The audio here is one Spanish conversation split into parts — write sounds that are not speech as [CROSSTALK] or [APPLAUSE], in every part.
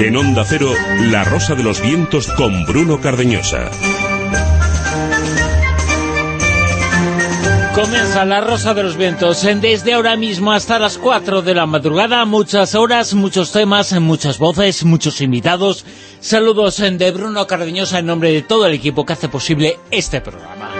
En Onda Cero, La Rosa de los Vientos con Bruno Cardeñosa. Comienza la Rosa de los Vientos desde ahora mismo hasta las 4 de la madrugada. Muchas horas, muchos temas, muchas voces, muchos invitados. Saludos de Bruno Cardeñosa en nombre de todo el equipo que hace posible este programa.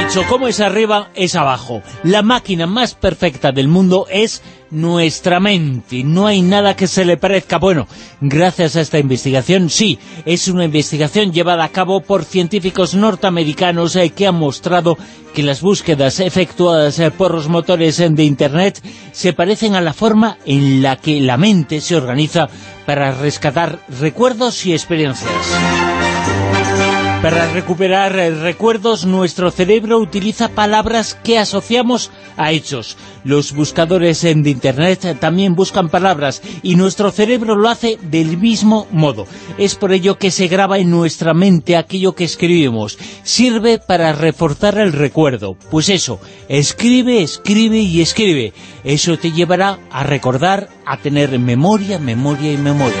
Dicho, como es arriba, es abajo. La máquina más perfecta del mundo es nuestra mente. No hay nada que se le parezca. Bueno, gracias a esta investigación, sí, es una investigación llevada a cabo por científicos norteamericanos eh, que han mostrado que las búsquedas efectuadas eh, por los motores eh, de Internet se parecen a la forma en la que la mente se organiza para rescatar recuerdos y experiencias. Para recuperar recuerdos, nuestro cerebro utiliza palabras que asociamos a hechos. Los buscadores de Internet también buscan palabras y nuestro cerebro lo hace del mismo modo. Es por ello que se graba en nuestra mente aquello que escribimos. Sirve para reforzar el recuerdo. Pues eso, escribe, escribe y escribe. Eso te llevará a recordar, a tener memoria, memoria y memoria.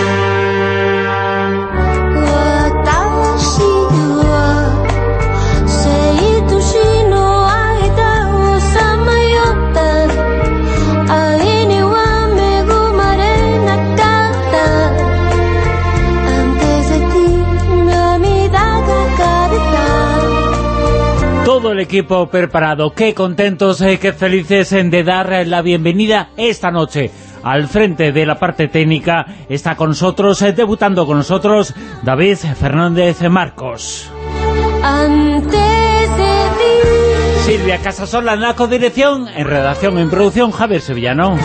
Equipo preparado. Qué contentos, eh, qué felices en de dar eh, la bienvenida esta noche. Al frente de la parte técnica está con nosotros, eh, debutando con nosotros, David Fernández Marcos. Silvia Casasola en la codirección, en redacción en producción, Javier Sevillano.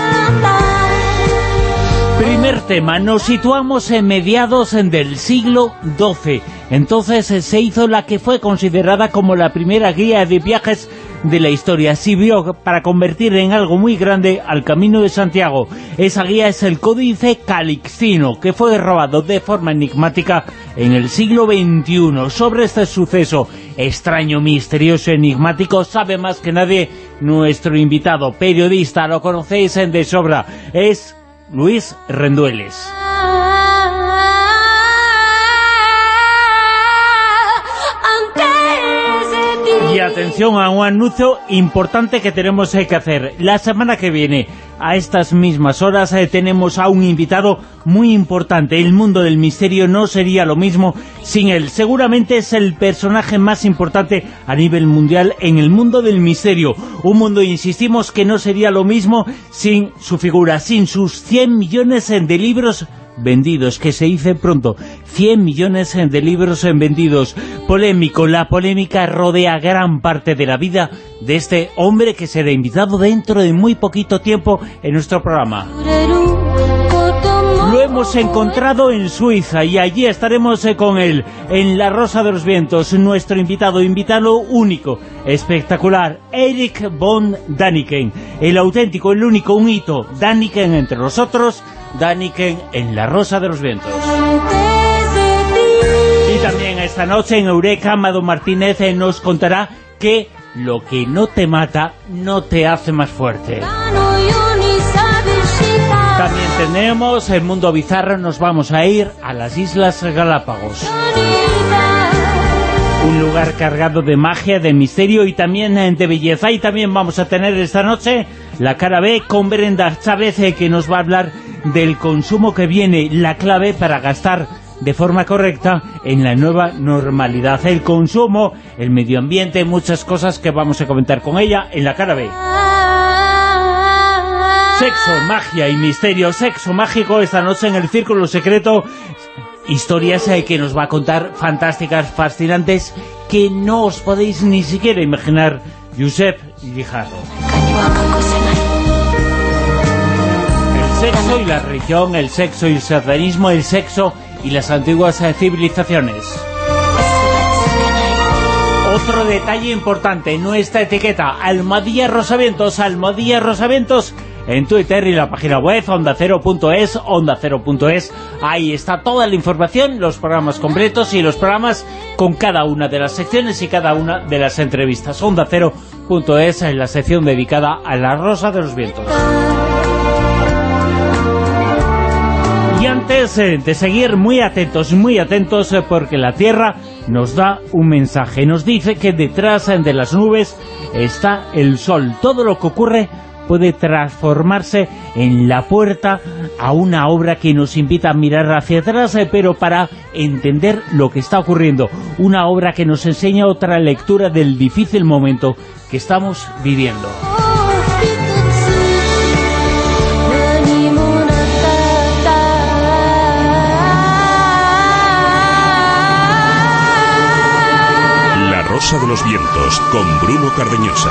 Primer tema, nos situamos en mediados del siglo XII. Entonces eh, se hizo la que fue considerada como la primera guía de viajes de la historia. Sirvió para convertir en algo muy grande al Camino de Santiago. Esa guía es el Códice Calixtino, que fue robado de forma enigmática en el siglo XXI. Sobre este suceso extraño, misterioso, enigmático, sabe más que nadie nuestro invitado, periodista, lo conocéis de sobra, es Luis Rendueles. Atención a un anuncio importante que tenemos que hacer. La semana que viene, a estas mismas horas, eh, tenemos a un invitado muy importante. El mundo del misterio no sería lo mismo sin él. Seguramente es el personaje más importante a nivel mundial en el mundo del misterio. Un mundo, insistimos, que no sería lo mismo sin su figura, sin sus 100 millones de libros vendidos, que se dice pronto, 100 millones de libros vendidos. Polémico, la polémica rodea gran parte de la vida de este hombre que será invitado dentro de muy poquito tiempo en nuestro programa. Lo hemos encontrado en Suiza y allí estaremos eh, con él, en La Rosa de los Vientos, nuestro invitado, invitado único, espectacular, Eric von Daniken, el auténtico, el único, un hito, Daniken entre nosotros, Daniken en La Rosa de los Vientos. Y también esta noche en Eureka, Amado Martínez eh, nos contará que lo que no te mata no te hace más fuerte. También tenemos el mundo bizarro, nos vamos a ir a las Islas Galápagos. Un lugar cargado de magia, de misterio y también eh, de belleza. Y también vamos a tener esta noche la cara B con Brenda Chávez eh, que nos va a hablar del consumo que viene, la clave para gastar de forma correcta en la nueva normalidad. El consumo, el medio ambiente, muchas cosas que vamos a comentar con ella en la cara B. Sexo, magia y misterio, sexo mágico esta noche en el Círculo Secreto. Historias eh, que nos va a contar fantásticas, fascinantes, que no os podéis ni siquiera imaginar. Josep Guijarro. Sexo y la religión, el sexo y el satanismo, el sexo y las antiguas civilizaciones. Otro detalle importante, nuestra etiqueta, Almadía Rosavientos, Almadía Rosavientos, en Twitter y la página web ondacero.es, ondacero.es. Ahí está toda la información, los programas completos y los programas con cada una de las secciones y cada una de las entrevistas. ondacero.es en la sección dedicada a la Rosa de los Vientos. Antes eh, de seguir, muy atentos, muy atentos, eh, porque la Tierra nos da un mensaje. Nos dice que detrás eh, de las nubes está el Sol. Todo lo que ocurre puede transformarse en la puerta a una obra que nos invita a mirar hacia atrás, pero para entender lo que está ocurriendo. Una obra que nos enseña otra lectura del difícil momento que estamos viviendo. De los Vientos con Bruno Cardeñosa.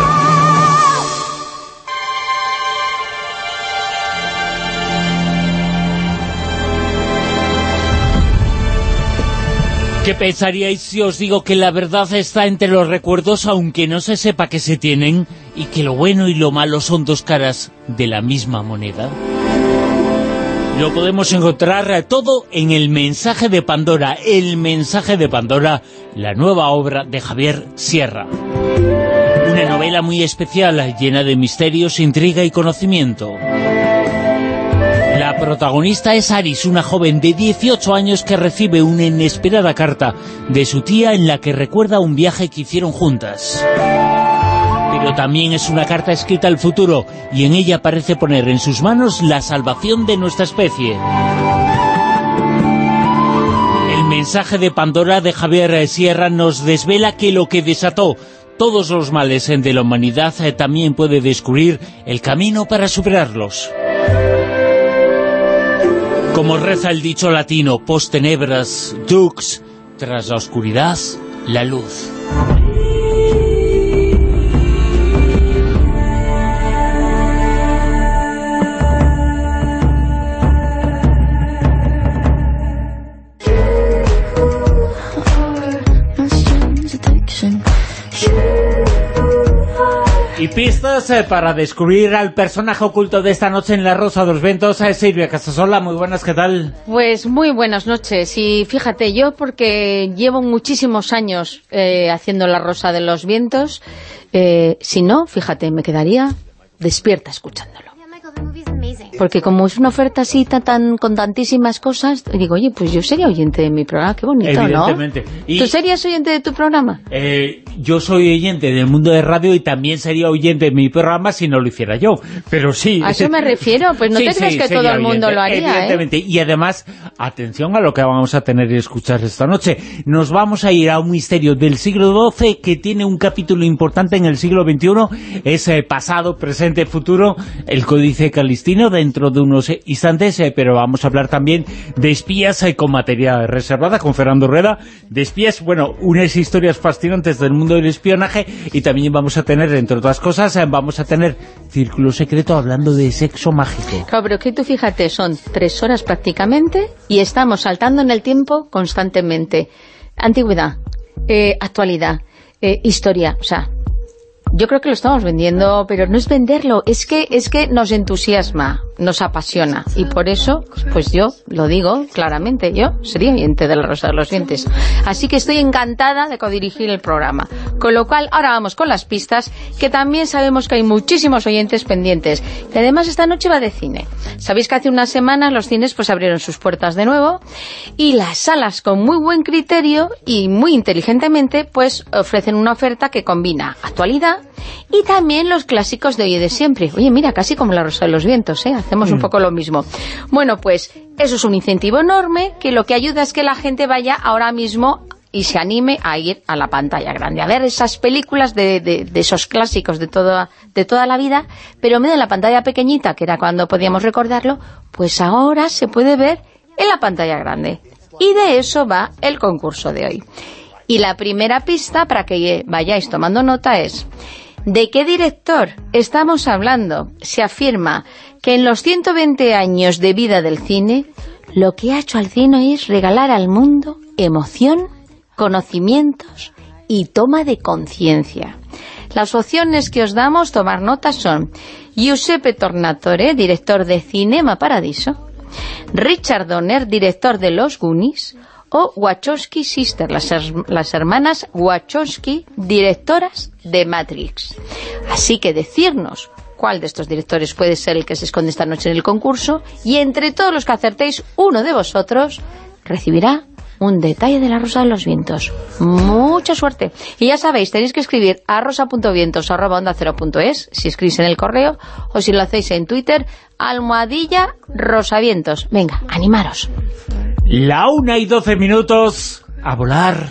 ¿Qué pensaríais si os digo que la verdad está entre los recuerdos aunque no se sepa que se tienen y que lo bueno y lo malo son dos caras de la misma moneda? Lo podemos encontrar todo en el mensaje de Pandora, el mensaje de Pandora, la nueva obra de Javier Sierra. Una novela muy especial, llena de misterios, intriga y conocimiento. La protagonista es Aris, una joven de 18 años que recibe una inesperada carta de su tía en la que recuerda un viaje que hicieron juntas pero también es una carta escrita al futuro y en ella parece poner en sus manos la salvación de nuestra especie. El mensaje de Pandora de Javier Sierra nos desvela que lo que desató todos los males de la humanidad eh, también puede descubrir el camino para superarlos. Como reza el dicho latino, post tenebras dux, tras la oscuridad, la luz. Y pistas eh, para descubrir al personaje oculto de esta noche en La Rosa de los Ventos. Eh, Silvia Casasola, muy buenas, ¿qué tal? Pues muy buenas noches. Y fíjate, yo porque llevo muchísimos años eh, haciendo La Rosa de los Vientos, si no, fíjate, me quedaría despierta escuchándolo. Porque como es una oferta así tan, con tantísimas cosas, digo, oye, pues yo sería oyente de mi programa, qué bonito, Evidentemente. ¿no? ¿Tú serías oyente de tu programa? Eh, yo soy oyente del mundo de radio y también sería oyente de mi programa si no lo hiciera yo, pero sí. A eso me refiero, pues no te crees que todo el mundo lo haría, ¿eh? Evidentemente, y además, atención a lo que vamos a tener y escuchar esta noche. Nos vamos a ir a un misterio del siglo XII que tiene un capítulo importante en el siglo XXI, es eh, pasado, presente, futuro, el Códice Calistino dentro de unos instantes, eh, pero vamos a hablar también de espías eh, con materia reservada, con Fernando Rueda, de espías, bueno, unas historias fascinantes del mundo del espionaje y también vamos a tener, entre otras cosas, eh, vamos a tener Círculo Secreto hablando de sexo mágico. Claro, pero que tú fíjate, son tres horas prácticamente y estamos saltando en el tiempo constantemente. Antigüedad, actualidad, historia, o sea, yo creo que lo estamos vendiendo, pero no es venderlo, es que es que nos entusiasma, nos apasiona. Y por eso, pues yo lo digo claramente, yo sería oyente de la Rosa de los Dientes. Así que estoy encantada de codirigir el programa. Con lo cual, ahora vamos con las pistas, que también sabemos que hay muchísimos oyentes pendientes. Y además esta noche va de cine. Sabéis que hace unas semanas los cines pues abrieron sus puertas de nuevo y las salas con muy buen criterio y muy inteligentemente pues ofrecen una oferta que combina actualidad y también los clásicos de hoy y de siempre. Oye, mira, casi como la Rosa de los Vientos, ¿eh? Hacemos un mm. poco lo mismo. Bueno, pues eso es un incentivo enorme que lo que ayuda es que la gente vaya ahora mismo y se anime a ir a la pantalla grande, a ver esas películas de, de, esos clásicos de toda, de toda la vida, pero en vez de la pantalla pequeñita, que era cuando podíamos recordarlo, pues ahora se puede ver en la pantalla grande. Y de eso va el concurso de hoy. Y la primera pista, para que vayáis tomando nota, es ¿De qué director estamos hablando? Se afirma que en los 120 años de vida del cine, lo que ha hecho al cine es regalar al mundo emoción, conocimientos y toma de conciencia. Las opciones que os damos, tomar notas, son Giuseppe Tornatore, director de Cinema Paradiso, Richard Donner, director de Los Goonies, o Wachowski Sister, las, las hermanas Wachowski, directoras de Matrix. Así que decirnos cuál de estos directores puede ser el que se esconde esta noche en el concurso y entre todos los que acertéis, uno de vosotros recibirá un detalle de la Rosa de los Vientos. Mucha suerte. Y ya sabéis, tenéis que escribir a rosa.vientos si escribís en el correo o si lo hacéis en Twitter, almohadilla rosavientos. Venga, animaros. La una y doce minutos a volar.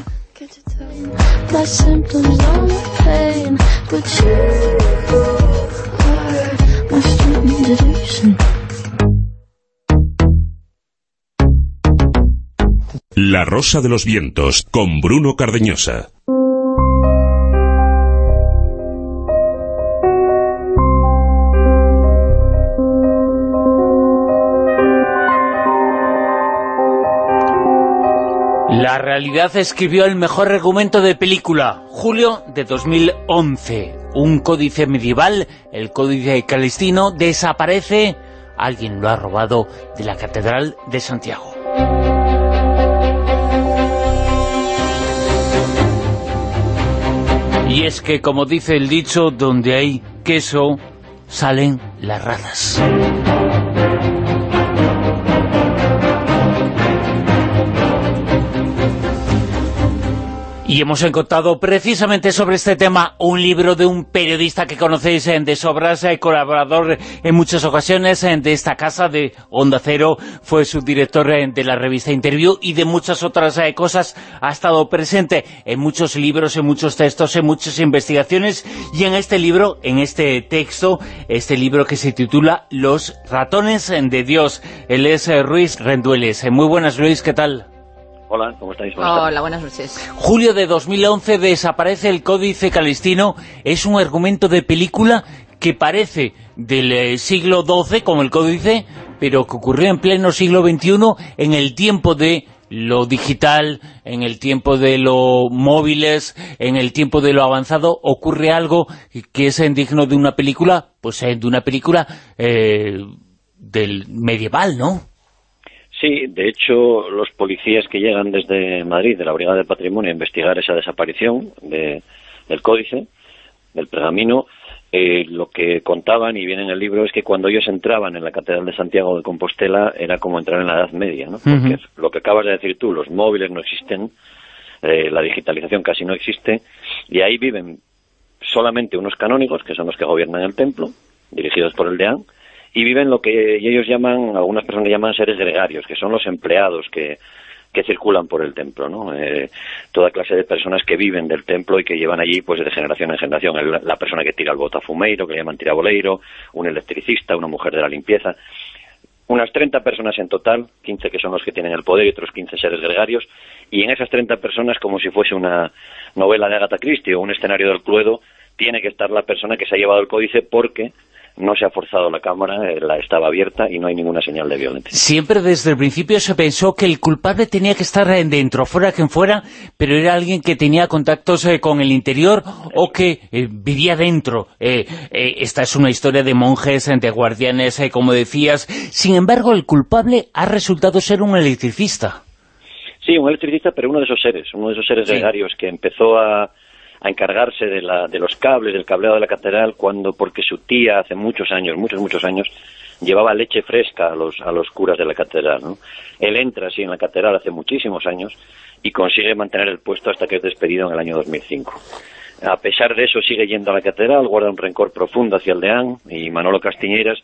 La Rosa de los Vientos, con Bruno Cardeñosa. La realidad escribió el mejor argumento de película, julio de 2011. Un códice medieval, el códice calistino, desaparece. Alguien lo ha robado de la Catedral de Santiago. Y es que, como dice el dicho, donde hay queso, salen las ratas. Y hemos encontrado precisamente sobre este tema un libro de un periodista que conocéis de sobras, eh, colaborador en muchas ocasiones de esta casa de Onda Cero, fue subdirector de la revista Interview y de muchas otras eh, cosas ha estado presente en muchos libros, en muchos textos, en muchas investigaciones y en este libro, en este texto, este libro que se titula Los ratones de Dios. Él es eh, Ruiz Rendueles. Muy buenas Luis, ¿qué tal? Hola, ¿cómo estáis? Hola, buenas noches. Julio de 2011 desaparece el Códice Calistino. Es un argumento de película que parece del eh, siglo XII, como el Códice, pero que ocurrió en pleno siglo XXI, en el tiempo de lo digital, en el tiempo de lo móviles, en el tiempo de lo avanzado, ocurre algo que es digno de una película, pues eh, de una película eh, del medieval, ¿no? Sí, de hecho, los policías que llegan desde Madrid, de la Brigada de Patrimonio, a investigar esa desaparición del códice, del pergamino, eh, lo que contaban, y viene en el libro, es que cuando ellos entraban en la Catedral de Santiago de Compostela era como entrar en la Edad Media, ¿no? Porque lo que acabas de decir tú, los móviles no existen, eh, la digitalización casi no existe, y ahí viven solamente unos canónigos, que son los que gobiernan el templo, dirigidos por el deán, y viven lo que ellos llaman, algunas personas llaman seres gregarios, que son los empleados que, que circulan por el templo, ¿no? Eh, toda clase de personas que viven del templo y que llevan allí pues de generación en generación. la persona que tira el botafumeiro, que llaman tiraboleiro, un electricista, una mujer de la limpieza. Unas 30 personas en total, 15 que son los que tienen el poder y otros 15 seres gregarios, y en esas 30 personas, como si fuese una novela de Agatha Christie o un escenario del Cluedo, tiene que estar la persona que se ha llevado el códice porque no se ha forzado la cámara, eh, la estaba abierta y no hay ninguna señal de violencia. Siempre desde el principio se pensó que el culpable tenía que estar dentro, fuera quien fuera, pero era alguien que tenía contactos eh, con el interior o que eh, vivía dentro. esta es una historia de monjes, de guardianes, como decías. Sin embargo, el culpable ha resultado ser un electricista. Sí, un electricista, pero uno de esos seres, uno de esos seres gregarios que empezó a a encargarse de, la, de los cables, del cableado de la catedral, cuando porque su tía hace muchos años, muchos, muchos años, llevaba leche fresca a los, a los curas de la catedral. ¿no? Él entra así en la catedral hace muchísimos años y consigue mantener el puesto hasta que es despedido en el año 2005. A pesar de eso sigue yendo a la catedral, guarda un rencor profundo hacia el deán y Manolo Castiñeiras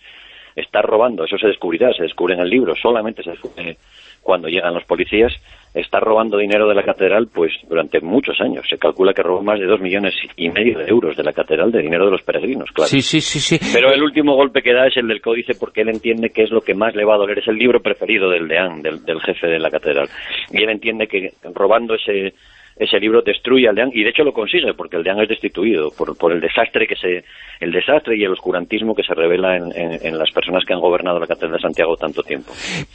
está robando, eso se descubrirá, se descubre en el libro, solamente se descubre cuando llegan los policías, está robando dinero de la catedral pues durante muchos años. Se calcula que robó más de dos millones y medio de euros de la catedral de dinero de los peregrinos, claro. Sí, sí, sí, sí. Pero el último golpe que da es el del códice porque él entiende que es lo que más le va a doler. Es el libro preferido del deán, del, del jefe de la catedral. Y él entiende que robando ese ese libro destruye al Deán y de hecho lo consigue porque el Deán es destituido por, por el desastre que se el desastre y el oscurantismo que se revela en, las personas que han gobernado la Catedral de Santiago tanto tiempo.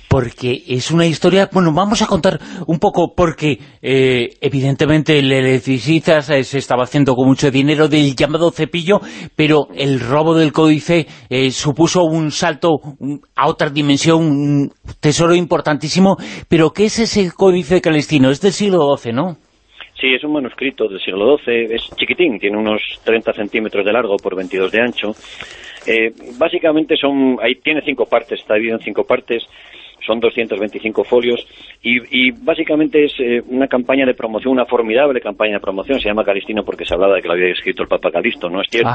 Porque es una historia, bueno, vamos a contar un poco porque eh, evidentemente el electricistas eh, se estaba haciendo con mucho dinero del llamado cepillo, pero el robo del códice eh, supuso un salto a otra dimensión, un tesoro importantísimo, pero ¿qué es ese códice calistino? Es del siglo XII, ¿no? Sí, es un manuscrito del siglo XII, es chiquitín, tiene unos 30 centímetros de largo por 22 de ancho. Eh, básicamente son, ahí tiene cinco partes, está dividido en cinco partes, son 225 folios y, básicamente es eh, una campaña de promoción, una formidable campaña de promoción, se llama Calistino porque se hablaba de que lo había escrito el Papa Calisto, no es cierto.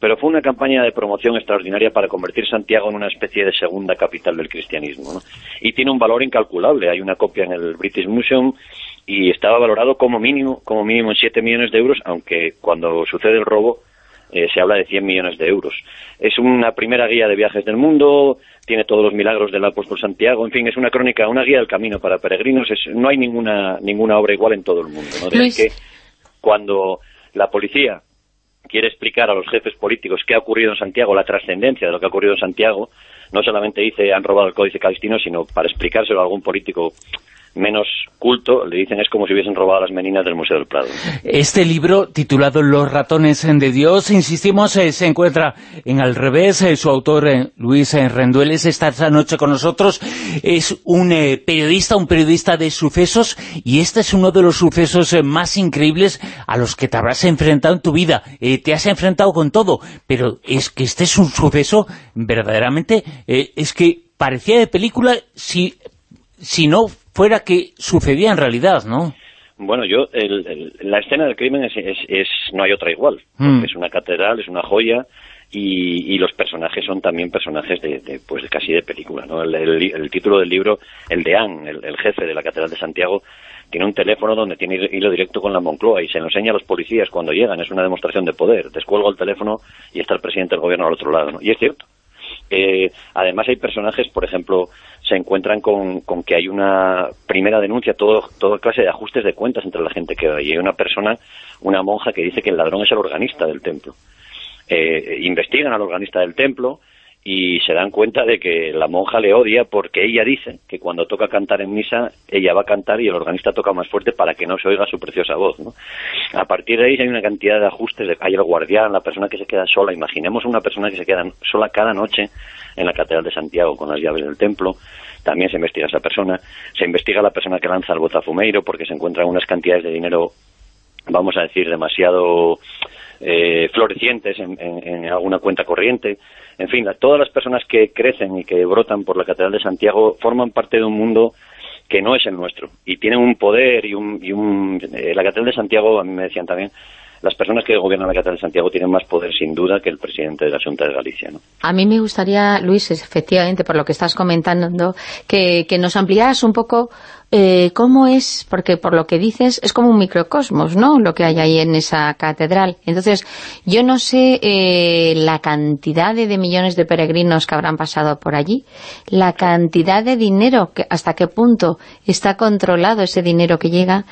Pero fue una campaña de promoción extraordinaria para convertir Santiago en una especie de segunda capital del cristianismo. Y tiene un valor incalculable. Hay una copia en el British Museum y estaba valorado como mínimo, como mínimo en 7 millones de euros, aunque cuando sucede el robo eh, se habla de 100 millones de euros. Es una primera guía de viajes del mundo, tiene todos los milagros del apóstol Santiago, en fin, es una crónica, una guía del camino para peregrinos, no hay ninguna, ninguna obra igual en todo el mundo. ¿no? que cuando la policía quiere explicar a los jefes políticos qué ha ocurrido en Santiago, la trascendencia de lo que ha ocurrido en Santiago, no solamente dice han robado el Códice Calistino, sino para explicárselo a algún político menos culto, le dicen es como si hubiesen robado las meninas del Museo del Prado. Este libro, titulado Los ratones de Dios, insistimos, eh, se encuentra en Al revés, eh, su autor eh, Luis Rendueles está esta noche con nosotros, es un periodista, un periodista de sucesos, y este es uno de los sucesos más increíbles a los que te habrás enfrentado en tu vida. te has enfrentado con todo, pero es que este es un suceso verdaderamente, es que parecía de película si, si no fuera que sucedía en realidad, ¿no? Bueno, yo, la escena del crimen es, es, no hay otra igual. Mm. Es una catedral, es una joya, y, los personajes son también personajes de, pues casi de película, ¿no? El, título del libro, el de Anne, el, jefe de la Catedral de Santiago, tiene un teléfono donde tiene hilo directo con la Moncloa y se lo enseña a los policías cuando llegan, es una demostración de poder. Descuelgo el teléfono y está el presidente del gobierno al otro lado, ¿no? Y es cierto. Eh, además hay personajes, por ejemplo, se encuentran con, que hay una primera denuncia, todo, toda clase de ajustes de cuentas entre la gente que va. Y hay una persona, una monja, que dice que el ladrón es el organista del templo. Eh, investigan al organista del templo y se dan cuenta de que la monja le odia porque ella dice que cuando toca cantar en misa, ella va a cantar y el organista toca más fuerte para que no se oiga su preciosa voz. ¿no? A partir de ahí hay una cantidad de ajustes, de, hay el guardián, la persona que se queda sola, imaginemos una persona que se queda sola cada noche en la Catedral de Santiago con las llaves del templo, también se investiga esa persona, se investiga la persona que lanza el botafumeiro porque se encuentran unas cantidades de dinero, vamos a decir, demasiado eh, florecientes en, alguna cuenta corriente. En fin, todas las personas que crecen y que brotan por la Catedral de Santiago forman parte de un mundo que no es el nuestro y tienen un poder y un... Y un eh, la Catedral de Santiago, a mí me decían también, las personas que gobiernan la Catedral de Santiago tienen más poder sin duda que el presidente de la Junta de Galicia. A mí me gustaría, Luis, efectivamente, por lo que estás comentando, que, nos ampliaras un poco eh, cómo es, porque por lo que dices es como un microcosmos, ¿no?, lo que hay ahí en esa catedral. Entonces, yo no sé eh, la cantidad de, millones de peregrinos que habrán pasado por allí, la cantidad de dinero, que hasta qué punto está controlado ese dinero que llega,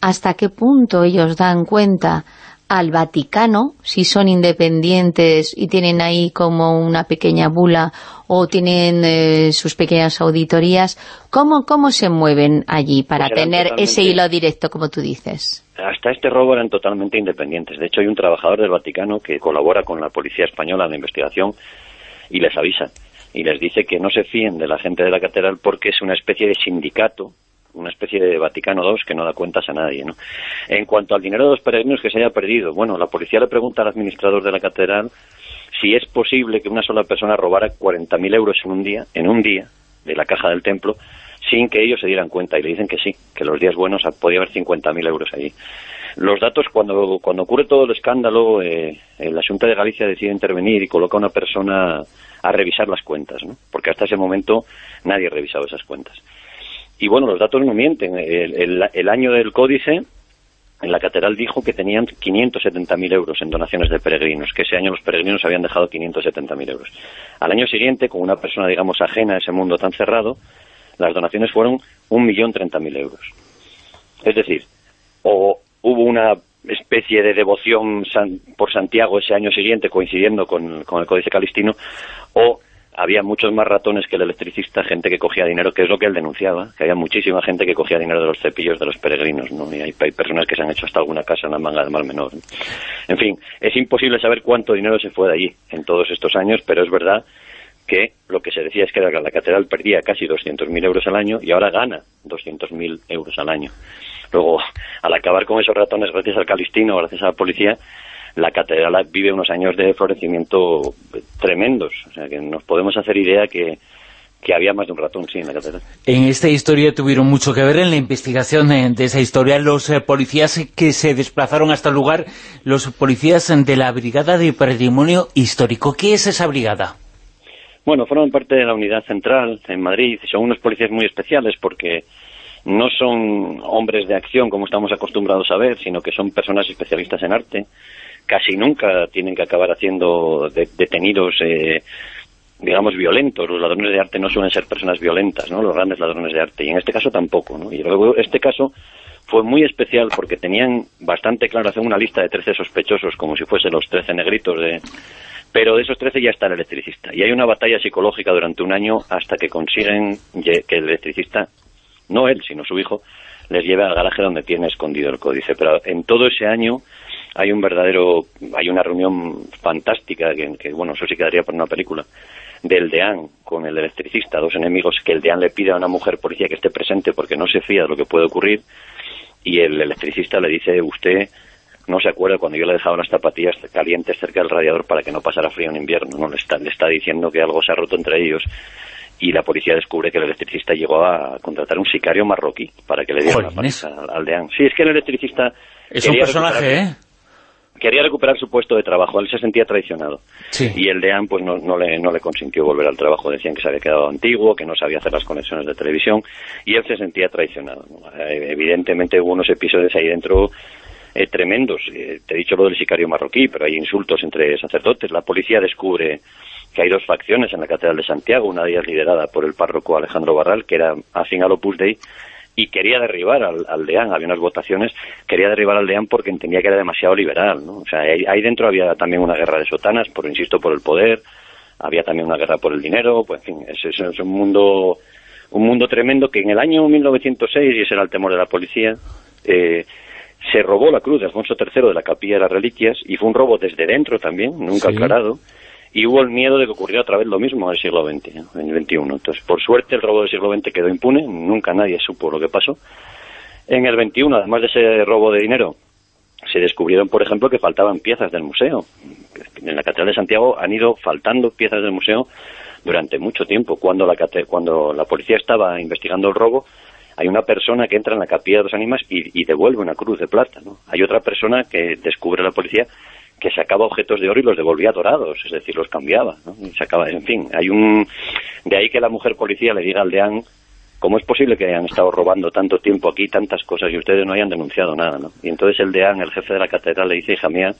hasta qué punto ellos dan cuenta al Vaticano, si son independientes y tienen ahí como una pequeña bula o tienen eh, sus pequeñas auditorías, ¿cómo, cómo se mueven allí para pues tener ese hilo directo, como tú dices? Hasta este robo eran totalmente independientes. De hecho, hay un trabajador del Vaticano que colabora con la Policía Española en la investigación y les avisa y les dice que no se fíen de la gente de la catedral porque es una especie de sindicato una especie de Vaticano II que no da cuentas a nadie. ¿no? En cuanto al dinero de los peregrinos que se haya perdido, bueno, la policía le pregunta al administrador de la catedral si es posible que una sola persona robara 40.000 euros en un día, en un día, de la caja del templo, sin que ellos se dieran cuenta. Y le dicen que sí, que los días buenos podía haber 50.000 euros allí. Los datos, cuando, cuando ocurre todo el escándalo, eh, la Junta de Galicia decide intervenir y coloca a una persona a revisar las cuentas, ¿no? porque hasta ese momento nadie ha revisado esas cuentas. Y bueno, los datos no mienten. El, año del códice, en la catedral dijo que tenían 570.000 euros en donaciones de peregrinos, que ese año los peregrinos habían dejado 570.000 euros. Al año siguiente, con una persona, digamos, ajena a ese mundo tan cerrado, las donaciones fueron 1.030.000 euros. Es decir, o hubo una especie de devoción por Santiago ese año siguiente coincidiendo con, con el Códice Calistino o había muchos más ratones que el electricista, gente que cogía dinero, que es lo que él denunciaba, que había muchísima gente que cogía dinero de los cepillos de los peregrinos, ¿no? Y hay, personas que se han hecho hasta alguna casa en la manga de mal menor. En fin, es imposible saber cuánto dinero se fue de allí en todos estos años, pero es verdad que lo que se decía es que la, catedral perdía casi 200.000 euros al año y ahora gana 200.000 euros al año. Luego, al acabar con esos ratones, gracias al Calistino, gracias a la policía, la catedral vive unos años de florecimiento tremendos. O sea, que nos podemos hacer idea que, había más de un ratón, sí, en la catedral. En esta historia tuvieron mucho que ver en la investigación de esa historia los eh, policías que se desplazaron hasta el lugar, los policías de la Brigada de Patrimonio Histórico. ¿Qué es esa brigada? Bueno, fueron parte de la unidad central en Madrid. Son unos policías muy especiales porque no son hombres de acción como estamos acostumbrados a ver, sino que son personas especialistas en arte casi nunca tienen que acabar haciendo detenidos, eh, digamos, violentos. Los ladrones de arte no suelen ser personas violentas, ¿no? Los grandes ladrones de arte. Y en este caso tampoco, ¿no? Y luego este caso fue muy especial porque tenían bastante claro hacer una lista de 13 sospechosos como si fuesen los 13 negritos de... Pero de esos 13 ya está el electricista. Y hay una batalla psicológica durante un año hasta que consiguen que el electricista, no él, sino su hijo, les lleve al garaje donde tiene escondido el códice. Pero en todo ese año hay un verdadero, hay una reunión fantástica, que, bueno, eso sí quedaría por una película, del DEAN con el electricista, dos enemigos, que el DEAN le pide a una mujer policía que esté presente porque no se fía de lo que puede ocurrir, y el electricista le dice, usted no se acuerda cuando yo le dejaba las zapatillas calientes cerca del radiador para que no pasara frío en invierno, no le está, le está diciendo que algo se ha roto entre ellos y la policía descubre que el electricista llegó a contratar un sicario marroquí para que le diera una paliza al, DEAN. Sí, es que el electricista... Es un personaje, ¿eh? Quería recuperar su puesto de trabajo, él se sentía traicionado. Y el DEAN pues no, no, le, no le consintió volver al trabajo, decían que se había quedado antiguo, que no sabía hacer las conexiones de televisión, y él se sentía traicionado. Eh, evidentemente hubo unos episodios ahí dentro eh, tremendos. Eh, te he dicho lo del sicario marroquí, pero hay insultos entre sacerdotes. La policía descubre que hay dos facciones en la Catedral de Santiago, una de ellas liderada por el párroco Alejandro Barral, que era afín al Opus Dei, y quería derribar al, al, DEAN, había unas votaciones, quería derribar al DEAN porque entendía que era demasiado liberal, ¿no? O sea, ahí, dentro había también una guerra de sotanas, por insisto, por el poder, había también una guerra por el dinero, pues en fin, es, es, un mundo un mundo tremendo que en el año 1906, y ese era el temor de la policía, eh, se robó la cruz de Alfonso III de la Capilla de las Reliquias, y fue un robo desde dentro también, nunca aclarado, y hubo el miedo de que ocurriera otra vez lo mismo en el siglo XX, en el XXI. Entonces, por suerte, el robo del siglo XX quedó impune, nunca nadie supo lo que pasó. En el XXI, además de ese robo de dinero, se descubrieron, por ejemplo, que faltaban piezas del museo. En la Catedral de Santiago han ido faltando piezas del museo durante mucho tiempo. Cuando la, cuando la policía estaba investigando el robo, hay una persona que entra en la capilla de los ánimas y, y devuelve una cruz de plata. ¿no? Hay otra persona que descubre la policía que sacaba objetos de oro y los devolvía dorados, es decir, los cambiaba, ¿no? sacaba, en fin, hay un... De ahí que la mujer policía le diga al deán, ¿cómo es posible que hayan estado robando tanto tiempo aquí, tantas cosas, y ustedes no hayan denunciado nada, ¿no? Y entonces el deán, el jefe de la catedral, le dice, hija mía,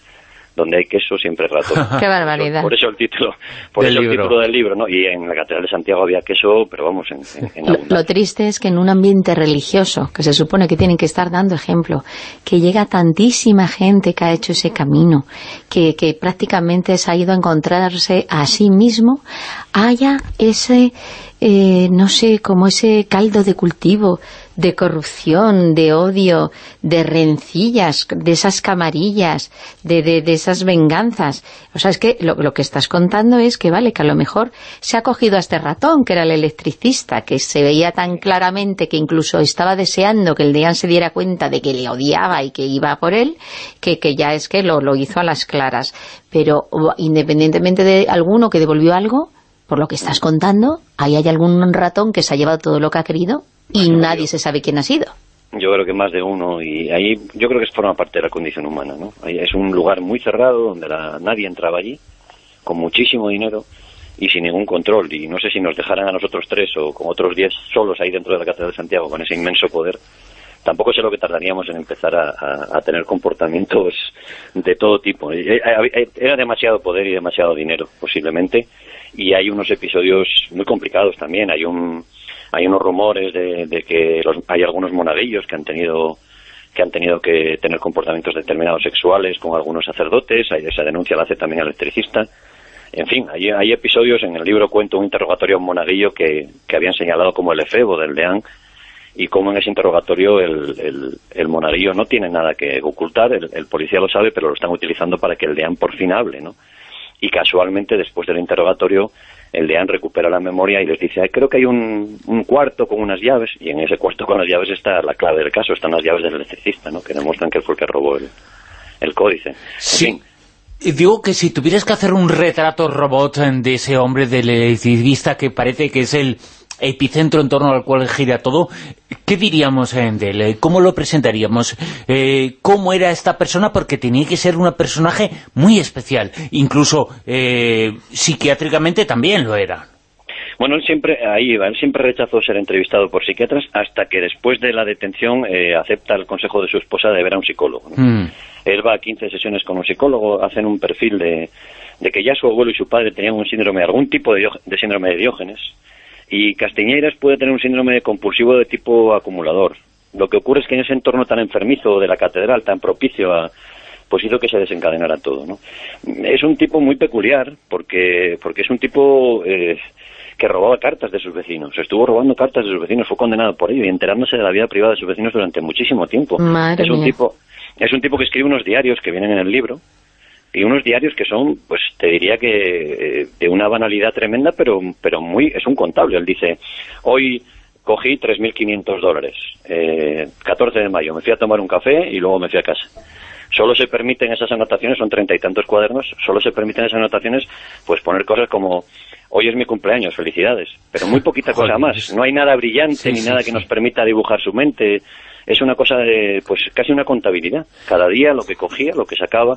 donde hay queso siempre ratón. [LAUGHS] Qué barbaridad. Por eso el título, por eso el título del libro, ¿no? Y en la Catedral de Santiago había queso, pero vamos, en, lo, triste es que en un ambiente religioso, que se supone que tienen que estar dando ejemplo, que llega tantísima gente que ha hecho ese camino, que, que prácticamente se ha ido a encontrarse a sí mismo, haya ese, eh, no sé, como ese caldo de cultivo de corrupción, de odio, de rencillas, de esas camarillas, de, de, esas venganzas. O sea, es que lo, que estás contando es que, vale, que a lo mejor se ha cogido a este ratón, que era el electricista, que se veía tan claramente que incluso estaba deseando que el Deán se diera cuenta de que le odiaba y que iba por él, que, que ya es que lo, lo hizo a las claras. Pero independientemente de alguno que devolvió algo, por lo que estás contando, ahí hay algún ratón que se ha llevado todo lo que ha querido y nadie se sabe quién ha sido. Yo creo que más de uno, y ahí yo creo que forma parte de la condición humana, ¿no? es un lugar muy cerrado donde nadie entraba allí, con muchísimo dinero y sin ningún control, y no sé si nos dejaran a nosotros tres o con otros diez solos ahí dentro de la Catedral de Santiago con ese inmenso poder, tampoco sé lo que tardaríamos en empezar a, tener comportamientos de todo tipo. Eh, eh, era demasiado poder y demasiado dinero, posiblemente, y hay unos episodios muy complicados también. Hay un hay unos rumores de, que hay algunos monaguillos que han tenido que han tenido que tener comportamientos determinados sexuales con algunos sacerdotes, esa denuncia la hace también el electricista. En fin, hay, hay episodios, en el libro cuento un interrogatorio a un monaguillo que, que habían señalado como el efebo del deán, y como en ese interrogatorio el, el, monaguillo no tiene nada que ocultar, el, policía lo sabe, pero lo están utilizando para que el deán por fin hable, ¿no? Y casualmente, después del interrogatorio, el deán recupera la memoria y les dice, creo que hay un, un, cuarto con unas llaves, y en ese cuarto con las llaves está la clave del caso, están las llaves del electricista, ¿no? Que demuestran que fue el que robó el, el códice. Sí. Digo que si tuvieras que hacer un retrato robot de ese hombre del electricista que parece que es el epicentro en torno al cual gira todo, ¿qué diríamos de él? ¿Cómo lo presentaríamos? Eh, ¿Cómo era esta persona? Porque tenía que ser un personaje muy especial, incluso eh, psiquiátricamente también lo era. Bueno, él siempre, ahí él siempre rechazó ser entrevistado por psiquiatras hasta que después de la detención eh, acepta el consejo de su esposa de ver a un psicólogo. Mm. Él va a 15 sesiones con un psicólogo, hacen un perfil de, que ya su abuelo y su padre tenían un síndrome, algún tipo de, de síndrome de Diógenes, y Castiñeiras puede tener un síndrome compulsivo de tipo acumulador. Lo que ocurre es que en ese entorno tan enfermizo de la catedral, tan propicio a, pues hizo que se desencadenara todo, ¿no? Es un tipo muy peculiar, porque, porque es un tipo eh, que robaba cartas de sus vecinos. Estuvo robando cartas de sus vecinos, fue condenado por ello y enterándose de la vida privada de sus vecinos durante muchísimo tiempo. es un tipo es un tipo que escribe unos diarios que vienen en el libro, y unos diarios que son, pues te diría que eh, de una banalidad tremenda, pero, pero muy es un contable. Él dice, hoy cogí 3.500 dólares, eh, 14 de mayo, me fui a tomar un café y luego me fui a casa. Solo se permiten esas anotaciones, son treinta y tantos cuadernos, solo se permiten esas anotaciones, pues poner cosas como, hoy es mi cumpleaños, felicidades, pero muy poquita cosa más. No hay nada brillante ni nada que nos permita dibujar su mente. Es una cosa de, pues casi una contabilidad. Cada día lo que cogía, lo que sacaba,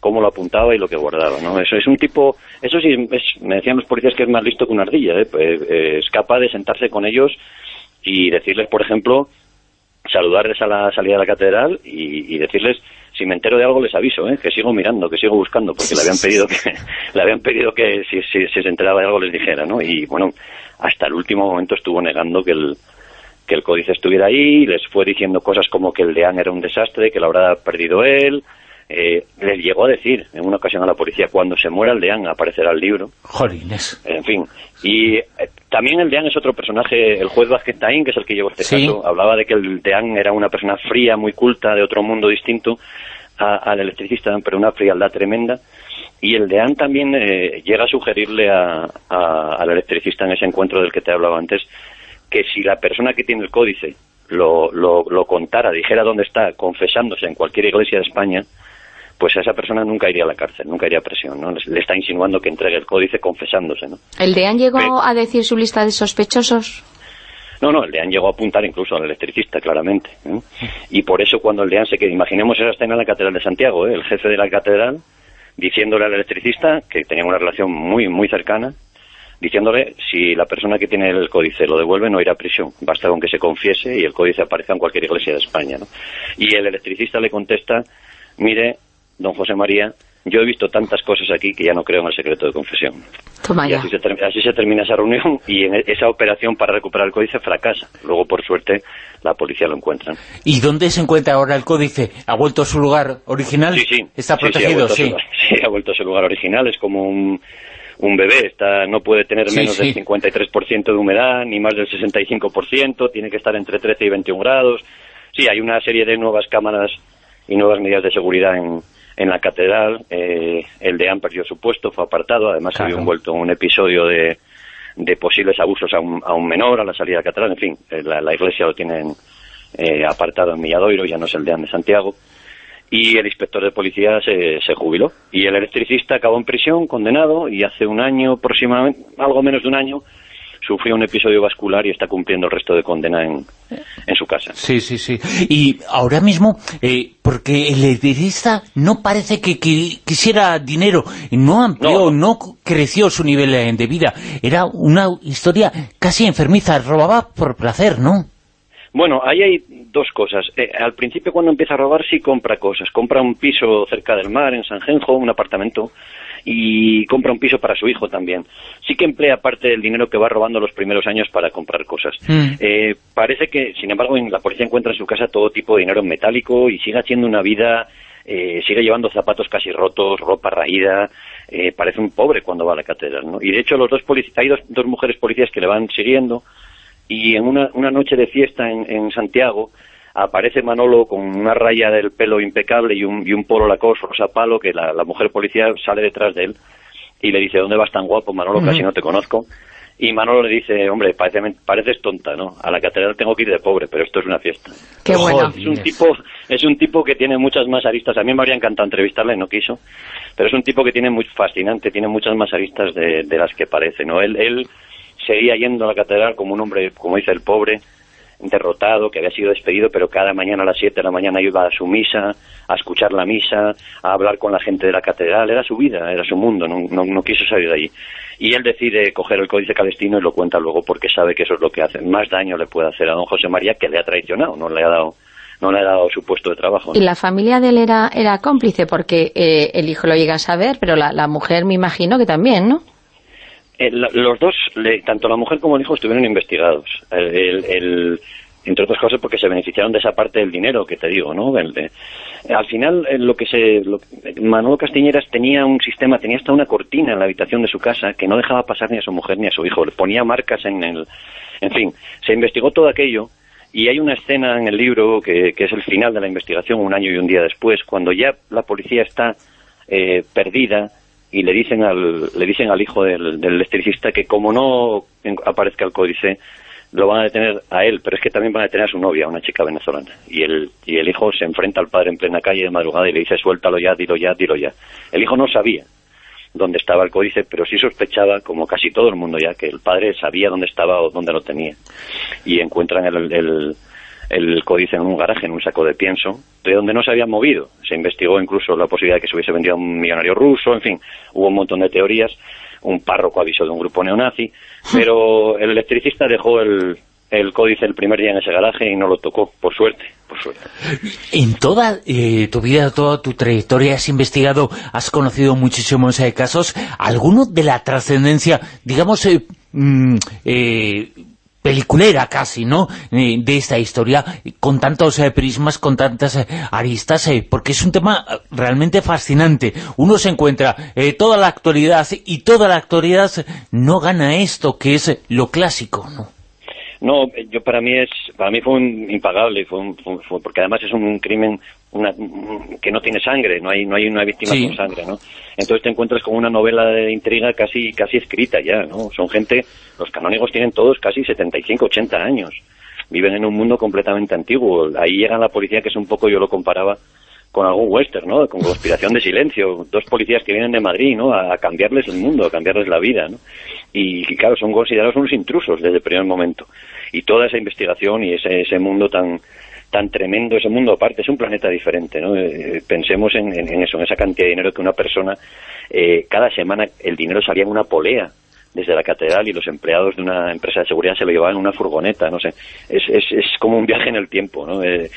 cómo lo apuntaba y lo que guardaba, ¿no? Eso es un tipo, eso sí, me decían los policías que es más listo que una ardilla, ¿eh? Pues, eh, es capaz de sentarse con ellos y decirles, por ejemplo, saludarles a la salida de la catedral y, decirles si me entero de algo les aviso, ¿eh? que sigo mirando, que sigo buscando, porque le habían pedido que [LAUGHS] le habían pedido que si, si, se enteraba de algo les dijera, ¿no? Y bueno, hasta el último momento estuvo negando que el que el códice estuviera ahí, les fue diciendo cosas como que el deán era un desastre, que lo habrá perdido él, eh, les llegó a decir en una ocasión a la policía, cuando se muera el deán aparecerá el libro. Jolines. En fin. Y eh, también el deán es otro personaje, el juez Vázquez Taín, que es el que llevó este caso, hablaba de que el deán era una persona fría, muy culta, de otro mundo distinto al electricista, pero una frialdad tremenda. Y el deán también eh, llega a sugerirle al electricista en ese encuentro del que te hablaba antes, que si la persona que tiene el códice lo, lo, lo contara, dijera dónde está, confesándose en cualquier iglesia de España, pues a esa persona nunca iría a la cárcel, nunca iría a presión, ¿no? Le está insinuando que entregue el códice confesándose, ¿no? ¿El DEAN llegó a decir su lista de sospechosos? No, no, el DEAN llegó a apuntar incluso al electricista, claramente. Y por eso cuando el DEAN se queda, imaginemos esa escena en la Catedral de Santiago, ¿eh? el jefe de la Catedral diciéndole al electricista, que tenía una relación muy, muy cercana, diciéndole si la persona que tiene el códice lo devuelve no irá a prisión, basta con que se confiese y el códice aparezca en cualquier iglesia de España. ¿no? Y el electricista le contesta, mire, don José María, yo he visto tantas cosas aquí que ya no creo en el secreto de confesión. Toma y así se, así se, termina esa reunión [LAUGHS] y en esa operación para recuperar el códice fracasa. Luego, por suerte, la policía lo encuentra. ¿Y dónde se encuentra ahora el códice? ¿Ha vuelto a su lugar original? Sí, sí. ¿Está protegido? Sí, [LAUGHS] sí, ha vuelto a su lugar original. Es como un, un bebé. Está, no puede tener menos del 53% de humedad, ni más del 65%. Tiene que estar entre 13 y 21 grados. Sí, hay una serie de nuevas cámaras y nuevas medidas de seguridad en, en la catedral, eh, el deán perdió su puesto, fue apartado, además se había envuelto en un episodio de, de posibles abusos a un, a un, menor a la salida de la catedral, en fin, eh, la, iglesia lo tienen eh, apartado en Milladoiro, ya no es el deán de Santiago, y el inspector de policía se, se jubiló. Y el electricista acabó en prisión, condenado, y hace un año aproximadamente, algo menos de un año, sufrió un episodio vascular y está cumpliendo el resto de condena en, en su casa. Sí, sí, sí. Y ahora mismo, eh, porque el electricista no parece que, quisiera dinero, no amplió, no. creció su nivel de vida, era una historia casi enfermiza, robaba por placer, ¿no? Bueno, ahí hay dos cosas. Eh, al principio cuando empieza a robar sí compra cosas. Compra un piso cerca del mar, en San Genjo, un apartamento, y compra un piso para su hijo también. Sí que emplea parte del dinero que va robando los primeros años para comprar cosas. Mm. Eh, parece que, sin embargo, en la policía encuentra en su casa todo tipo de dinero en metálico y sigue haciendo una vida, eh, sigue llevando zapatos casi rotos, ropa raída, eh, parece un pobre cuando va a la catedral, ¿no? Y de hecho los dos hay dos, dos mujeres policías que le van siguiendo y en una, una noche de fiesta en, en Santiago aparece Manolo con una raya del pelo impecable y un, y un polo Lacoste rosa palo que la, la mujer policía sale detrás de él y le dice, ¿dónde vas tan guapo, Manolo? Casi no te conozco. Y Manolo le dice, hombre, parece, pareces tonta, ¿no? A la catedral tengo que ir de pobre, pero esto es una fiesta. Qué bueno. Es un tipo, es un tipo que tiene muchas más aristas. A mí me habría encantado entrevistarle, no quiso. Pero es un tipo que tiene muy fascinante, tiene muchas más aristas de, de las que parece, ¿no? Él, él seguía yendo a la catedral como un hombre, como dice el pobre, derrotado, que había sido despedido, pero cada mañana a las 7 de la mañana iba a su misa, a escuchar la misa, a hablar con la gente de la catedral, era su vida, era su mundo, no, no, no quiso salir de allí. Y él decide coger el Códice Calestino y lo cuenta luego porque sabe que eso es lo que hace. Más daño le puede hacer a don José María que le ha traicionado, no le ha dado no le ha dado su puesto de trabajo. Y la familia de él era, era cómplice porque eh, el hijo lo llega a saber, pero la, la mujer me imagino que también, ¿no? Eh, los dos, tanto la mujer como el hijo, estuvieron investigados. El, entre otras cosas porque se beneficiaron de esa parte del dinero que te digo, ¿no? Al final, eh, lo que se... lo- Manolo Castiñeras tenía un sistema, tenía hasta una cortina en la habitación de su casa que no dejaba pasar ni a su mujer ni a su hijo. Le ponía marcas en el... En fin, se investigó todo aquello y hay una escena en el libro que, que es el final de la investigación, un año y un día después, cuando ya la policía está eh, perdida y le dicen al, le dicen al hijo del, del electricista que como no aparezca el códice, lo van a detener a él, pero es que también van a detener a su novia, una chica venezolana. Y el, y el hijo se enfrenta al padre en plena calle de madrugada y le dice, suéltalo ya, dilo ya, dilo ya. El hijo no sabía dónde estaba el códice, pero sí sospechaba, como casi todo el mundo ya, que el padre sabía dónde estaba o dónde lo tenía. Y encuentran el, el, el códice en un garaje, en un saco de pienso, de donde no se había movido. Se investigó incluso la posibilidad de que se hubiese vendido a un millonario ruso, en fin, hubo un montón de teorías. Un párroco avisó de un grupo neonazi, [LAUGHS] pero el electricista dejó el, el códice el primer día en ese garaje y no lo tocó, por suerte, por suerte. En toda eh, tu vida, toda tu trayectoria, has investigado, has conocido muchísimos eh, casos. ¿Alguno de la trascendencia, digamos, eh, mm, eh, peliculera casi, ¿no?, eh, de esta historia, con tantos eh, prismas, con tantas eh, aristas, eh, porque es un tema eh, realmente fascinante. Uno se encuentra toda la actualidad y toda la actualidad no gana esto, que es lo clásico, ¿no? No, yo para mí es, para mí fue un impagable, fue, un- fue- porque además es un crimen una- un- que no tiene sangre, no hay, no hay una víctima Sí. con sangre, ¿no? Entonces te encuentras con una novela de intriga casi, casi escrita ya, ¿no? Son gente, los canónigos tienen todos casi 75, 80 años, viven en un mundo completamente antiguo, ahí llega la policía que es un poco, yo lo comparaba con algún western, ¿no? Con conspiración de silencio, dos policías que vienen de Madrid, ¿no? A, a cambiarles el mundo, a cambiarles la vida, ¿no? Y, y, claro, son considerados unos intrusos desde el primer momento. Y toda esa investigación y ese, ese mundo tan tan tremendo, ese mundo aparte, es un planeta diferente, ¿no? Eh, pensemos en, en- en eso, en esa cantidad de dinero que una persona, eh, cada semana el dinero salía en una polea desde la catedral y los empleados de una empresa de seguridad se lo llevaban en una furgoneta, no sé, es, es, es como un viaje en el tiempo, ¿no? Eh,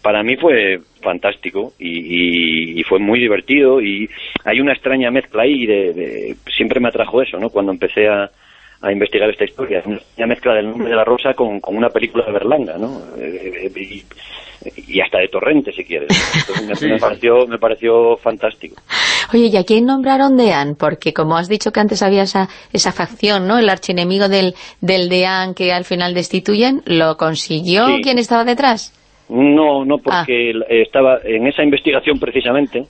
para mí fue fantástico y, y- y fue muy divertido y hay una extraña mezcla ahí de, de- siempre me atrajo eso, ¿no? Cuando empecé a, a investigar esta historia, una mezcla del nombre de la rosa con, con una película de Berlanga, ¿no? Eh, eh, y, y hasta de Torrente, si quieres. Entonces, me, me pareció, me pareció fantástico. Oye, ¿y a quién nombraron Deán? Porque como has dicho que antes había esa, esa facción, ¿no? El archienemigo del, del Deán que al final destituyen, ¿lo consiguió? Sí. ¿Quién estaba detrás? No, no, porque eh, estaba en esa investigación precisamente,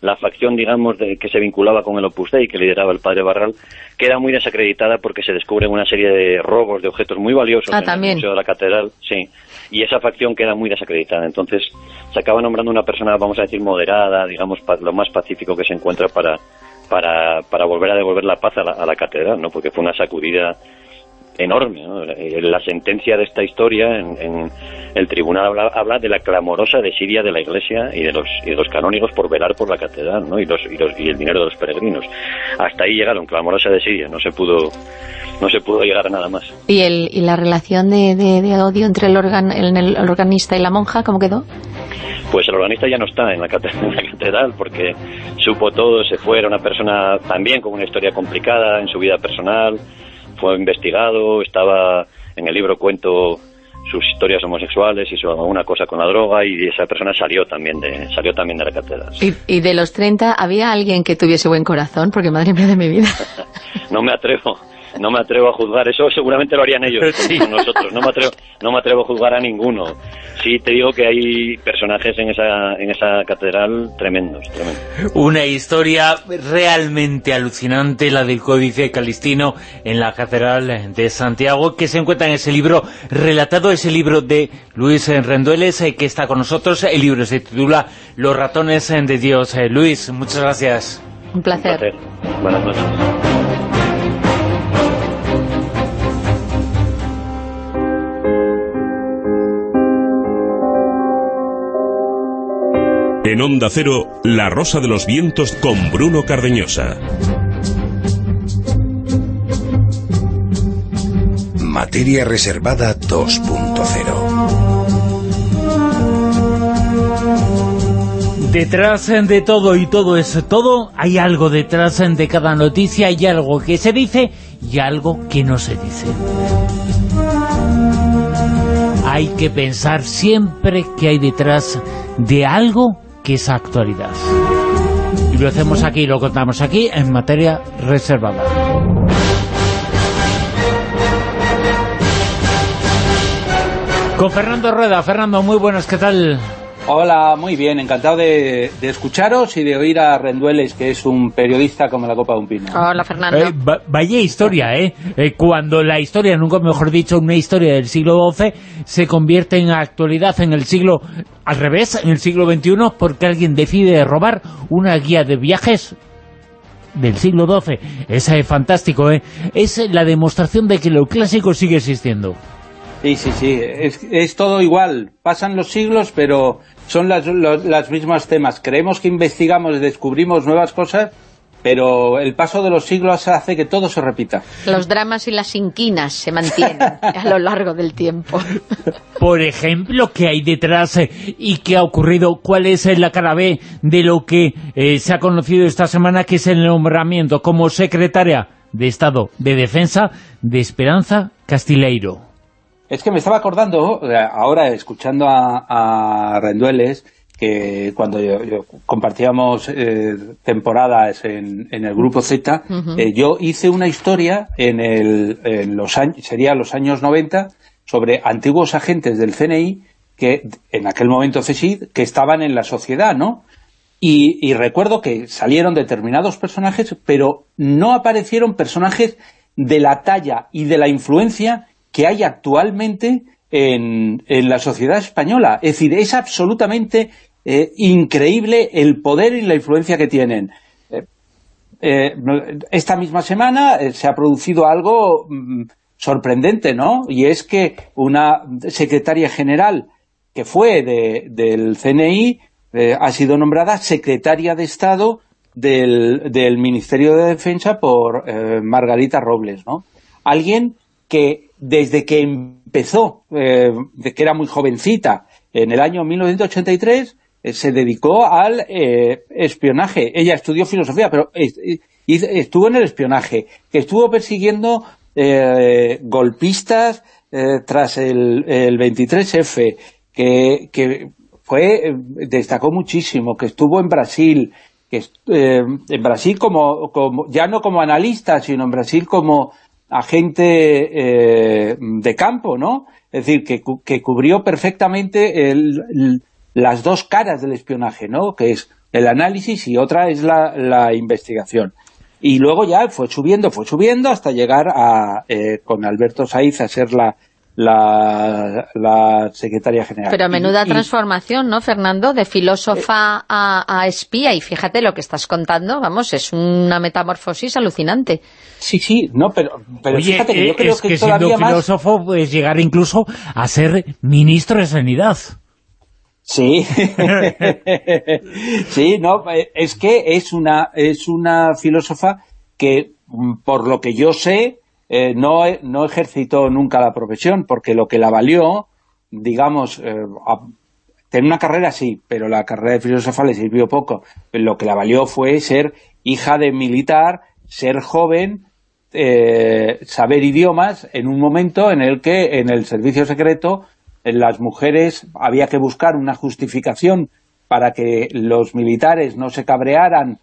la facción, digamos, de, que se vinculaba con el Opus Dei, que lideraba el padre Barral, queda muy desacreditada porque se descubren una serie de robos de objetos muy valiosos Ah, en también. el Museo de la Catedral, sí, y esa facción queda muy desacreditada. Entonces se acaba nombrando una persona, vamos a decir, moderada, digamos, pa- lo más pacífico que se encuentra para, para, para volver a devolver la paz a la, a la Catedral, ¿no? Porque fue una sacudida enorme. ¿no? Eh, La sentencia de esta historia en, en el tribunal habla, habla de la clamorosa desidia de la Iglesia y de los, y de los canónigos por velar por la catedral ¿no? y, los, y, los- y el dinero de los peregrinos. Hasta ahí llegaron, clamorosa desidia, no se pudo no se pudo llegar a nada más. ¿Y, el, y la relación de, de- de odio entre el, organ, el, el organista y la monja, cómo quedó? Pues el organista ya no está [LAUGHS] en la, catedral porque supo todo, se fue, era una persona también con una historia complicada en su vida personal, fue investigado, estaba en el libro cuento sus historias homosexuales y su alguna cosa con la droga y esa persona salió también de salió también de la catedral. ¿Y, ¿Y, de los 30 había alguien que tuviese buen corazón? Porque madre mía de mi vida. [LAUGHS] no me atrevo no me atrevo a juzgar, eso seguramente lo harían ellos [LAUGHS] con nosotros, no me, atrevo, no me atrevo a juzgar a ninguno. Sí te digo que hay personajes en esa, en esa catedral tremendos, tremendos. Una historia realmente alucinante, la del Códice Calistino en la Catedral de Santiago, que se encuentra en ese libro relatado, ese libro de Luis Rendueles, eh, que está con nosotros, el libro se titula Los ratones de Dios. Eh, Luis, muchas gracias. Un placer. Un placer. Buenas noches. En Onda Cero, La Rosa de los Vientos con Bruno Cardeñosa. Materia Reservada 2.0 Detrás de todo y todo es todo, hay algo detrás de cada noticia, hay algo que se dice y algo que no se dice. Hay que pensar siempre que hay detrás de algo esa actualidad. Y lo hacemos aquí, lo contamos aquí en materia reservada. Con Fernando Rueda. Fernando, muy buenas, ¿qué tal? Hola, muy bien, encantado de, escucharos y de oír a Rendueles, que es un periodista como la copa de un pino. Hola, Fernando. Eh, vaya historia, ¿eh? ¿eh? Cuando la historia, nunca mejor dicho, una historia del siglo XII, se convierte en actualidad en el siglo, al revés, en el siglo XXI, porque alguien decide robar una guía de viajes del siglo XII. Es eh, fantástico, ¿eh? Es la demostración de que lo clásico sigue existiendo. Sí, sí, sí, es, es, todo igual. Pasan los siglos, pero son las, las mismas temas. Creemos que investigamos, descubrimos nuevas cosas, pero el paso de los siglos hace que todo se repita. Los dramas y las inquinas se mantienen a lo largo del tiempo. [LAUGHS] Por ejemplo, ¿qué hay detrás eh, y qué ha ocurrido? ¿Cuál es eh, la cara B de lo que eh, se ha conocido esta semana, que es el nombramiento como secretaria de Estado de Defensa de Esperanza Castileiro? Es que me estaba acordando, ahora escuchando a, Rendueles, que cuando yo, compartíamos eh, temporadas en, el Grupo Z, eh, yo hice una historia en, el, en los años, sería los años 90, sobre antiguos agentes del CNI, que en aquel momento CSID, que estaban en la sociedad, ¿no? Y, y recuerdo que salieron determinados personajes, pero no aparecieron personajes de la talla y de la influencia que hay actualmente en, la sociedad española. Es decir, es absolutamente eh, increíble el poder y la influencia que tienen. Eh, eh, esta misma semana se ha producido algo mm, sorprendente, ¿no? Y es que una secretaria general que fue del CNI ha sido nombrada secretaria de Estado del, Ministerio de Defensa por Margarita Robles, ¿no? Alguien que desde que empezó, eh, que era muy jovencita, en el año 1983, eh, se dedicó al eh, espionaje. Ella estudió filosofía, pero estuvo en el espionaje, que estuvo persiguiendo golpistas tras el, 23F, que, fue destacó muchísimo, que estuvo en Brasil, que en Brasil como ya no como analista, sino en Brasil como agente eh, de campo, ¿no? Es decir, que, que cubrió perfectamente el, las dos caras del espionaje, ¿no? Que es el análisis y otra es la, la investigación. Y luego ya fue subiendo, fue subiendo hasta llegar a, eh, con Alberto Saiz a ser la, la, secretaria general. Pero menuda transformación, ¿no, Fernando? De filósofa a, espía, y fíjate lo que estás contando, vamos, es una metamorfosis alucinante. Sí, sí, no, pero, pero fíjate que yo eh, creo es que, siendo filósofo puedes llegar incluso a ser ministro de Sanidad. Sí, [LAUGHS] sí, no, es que es una, es una filósofa que, mm, por lo que yo sé, eh, no, no ejercitó nunca la profesión, porque lo que la valió, digamos, eh, tener una carrera sí, pero la carrera de filosofía le sirvió poco. Lo que la valió fue ser hija de militar, ser joven, eh, saber idiomas en un momento en el que en el servicio secreto en las mujeres había que buscar una justificación para que los militares no se cabrearan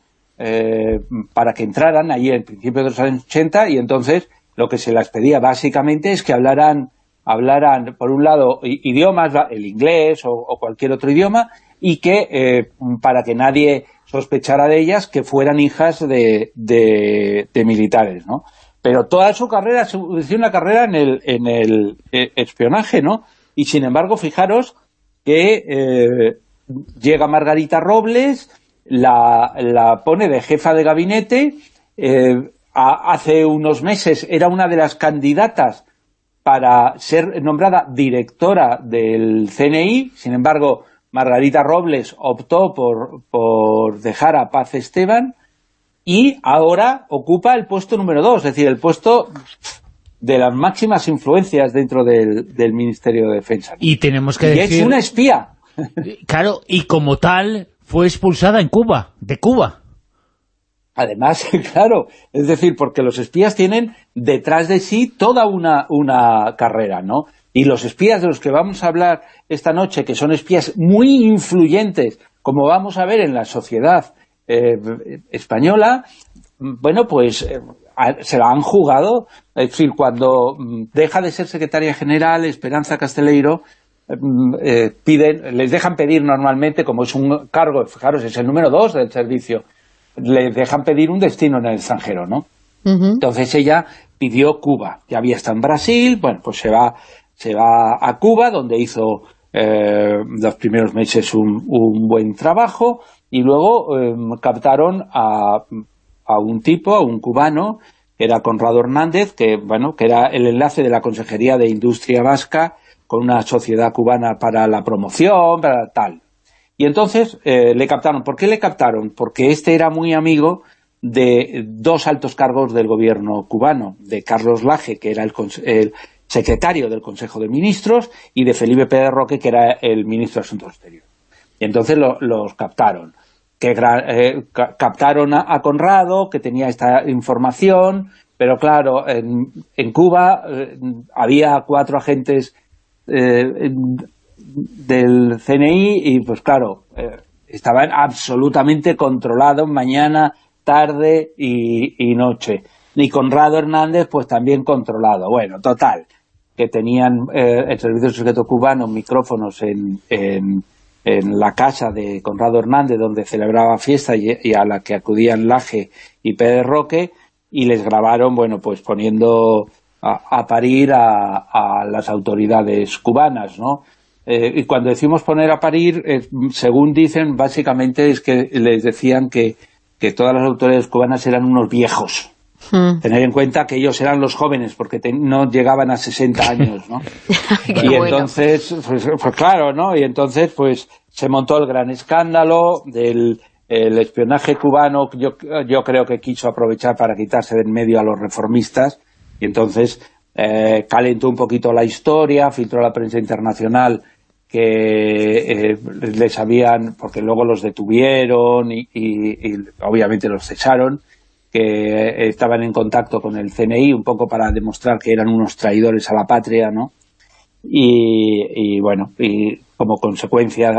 para que entraran allí en principio de los años 80 y entonces lo que se les pedía básicamente es que hablaran, hablaran por un lado, idiomas, el inglés o, cualquier otro idioma, y que eh, para que nadie sospechara de ellas que fueran hijas de, de, militares, ¿no? Pero toda su carrera, su, una carrera en el, en el eh, espionaje, ¿no? Y sin embargo, fijaros que eh, llega Margarita Robles, la, la, pone de jefa de gabinete, hace unos meses era una de las candidatas para ser nombrada directora del CNI, sin embargo, Margarita Robles optó por, por dejar a Paz Esteban y ahora ocupa el puesto número dos, es decir, el puesto de las máximas influencias dentro del, Ministerio de Defensa. Y tenemos que decir... es una espía. [LAUGHS] Claro, y como tal fue expulsada en Cuba, de Cuba. Además, [LAUGHS] claro, es decir, porque los espías tienen detrás de sí toda una, una carrera, ¿no? Y los espías de los que vamos a hablar esta noche, que son espías muy influyentes, como vamos a ver en la sociedad eh, española, bueno, pues eh, se la han jugado. Es decir, cuando mm, deja de ser secretaria general Esperanza Casteleiro, mm, eh, piden, les dejan pedir normalmente, como es un cargo, fijaros, es el número dos del servicio, le dejan pedir un destino en el extranjero, ¿no? Entonces ella pidió Cuba, ya había estado en Brasil, bueno, pues se va, se va a Cuba, donde hizo eh, los primeros meses un, buen trabajo, y luego em, captaron a, a un tipo, a un cubano, que era Conrado Hernández, que bueno que era el enlace de la Consejería de Industria Vasca con una sociedad cubana para la promoción, para tal. Y entonces eh, le captaron. ¿Por qué le captaron? Porque este era muy amigo de dos altos cargos del gobierno cubano, de Carlos Laje, que era el, secretario del Consejo de Ministros, y de Felipe Pérez Roque, que era el ministro de Asuntos Exteriores. Y entonces los captaron. Que eh, captaron a, Conrado, que tenía esta información, pero claro, en, Cuba eh, había cuatro agentes del CNI y pues claro, eh, estaban absolutamente controlados mañana, tarde y, noche. Y Conrado Hernández pues también controlado. Bueno, total, que tenían eh, el Servicio Secreto Cubano micrófonos en, en, la casa de Conrado Hernández donde celebraba fiesta y, a la que acudían Laje y Pérez Roque y les grabaron, bueno, pues poniendo a, parir a, a, las autoridades cubanas, ¿no? Eh, y cuando decimos poner a parir, eh, según dicen, básicamente es que les decían que, que todas las autoridades cubanas eran unos viejos. Hmm. Tener en cuenta que ellos eran los jóvenes, porque no llegaban a 60 años, ¿no? [LAUGHS] y entonces, pues, pues, claro, ¿no? Y entonces, pues, se montó el gran escándalo del el espionaje cubano, yo, yo creo que quiso aprovechar para quitarse de en medio a los reformistas, y entonces eh, calentó un poquito la historia, filtró a la prensa internacional que eh, les habían, porque luego los detuvieron y, obviamente los cesaron, que estaban en contacto con el CNI un poco para demostrar que eran unos traidores a la patria, ¿no? Y, bueno, y como consecuencia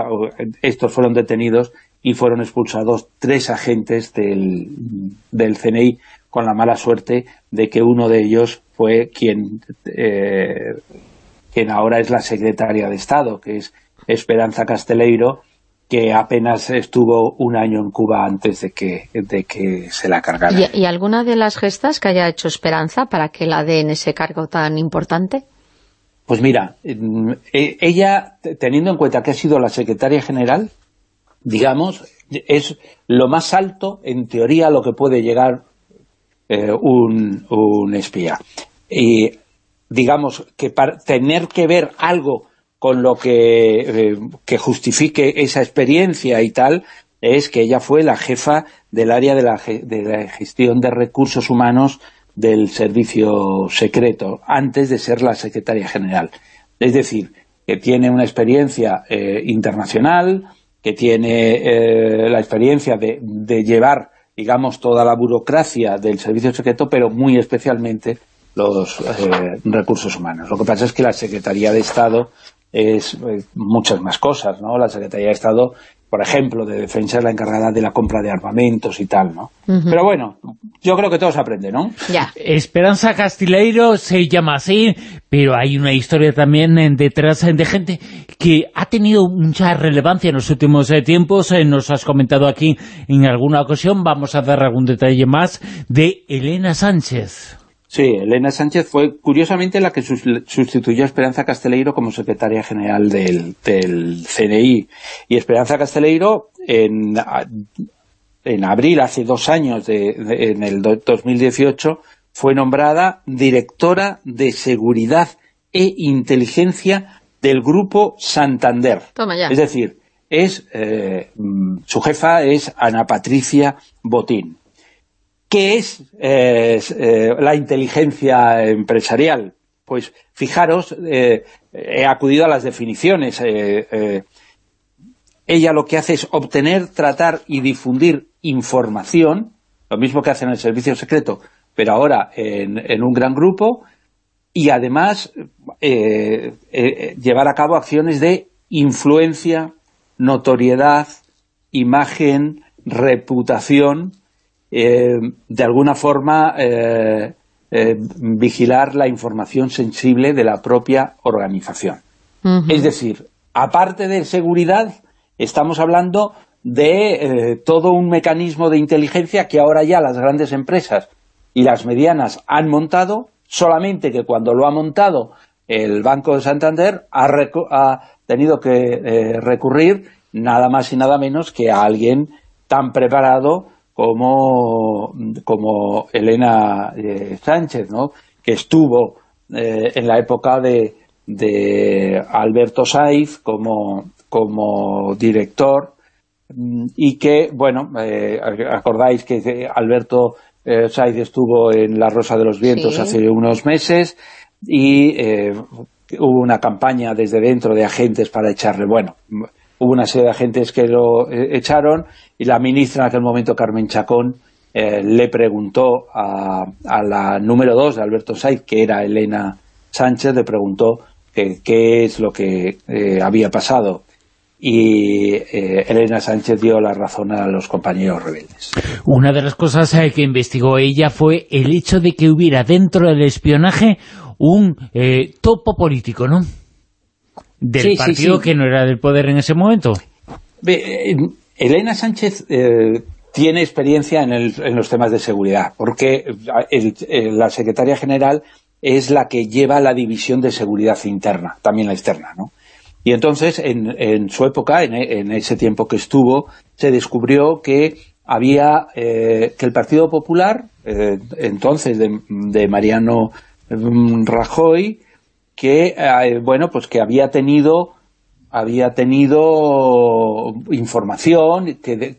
estos fueron detenidos y fueron expulsados tres agentes del, del CNI con la mala suerte de que uno de ellos fue quien eh, quien ahora es la secretaria de Estado, que es Esperanza Casteleiro, que apenas estuvo un año en Cuba antes de que, de que se la cargara. ¿Y, alguna de las gestas que haya hecho Esperanza para que la den ese cargo tan importante? Pues mira, e, ella, teniendo en cuenta que ha sido la secretaria general, digamos, es lo más alto, en teoría, lo que puede llegar eh, un, un espía. Y digamos, que para tener que ver algo con lo que, eh, que justifique esa experiencia y tal, es que ella fue la jefa del área de la, de la gestión de recursos humanos del servicio secreto, antes de ser la secretaria general. Es decir, que tiene una experiencia eh, internacional, que tiene eh, la experiencia de, llevar, digamos, toda la burocracia del servicio secreto, pero muy especialmente los eh, recursos humanos. Lo que pasa es que la Secretaría de Estado es muchas más cosas, ¿no? La Secretaría de Estado por ejemplo, de defensa es la encargada de la compra de armamentos y tal, ¿no? Pero bueno, yo creo que todos aprenden, ¿no? Ya. Esperanza Castileiro se llama así, pero hay una historia también detrás de gente que ha tenido mucha relevancia en los últimos eh, tiempos, eh, nos has comentado aquí en alguna ocasión, vamos a dar algún detalle más, de Elena Sánchez. Sí, Elena Sánchez fue curiosamente la que sustituyó a Esperanza Casteleiro como secretaria general del, CNI. Y Esperanza Casteleiro, en, en abril, hace dos años, en el 2018, fue nombrada directora de Seguridad e Inteligencia del Grupo Santander. Toma ya. Es decir, es eh, su jefa es Ana Patricia Botín. ¿Qué es eh, la inteligencia empresarial? Pues fijaros, eh, he acudido a las definiciones. Eh, ella lo que hace es obtener, tratar y difundir información, lo mismo que hace en el servicio secreto, pero ahora en, un gran grupo, y además llevar a cabo acciones de influencia, notoriedad, imagen, reputación, eh, de alguna forma eh, eh, vigilar la información sensible de la propia organización. Es decir, aparte de seguridad, estamos hablando de todo un mecanismo de inteligencia que ahora ya las grandes empresas y las medianas han montado, solamente que cuando lo ha montado el Banco de Santander ha, ha tenido que recurrir nada más y nada menos que a alguien tan preparado como, como Elena eh, Sánchez, ¿no? que estuvo eh, en la época de, de Alberto Saiz como, como director mm, y que, bueno, eh, acordáis que Alberto Saiz estuvo en La Rosa de los Vientos hace unos meses y hubo una campaña desde dentro de agentes para echarle, bueno, hubo una serie de agentes que lo echaron y la ministra en aquel momento, Carmen Chacón, eh, le preguntó a, la número dos de Alberto Saiz, que era Elena Sánchez, le preguntó qué es lo que eh, había pasado y eh, Elena Sánchez dio la razón a los compañeros rebeldes. Una de las cosas que investigó ella fue el hecho de que hubiera dentro del espionaje un topo político, ¿no? Del partido que no era del poder en ese momento. Elena Sánchez eh, tiene experiencia en, los temas de seguridad, porque la secretaria general es la que lleva la división de seguridad interna, también la externa, ¿no? Y entonces, en, su época, en, ese tiempo que estuvo, se descubrió que había, eh, que el Partido Popular, eh, entonces de, Mariano mm, Rajoy, que, bueno, pues que había tenido había tenido información que,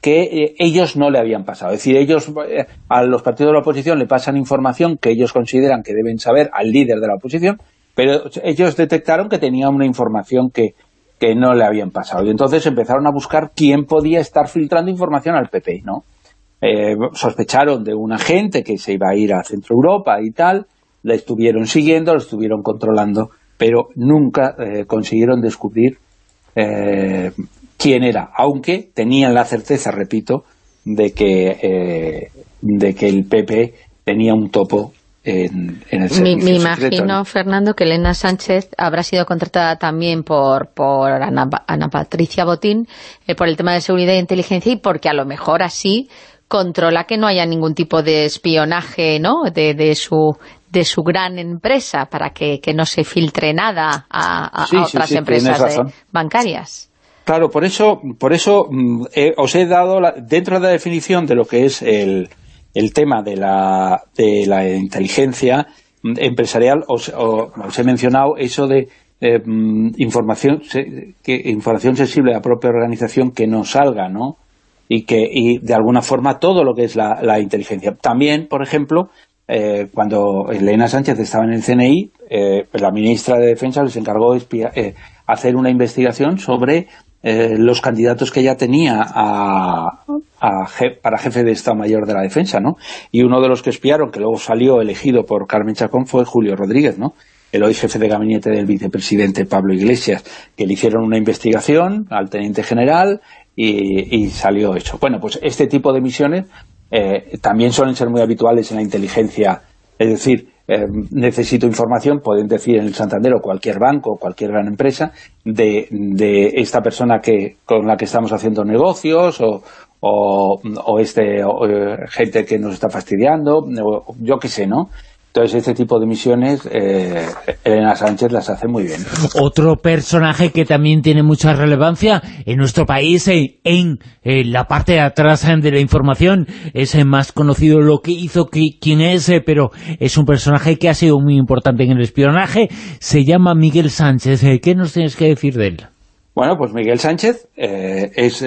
que eh, ellos no le habían pasado. Es decir, ellos eh, a los partidos de la oposición le pasan información que ellos consideran que deben saber al líder de la oposición, pero ellos detectaron que tenía una información que, que no le habían pasado. Y entonces empezaron a buscar quién podía estar filtrando información al PP, ¿no? Eh, sospecharon de un agente que se iba a ir a Centro Europa y tal, le estuvieron siguiendo, lo estuvieron controlando pero nunca eh, consiguieron descubrir eh, quién era, aunque tenían la certeza, repito, de que, eh, de que el PP tenía un topo en, el servicio Me, imagino, Fernando, que Elena Sánchez habrá sido contratada también por, por Ana, Patricia Botín por el tema de seguridad e inteligencia y porque a lo mejor así controla que no haya ningún tipo de espionaje ¿no? de, de, su, de su gran empresa para que, no se filtre nada a, otras empresas bancarias. Claro, por eso, por eso mm, os he dado, dentro de la definición de lo que es el, el tema de la, de la inteligencia mm, empresarial, os, he mencionado eso de mm, información que información sensible a la propia organización que no salga, ¿no? Y que y de alguna forma todo lo que es la, la inteligencia. También, por ejemplo, eh, cuando Elena Sánchez estaba en el CNI, eh, la ministra de Defensa les encargó de hacer una investigación sobre los candidatos que ella tenía a, para jefe de Estado Mayor de la Defensa, ¿no? Y uno de los que espiaron, que luego salió elegido por Carmen Chacón, fue Julio Rodríguez, ¿no? el hoy jefe de gabinete del vicepresidente Pablo Iglesias, que le hicieron una investigación al teniente general y, salió eso. Bueno, pues este tipo de misiones eh, también suelen ser muy habituales en la inteligencia, es decir, eh, necesito información, pueden decir en el Santander o cualquier banco, cualquier gran empresa, de, esta persona que con la que estamos haciendo negocios o, o, este eh, gente que nos está fastidiando, yo qué sé, ¿no? Entonces, este tipo de misiones, eh, Elena Sánchez las hace muy bien. Otro personaje que también tiene mucha relevancia en nuestro país, eh, en, la parte de atrás de la información, es más conocido lo que hizo, que, quién es, eh, pero es un personaje que ha sido muy importante en el espionaje, se llama Miguel Sánchez. ¿Qué nos tienes que decir de él? Bueno, pues Miguel Sánchez es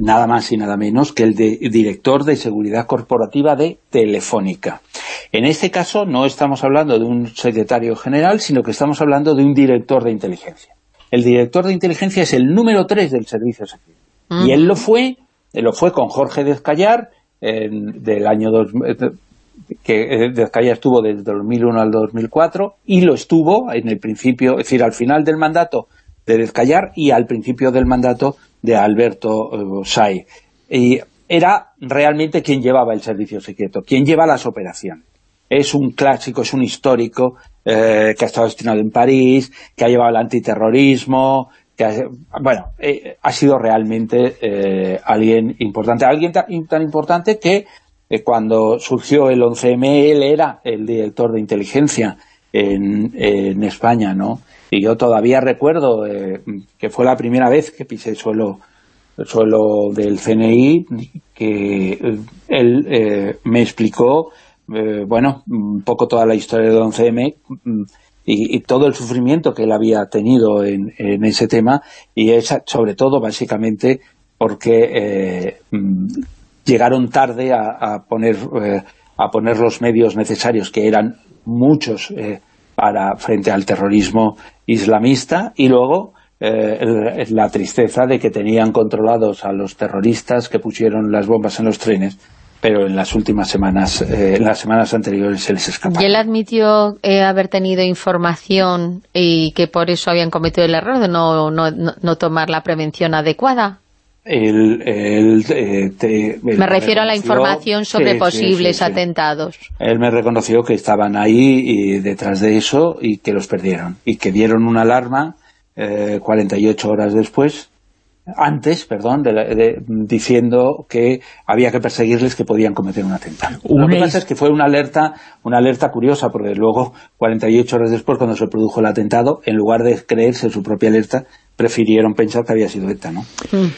nada más y nada menos que el director de Seguridad Corporativa de Telefónica. En este caso no estamos hablando de un secretario general, sino que estamos hablando de un director de inteligencia. El director de inteligencia es el número 3 del servicio secreto. Y él lo fue, lo fue con Jorge Descallar, del año que eh, Descallar estuvo desde 2001 al 2004, y lo estuvo en el principio, es decir, al final del mandato de Descallar y al principio del mandato de Alberto eh, Say. Y era realmente quien llevaba el servicio secreto, quien lleva las operaciones es un clásico, es un histórico eh, que ha estado destinado en París, que ha llevado el antiterrorismo, que ha, bueno, eh, ha sido realmente eh, alguien importante, alguien tan, importante que cuando surgió el 11M él era el director de inteligencia en, en España, ¿no? Y yo todavía recuerdo que fue la primera vez que pisé el suelo, el suelo del CNI, que él me explicó eh, bueno, un poco toda la historia de 11M mm, y, todo el sufrimiento que él había tenido en, ese tema y es sobre todo básicamente porque eh, mm, llegaron tarde a, poner eh, a poner los medios necesarios que eran muchos para frente al terrorismo islamista y luego la tristeza de que tenían controlados a los terroristas que pusieron las bombas en los trenes pero en las últimas semanas, eh, en las semanas anteriores se les escapó. ¿Y él admitió eh, haber tenido información y que por eso habían cometido el error de no, no, no tomar la prevención adecuada? El, eh, me refiero a la información sobre posibles atentados. Él me reconoció que estaban ahí y detrás de eso y que los perdieron. Y que dieron una alarma 48 horas después antes, perdón, diciendo que había que perseguirles que podían cometer un atentado. Lo que pasa es que fue una alerta, una alerta curiosa, porque luego, 48 horas después, cuando se produjo el atentado, en lugar de creerse su propia alerta, prefirieron pensar que había sido ETA, ¿no? Mm.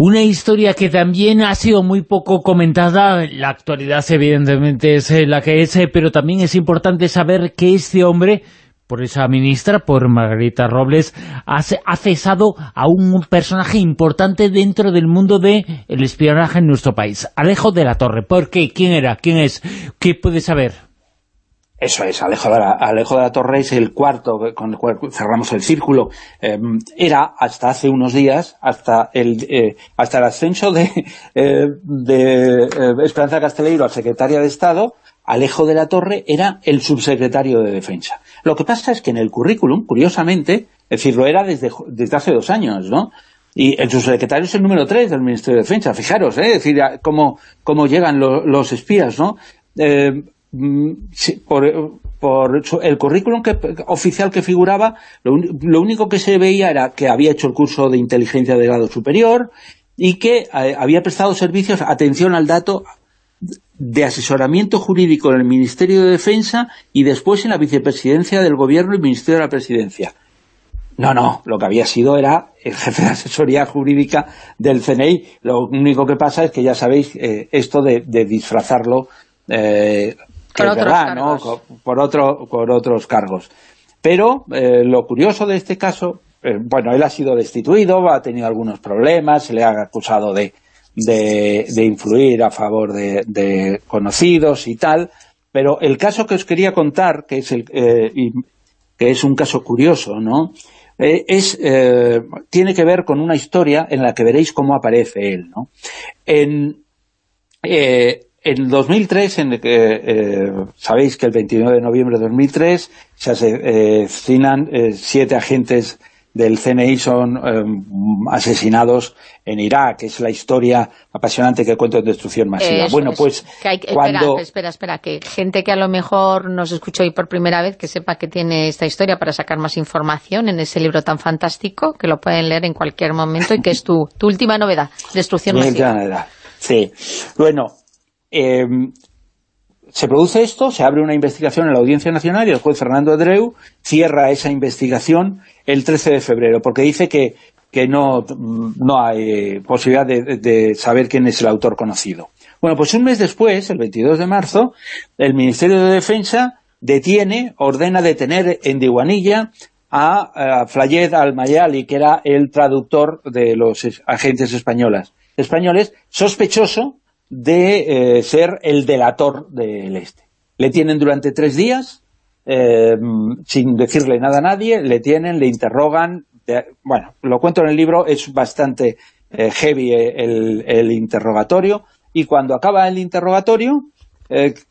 Una historia que también ha sido muy poco comentada, la actualidad evidentemente es la que es, pero también es importante saber que este hombre por esa ministra, por Margarita Robles, ha, cesado a un personaje importante dentro del mundo del espionaje en nuestro país, Alejo de la Torre. ¿Por qué? ¿Quién era? ¿Quién es? ¿Qué puede saber? Eso es, Alejo de la, Alejo de la Torre es el cuarto con el cual cerramos el círculo. Em, era hasta hace unos días, hasta el eh, hasta el ascenso de, eh, de eh, Esperanza Castelleiro a secretaria de Estado, Alejo de la Torre era el subsecretario de Defensa. Lo que pasa es que en el currículum, curiosamente, es decir, lo era desde, desde hace dos años, ¿no? Y el subsecretario es el número tres del Ministerio de Defensa, fijaros, ¿eh? es decir, cómo, cómo llegan los espías, ¿no? Eh, mm, por, por, el currículum oficial que figuraba, lo, lo, único que se veía era que había hecho el curso de inteligencia de grado superior y que eh, había prestado servicios, atención al dato, de asesoramiento jurídico en el Ministerio de Defensa y después en la vicepresidencia del Gobierno y Ministerio de la Presidencia. No, no, lo que había sido era el jefe de asesoría jurídica del CNI. Lo único que pasa es que ya sabéis eh, esto de, disfrazarlo eh, por, otro, por otros cargos. Pero eh, lo curioso de este caso, bueno, él ha sido destituido, ha tenido algunos problemas, se le ha acusado de de, influir a favor de, conocidos y tal, Pero el caso que os quería contar, que es, el, eh, que es un caso curioso, ¿no?, eh, es, eh, tiene que ver con una historia en la que veréis cómo aparece él. ¿no? En, eh, en 2003, en que, sabéis que el 29 de noviembre de 2003 se asesinan siete agentes del CNI son em, asesinados en Irak, que es la historia apasionante que cuento de destrucción masiva. bueno, pues cuando... Espera, espera, que gente que a lo mejor nos escuchó hoy por primera vez, que sepa que tiene esta historia para sacar más información en ese libro tan fantástico, que lo pueden leer en cualquier momento y que es tu, tu última novedad, destrucción masiva. Sí, bueno, eh, se produce esto, se abre una investigación en la Audiencia Nacional y el juez Fernando Adreu cierra esa investigación el 13 de febrero, porque dice que, que no, no hay posibilidad de, saber quién es el autor conocido. Bueno, pues un mes después, el 22 de marzo, el Ministerio de Defensa detiene, ordena detener en Diguanilla a, a al-Mayali, que era el traductor de los agentes españoles, españoles sospechoso de eh, ser el delator del este. Le tienen durante tres días, eh, sin decirle nada a nadie, le tienen, le interrogan, bueno, lo cuento en el libro, es bastante eh, heavy el, interrogatorio, y cuando acaba el interrogatorio,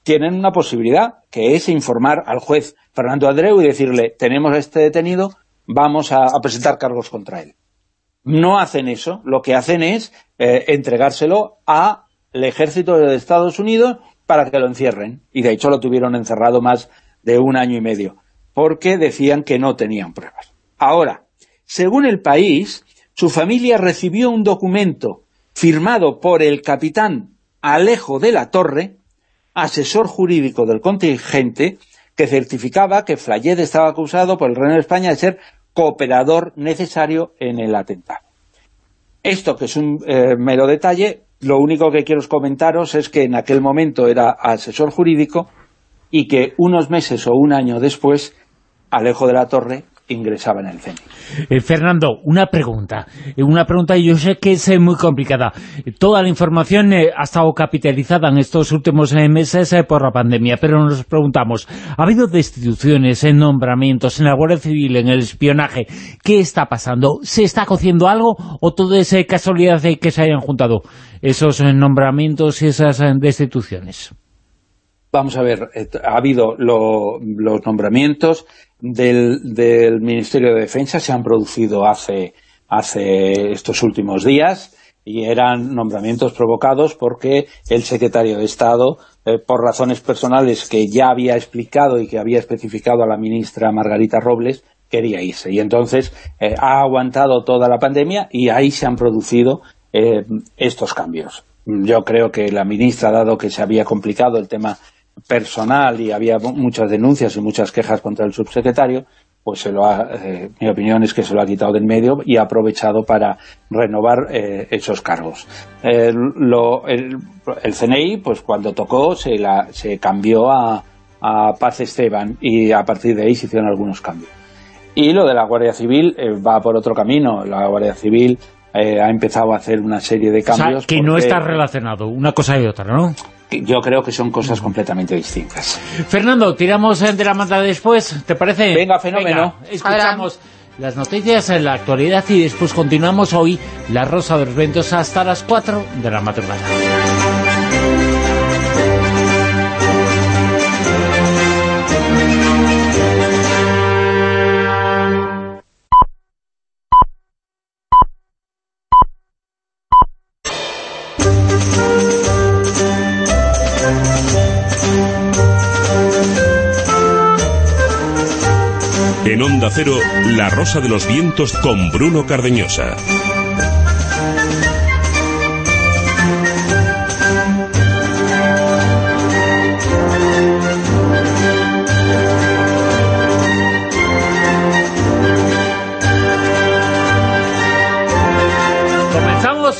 tienen una posibilidad, que es informar al juez Fernando Adreu y decirle, tenemos a este detenido, vamos a, presentar cargos contra él. No hacen eso, lo que hacen es entregárselo a el ejército de Estados Unidos para que lo encierren. Y de hecho lo tuvieron encerrado más de un año y medio, porque decían que no tenían pruebas. Ahora, según el país, su familia recibió un documento firmado por el capitán Alejo de la Torre, asesor jurídico del contingente, que certificaba que Flayet estaba acusado por el Reino de España de ser cooperador necesario en el atentado. Esto, que es un eh, mero detalle, lo único que quiero comentaros es que en aquel momento era asesor jurídico y que unos meses o un año después Alejo de la Torre ingresaba en el CENI. Eh, Fernando, una pregunta. Eh, una pregunta, y yo sé que es eh, muy complicada. Toda la información ha estado capitalizada en estos últimos meses por la pandemia, pero nos preguntamos, ¿ha habido destituciones, en nombramientos, en la Guardia Civil, en el espionaje? ¿Qué está pasando? ¿Se está cociendo algo o todo es casualidad de que se hayan juntado esos nombramientos y esas destituciones? Vamos a ver, ha habido los nombramientos, del, Ministerio de Defensa se han producido hace, estos últimos días y eran nombramientos provocados porque el secretario de Estado, eh, por razones personales que ya había explicado y que había especificado a la ministra Margarita Robles, quería irse. Y entonces eh, ha aguantado toda la pandemia y ahí se han producido eh, estos cambios. Yo creo que la ministra, dado que se había complicado el tema personal y había muchas denuncias y muchas quejas contra el subsecretario, pues se lo ha, eh, mi opinión es que se lo ha quitado del medio y ha aprovechado para renovar eh, esos cargos. el, CNI, pues cuando tocó, se, la, se cambió a, a Paz Esteban y a partir de ahí se hicieron algunos cambios. Y lo de la Guardia Civil eh, va por otro camino. La Guardia Civil ha empezado a hacer una serie de cambios. O sea, que no está relacionado una cosa y otra, ¿no? Yo creo que son cosas completamente distintas. Fernando, tiramos de la manta después, ¿te parece? Venga, fenómeno. escuchamos las noticias en la actualidad y después continuamos hoy La Rosa de los Ventos hasta las 4 de la madrugada. La Rosa de los Vientos con Bruno Cardeñosa.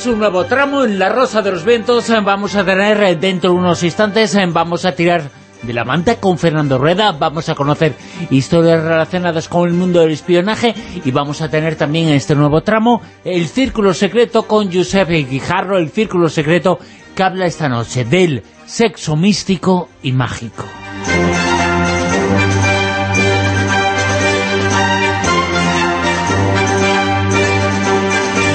Un nuevo tramo en La Rosa de los Vientos. Vamos a tener dentro de unos instantes, vamos a tirar de la manta con Fernando Rueda. Vamos a conocer historias relacionadas con el mundo del espionaje y vamos a tener también en este nuevo tramo el Círculo Secreto con Giuseppe Guijarro, el Círculo Secreto que habla esta noche del sexo místico y mágico.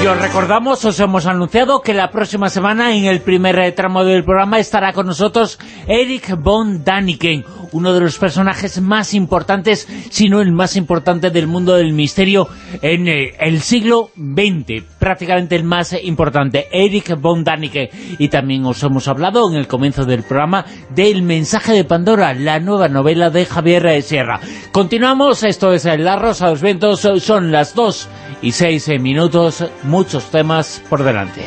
Y os recordamos, os hemos anunciado que la próxima semana en el primer tramo del programa estará con nosotros Eric von Daniken, uno de los personajes más importantes, si no el más importante del mundo del misterio en eh, el siglo XX, prácticamente el más importante, Eric von Daniken. Y también os hemos hablado en el comienzo del programa del mensaje de Pandora, la nueva novela de Javier Sierra. Continuamos, esto es La Rosa de los Vientos, son las 2 y 6 minutos, muchos temas por delante.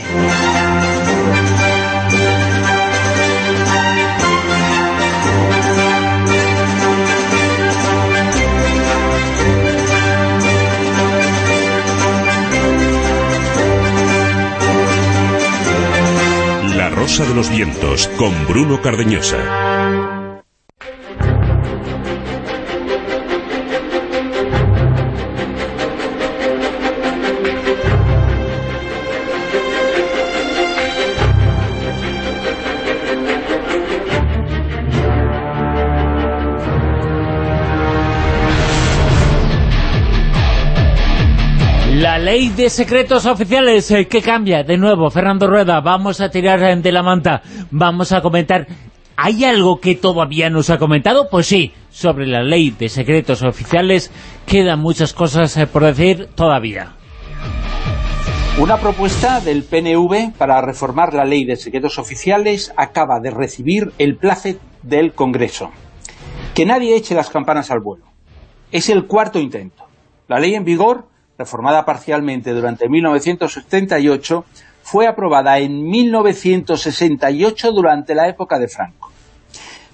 La Rosa de los Vientos con Bruno Cardeñosa. Ley de secretos oficiales, eh, ¿qué cambia? De nuevo, Fernando Rueda, vamos a tirar eh, de la manta, vamos a comentar... ¿Hay algo que todavía no se ha comentado? Pues sí, sobre la ley de secretos oficiales quedan muchas cosas eh, por decir todavía. Una propuesta del PNV para reformar la ley de secretos oficiales acaba de recibir el place del Congreso. Que nadie eche las campanas al vuelo. Es el cuarto intento. La ley en vigor reformada parcialmente durante 1978, fue aprobada en 1968 durante la época de Franco.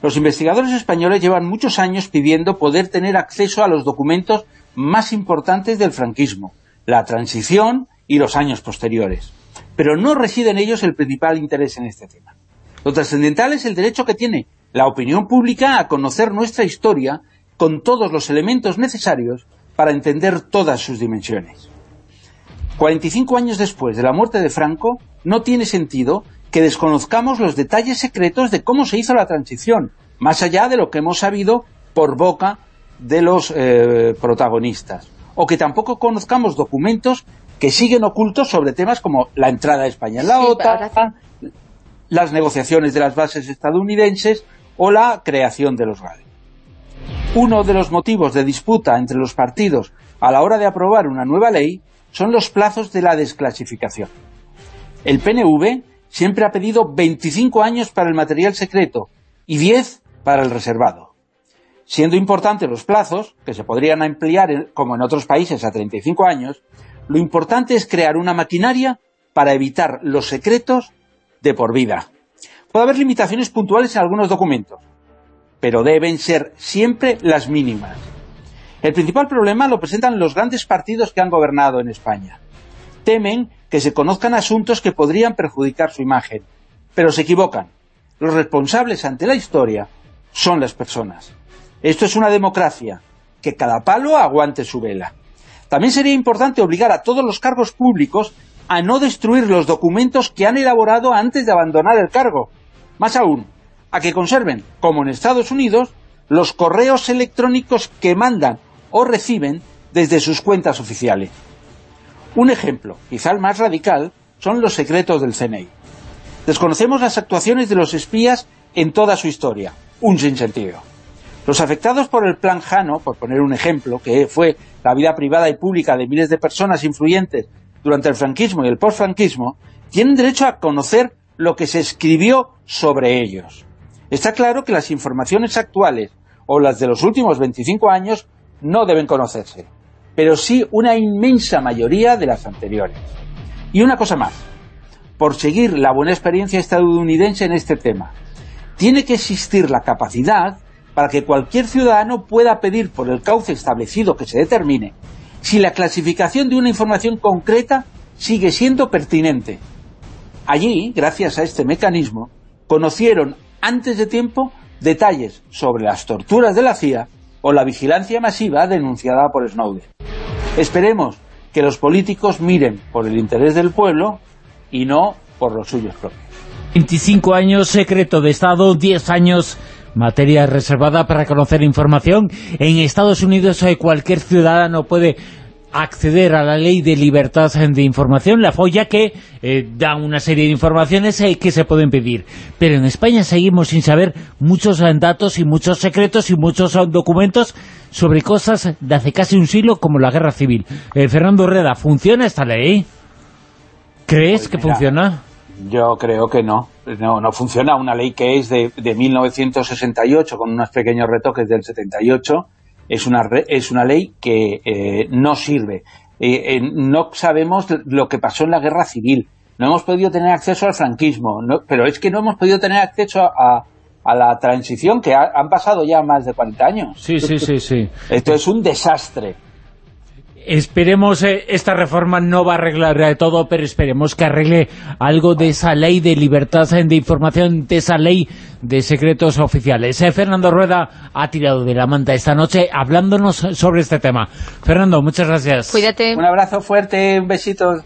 Los investigadores españoles llevan muchos años pidiendo poder tener acceso a los documentos más importantes del franquismo, la transición y los años posteriores. Pero no reside en ellos el principal interés en este tema. Lo trascendental es el derecho que tiene la opinión pública a conocer nuestra historia con todos los elementos necesarios para entender todas sus dimensiones. 45 años después de la muerte de Franco, no tiene sentido que desconozcamos los detalles secretos de cómo se hizo la transición, más allá de lo que hemos sabido por boca de los eh, protagonistas. O que tampoco conozcamos documentos que siguen ocultos sobre temas como la entrada de España en la OTAN, las negociaciones de las bases estadounidenses o la creación de los GAL. Uno de los motivos de disputa entre los partidos a la hora de aprobar una nueva ley son los plazos de la desclasificación. El PNV siempre ha pedido 25 años para el material secreto y 10 para el reservado. Siendo importantes los plazos, que se podrían ampliar como en otros países a 35 años, lo importante es crear una maquinaria para evitar los secretos de por vida. Puede haber limitaciones puntuales en algunos documentos, pero deben ser siempre las mínimas. El principal problema lo presentan los grandes partidos que han gobernado en España. Temen que se conozcan asuntos que podrían perjudicar su imagen, pero se equivocan. Los responsables ante la historia son las personas. Esto es una democracia, que cada palo aguante su vela. También sería importante obligar a todos los cargos públicos a no destruir los documentos que han elaborado antes de abandonar el cargo. Más aún, a que conserven, como en Estados Unidos, los correos electrónicos que mandan o reciben desde sus cuentas oficiales. Un ejemplo, quizá el más radical, son los secretos del CNI. Desconocemos las actuaciones de los espías en toda su historia, un sinsentido. Los afectados por el plan Jano, por poner un ejemplo, que fue la vida privada y pública de miles de personas influyentes durante el franquismo y el postfranquismo, tienen derecho a conocer lo que se escribió sobre ellos. Está claro que las informaciones actuales o las de los últimos 25 años no deben conocerse, pero sí una inmensa mayoría de las anteriores. Y una cosa más, por seguir la buena experiencia estadounidense en este tema, tiene que existir la capacidad para que cualquier ciudadano pueda pedir por el cauce establecido que se determine si la clasificación de una información concreta sigue siendo pertinente. Allí, gracias a este mecanismo, conocieron antes de tiempo detalles sobre las torturas de la CIA o la vigilancia masiva denunciada por Snowden. Esperemos que los políticos miren por el interés del pueblo y no por los suyos propios. 25 años secreto de Estado, 10 años materia reservada para conocer información. En Estados Unidos eh, cualquier ciudadano puede acceder a la ley de libertad de información, la FOIA, que eh, da una serie de informaciones eh, que se pueden pedir. Pero en España seguimos sin saber muchos eh, datos y muchos secretos y muchos documentos sobre cosas de hace casi un siglo como la guerra civil. Fernando Reda, ¿funciona esta ley? ¿Crees pues que funciona? Yo creo que no. no. No funciona. Una ley que es de, de 1968, con unos pequeños retoques del 78, es una, es una ley que eh, no sirve. Eh, eh, no sabemos lo que pasó en la guerra civil. No hemos podido tener acceso al franquismo, pero es que no hemos podido tener acceso a, a la transición, que han pasado ya más de 40 años. Sí, sí, sí, sí. Esto es un desastre. Esperemos, eh, esta reforma no va a arreglar de todo, pero esperemos que arregle algo de esa ley de libertad de información, de esa ley de secretos oficiales. Eh, Fernando Rueda ha tirado de la manta esta noche hablándonos sobre este tema. Fernando, muchas gracias. Cuídate. Un abrazo fuerte, un besito.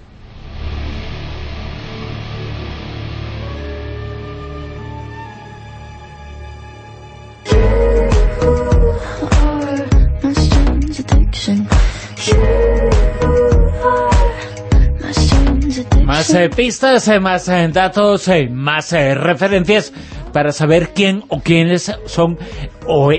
Más eh, pistas, eh, más eh, datos, más referencias para saber quién o quiénes son o,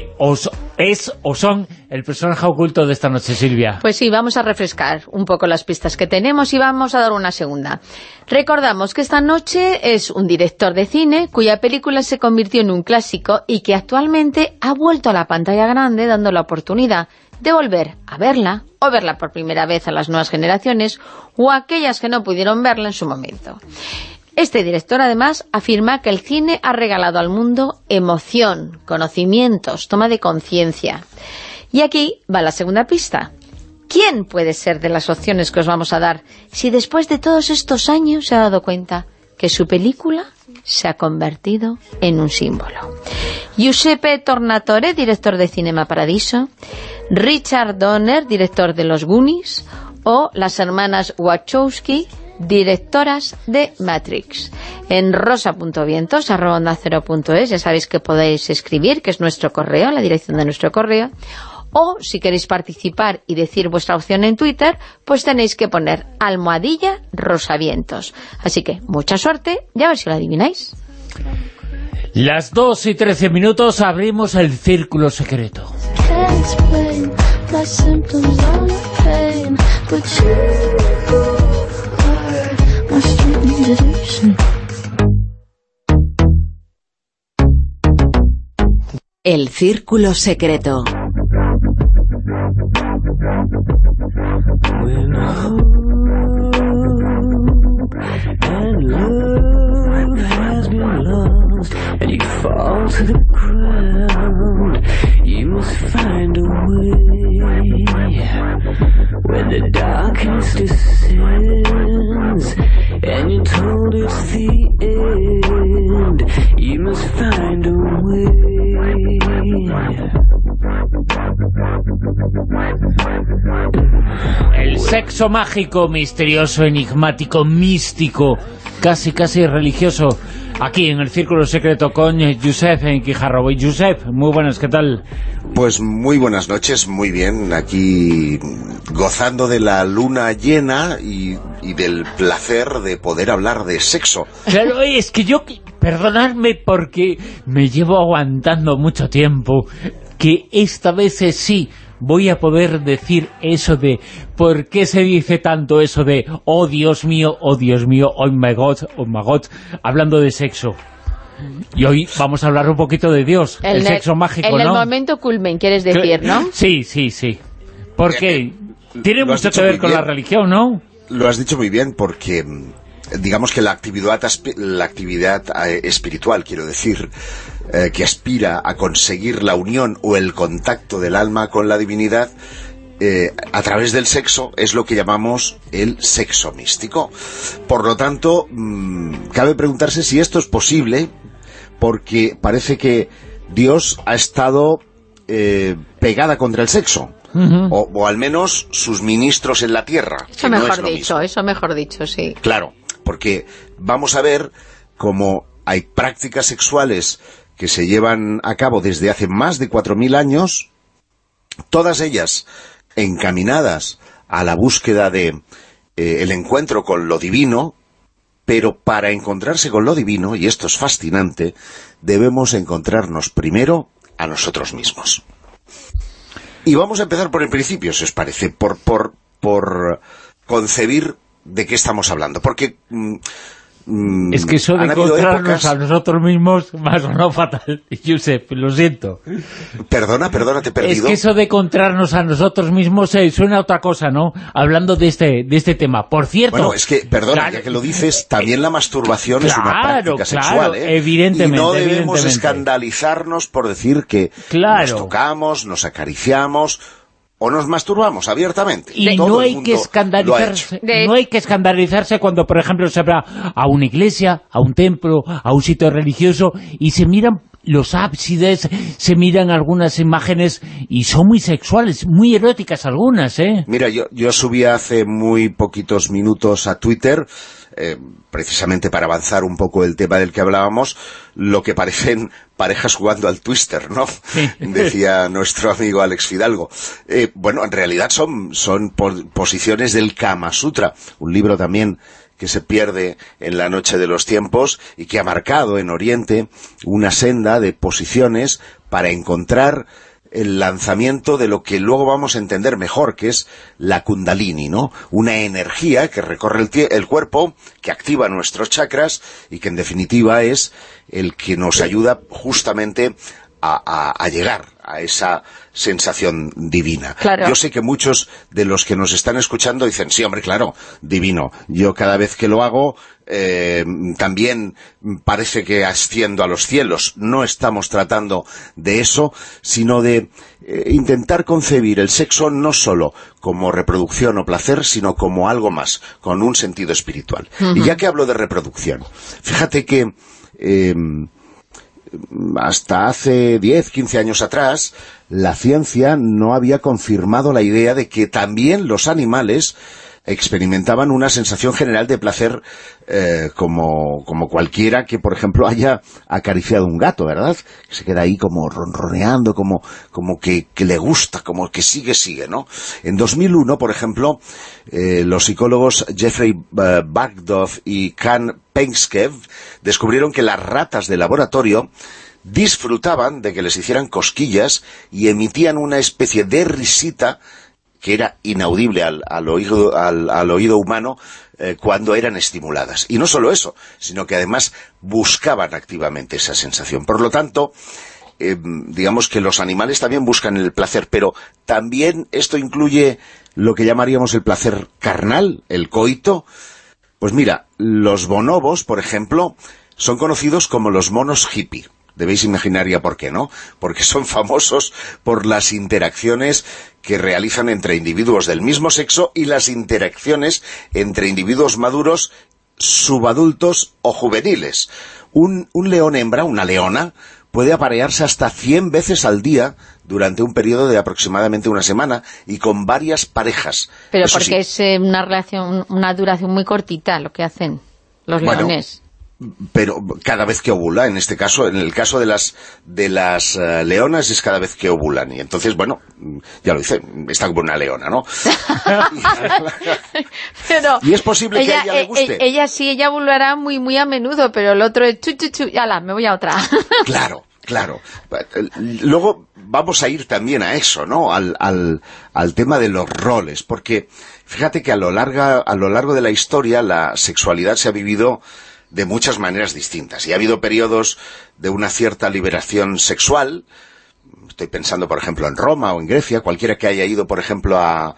es o son el personaje oculto de esta noche, Silvia. Pues sí, vamos a refrescar un poco las pistas que tenemos y vamos a dar una segunda. Recordamos que esta noche es un director de cine cuya película se convirtió en un clásico y que actualmente ha vuelto a la pantalla grande dando la oportunidad de volver a verla o verla por primera vez a las nuevas generaciones o a aquellas que no pudieron verla en su momento. Este director además afirma que el cine ha regalado al mundo emoción, conocimientos, toma de conciencia. Y aquí va la segunda pista. ¿Quién puede ser de las opciones que os vamos a dar si después de todos estos años se ha dado cuenta que su película se ha convertido en un símbolo? Giuseppe Tornatore, director de Cinema Paradiso, Richard Donner, director de Los Goonies, o las hermanas Wachowski, directoras de Matrix. En rosa.vientos, arroba ya sabéis que podéis escribir, que es nuestro correo, la dirección de nuestro correo, o si queréis participar y decir vuestra opción en Twitter, pues tenéis que poner almohadilla rosavientos. Así que mucha suerte y a ver si lo adivináis. Las 2 y 13 minutos abrimos el círculo secreto. El círculo secreto. When the darkness descends, and you're told it's the end, you must find a way. El sexo mágico, misterioso, enigmático, místico, casi casi religioso aquí en el Círculo Secreto con Josep en Quijarro. Josep, muy buenas, ¿qué tal? Pues muy buenas noches, muy bien, aquí gozando de la luna llena y, del placer de poder hablar de sexo. Claro, es que yo, perdonadme porque me llevo aguantando mucho tiempo, que esta vez sí voy a poder decir eso de ¿por qué se dice tanto eso de oh Dios mío, oh Dios mío, oh my God, oh my God, hablando de sexo? Y hoy vamos a hablar un poquito de Dios, el, sexo mágico, ¿no? En el momento culmen, quieres decir, ¿no? Sí, sí, sí. Porque tiene mucho que ver con la religión, ¿no? Lo has dicho muy bien, porque digamos que la actividad, la actividad eh, espiritual, quiero decir, eh, que aspira a conseguir la unión o el contacto del alma con la divinidad, eh, a través del sexo es lo que llamamos el sexo místico. Por lo tanto, mm, cabe preguntarse si esto es posible, porque parece que Dios ha estado pegada contra el sexo. o, al menos sus ministros en la tierra. Eso mejor dicho, eso mejor dicho, sí. Claro, porque vamos a ver cómo hay prácticas sexuales que se llevan a cabo desde hace más de 4.000 años, todas ellas encaminadas a la búsqueda de eh, el encuentro con lo divino, pero para encontrarse con lo divino, y esto es fascinante, debemos encontrarnos primero a nosotros mismos. Y vamos a empezar por el principio, si os parece, por, por, por concebir de qué estamos hablando. Porque mm, Es que eso de encontrarnos épocas- a nosotros mismos [LAUGHS] más o no fatal, Josep, lo siento. Perdona, perdona, te he Es perdido. que eso de encontrarnos a nosotros mismos eh, suena a otra cosa, ¿no? Hablando de este de este tema. Por cierto... Bueno, es que, perdona, Claro, ya que lo dices, también la masturbación es una práctica claro, sexual, ¿eh? evidentemente, Y no debemos evidentemente. escandalizarnos por decir que nos tocamos, nos acariciamos o nos masturbamos abiertamente. Y Todo no hay que escandalizarse, no hay que escandalizarse cuando, por ejemplo, se va a una iglesia, a un templo, a un sitio religioso y se miran los ábsides, se miran algunas imágenes y son muy sexuales, muy eróticas algunas, ¿eh? Mira, yo, yo subí hace muy poquitos minutos a Twitter, eh, precisamente para avanzar un poco el tema del que hablábamos, lo que parecen [LAUGHS] parejas jugando al twister, ¿no? [LAUGHS] Decía nuestro amigo Alex Fidalgo. Eh, bueno, en realidad son, son po- posiciones del Kama Sutra, un libro también que se pierde en la noche de los tiempos y que ha marcado en Oriente una senda de posiciones para encontrar el lanzamiento de lo que luego vamos a entender mejor, que es la kundalini, ¿no? Una energía que recorre el, el cuerpo, que activa nuestros chakras y que en definitiva es el que nos ayuda justamente a, a- a llegar a esa sensación divina. Claro. Yo sé que muchos de los que nos están escuchando dicen, sí, hombre, claro, divino. Yo cada vez que lo hago eh, también parece que asciendo a los cielos. No estamos tratando de eso, sino de eh, intentar concebir el sexo no solo como reproducción o placer, sino como algo más, con un sentido espiritual. Y ya que hablo de reproducción, fíjate que... eh, hasta hace 10, 15 años atrás, la ciencia no había confirmado la idea de que también los animales experimentaban una sensación general de placer eh, como, como cualquiera que, por ejemplo, haya acariciado un gato, ¿verdad? Que se queda ahí como ronroneando, como, como que, que le gusta, como que sigue, sigue, ¿no? En 2001, por ejemplo, eh, los psicólogos Jeffrey eh, Bagdoff y Kan Penkskev descubrieron que las ratas de laboratorio disfrutaban de que les hicieran cosquillas y emitían una especie de risita que era inaudible al, al oído, al, al oído humano eh, cuando eran estimuladas. Y no solo eso, sino que además buscaban activamente esa sensación. Por lo tanto, eh, digamos que los animales también buscan el placer, pero también esto incluye lo que llamaríamos el placer carnal, el coito. Pues mira, los bonobos, por ejemplo, son conocidos como los monos hippie. Debéis imaginar ya por qué, ¿no? Porque son famosos por las interacciones que realizan entre individuos del mismo sexo y las interacciones entre individuos maduros, subadultos o juveniles. Un, un león hembra, una leona, puede aparearse hasta 100 veces al día durante un periodo de aproximadamente una semana y con varias parejas. Pero Eso porque sí, es eh, una relación, una duración muy cortita lo que hacen los Bueno, leones. Pero cada vez que ovula, en este caso, en el caso de las de las eh, leonas es cada vez que ovulan y entonces, bueno, mm, ya lo dice, está como una leona, ¿no? [LAUGHS] Pero Y es posible que a ella le eh, guste. eh, ella sí, ella volverá muy muy a menudo, pero el otro es chu, chu, chu, ala, me voy a otra. [LAUGHS] Claro, claro. Luego vamos a ir también a eso, ¿no? Al, al, al tema de los roles, porque fíjate que a lo, larga, a lo largo de la historia la sexualidad se ha vivido de muchas maneras distintas. Y ha habido periodos de una cierta liberación sexual. Estoy pensando, por ejemplo, en Roma o en Grecia. Cualquiera que haya ido, por ejemplo, a...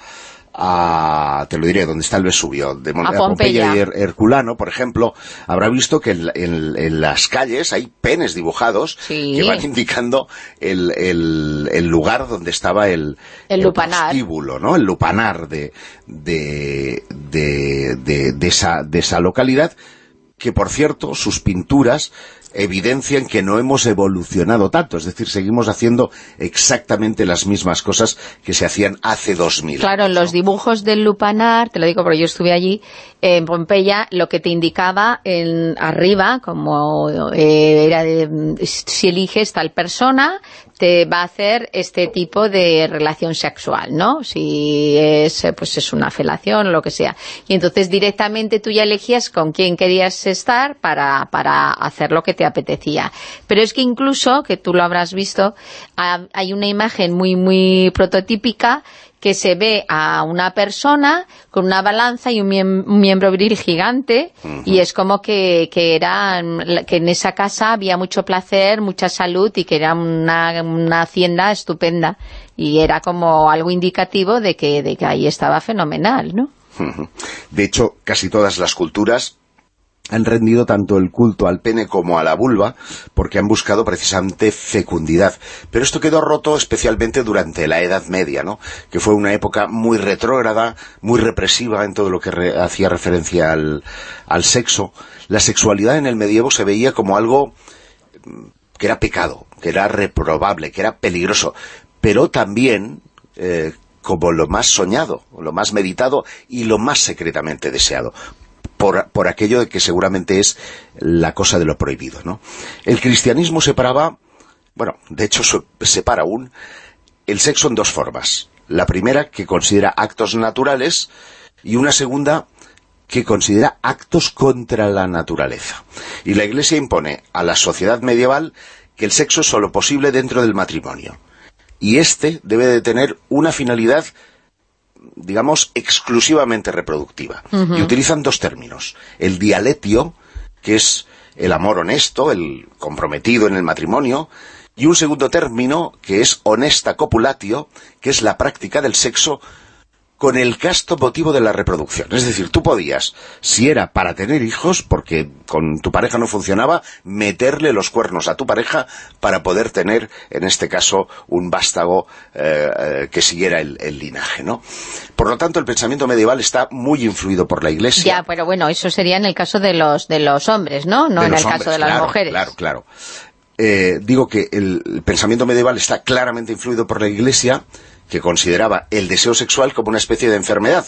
a te lo diré, donde está el Vesubio, de Mon- A Pompeya Pompeya. y Her- Herculano, por ejemplo, habrá visto que en, en- en las calles hay penes dibujados Sí. que van indicando el, el- el lugar donde estaba el, El lupanar. prostíbulo, ¿no? El lupanar de, de, de, de- de esa, de esa localidad, que por cierto, sus pinturas evidencian que no hemos evolucionado tanto, es decir, seguimos haciendo exactamente las mismas cosas que se hacían hace 2000 Claro, en los dibujos del lupanar, te lo digo porque yo estuve allí, en Pompeya, lo que te indicaba en arriba, como eh, era de, si eliges tal persona, te va a hacer este tipo de relación sexual, ¿no? Si es, eh, pues es una felación o lo que sea. Y entonces directamente tú ya elegías con quién querías estar para, para hacer lo que te apetecía. Pero es que incluso, que tú lo habrás visto, hay una imagen muy, muy prototípica que se ve a una persona con una balanza y un, miembro viril gigante y es como que, que, era que en esa casa había mucho placer, mucha salud y que era una, una hacienda estupenda y era como algo indicativo de que, de que ahí estaba fenomenal, ¿no? De hecho, casi todas las culturas han rendido tanto el culto al pene como a la vulva porque han buscado precisamente fecundidad. Pero esto quedó roto especialmente durante la Edad Media, ¿no? que fue una época muy retrógrada, muy represiva en todo lo que hacía referencia al, sexo. La sexualidad en el medievo se veía como algo mm, que era pecado, que era reprobable, que era peligroso, pero también eh, como lo más soñado, lo más meditado y lo más secretamente deseado por, aquello de que seguramente es la cosa de lo prohibido. ¿no? El cristianismo separaba, bueno, de hecho separa aún el sexo en dos formas. La primera, que considera actos naturales, y una segunda, que considera actos contra la naturaleza. Y la Iglesia impone a la sociedad medieval que el sexo es solo posible dentro del matrimonio. Y este debe de tener una finalidad digamos, exclusivamente reproductiva. Y utilizan dos términos. El dialetio, que es el amor honesto, el comprometido en el matrimonio, y un segundo término, que es honesta copulatio, que es la práctica del sexo con el casto motivo de la reproducción. Es decir, tú podías, si era para tener hijos, porque con tu pareja no funcionaba, meterle los cuernos a tu pareja para poder tener, en este caso, un vástago eh, que siguiera el, linaje, ¿no? Por lo tanto, el pensamiento medieval está muy influido por la Iglesia. Ya, pero bueno, eso sería en el caso de los, de los hombres, ¿no? No en el caso de las mujeres. Claro, claro. Eh, digo que el pensamiento medieval está claramente influido por la Iglesia que consideraba el deseo sexual como una especie de enfermedad,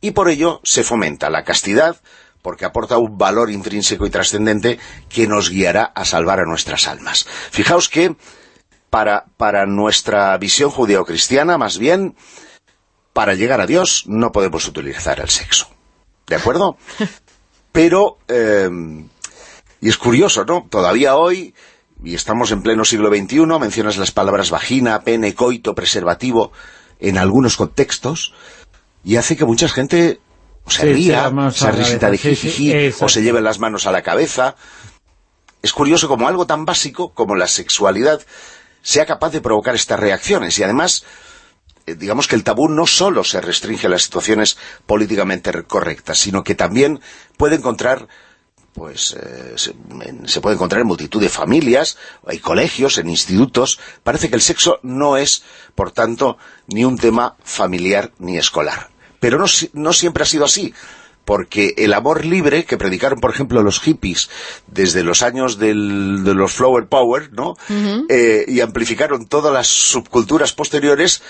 y por ello se fomenta la castidad, porque aporta un valor intrínseco y trascendente que nos guiará a salvar a nuestras almas. Fijaos que para, para nuestra visión judeocristiana, más bien, para llegar a Dios no podemos utilizar el sexo. ¿De acuerdo? [LAUGHS] Pero, eh, y es curioso, ¿no? Todavía hoy y estamos en pleno siglo XXI, mencionas las palabras vagina, pene, coito, preservativo, en algunos contextos, y hace que mucha gente se ría, se risita de jijiji, o se lleve las manos a la cabeza. Es curioso como algo tan básico como la sexualidad sea capaz de provocar estas reacciones, y además eh, digamos que el tabú no solo se restringe a las situaciones políticamente correctas, sino que también puede encontrar pues eh, se, puede encontrar en multitud de familias, hay colegios, en institutos. Parece que el sexo no es, por tanto, ni un tema familiar ni escolar. Pero no, no siempre ha sido así porque el amor libre que predicaron, por ejemplo, los hippies desde los años de los flower power, ¿no? Eh, y amplificaron todas las subculturas posteriores,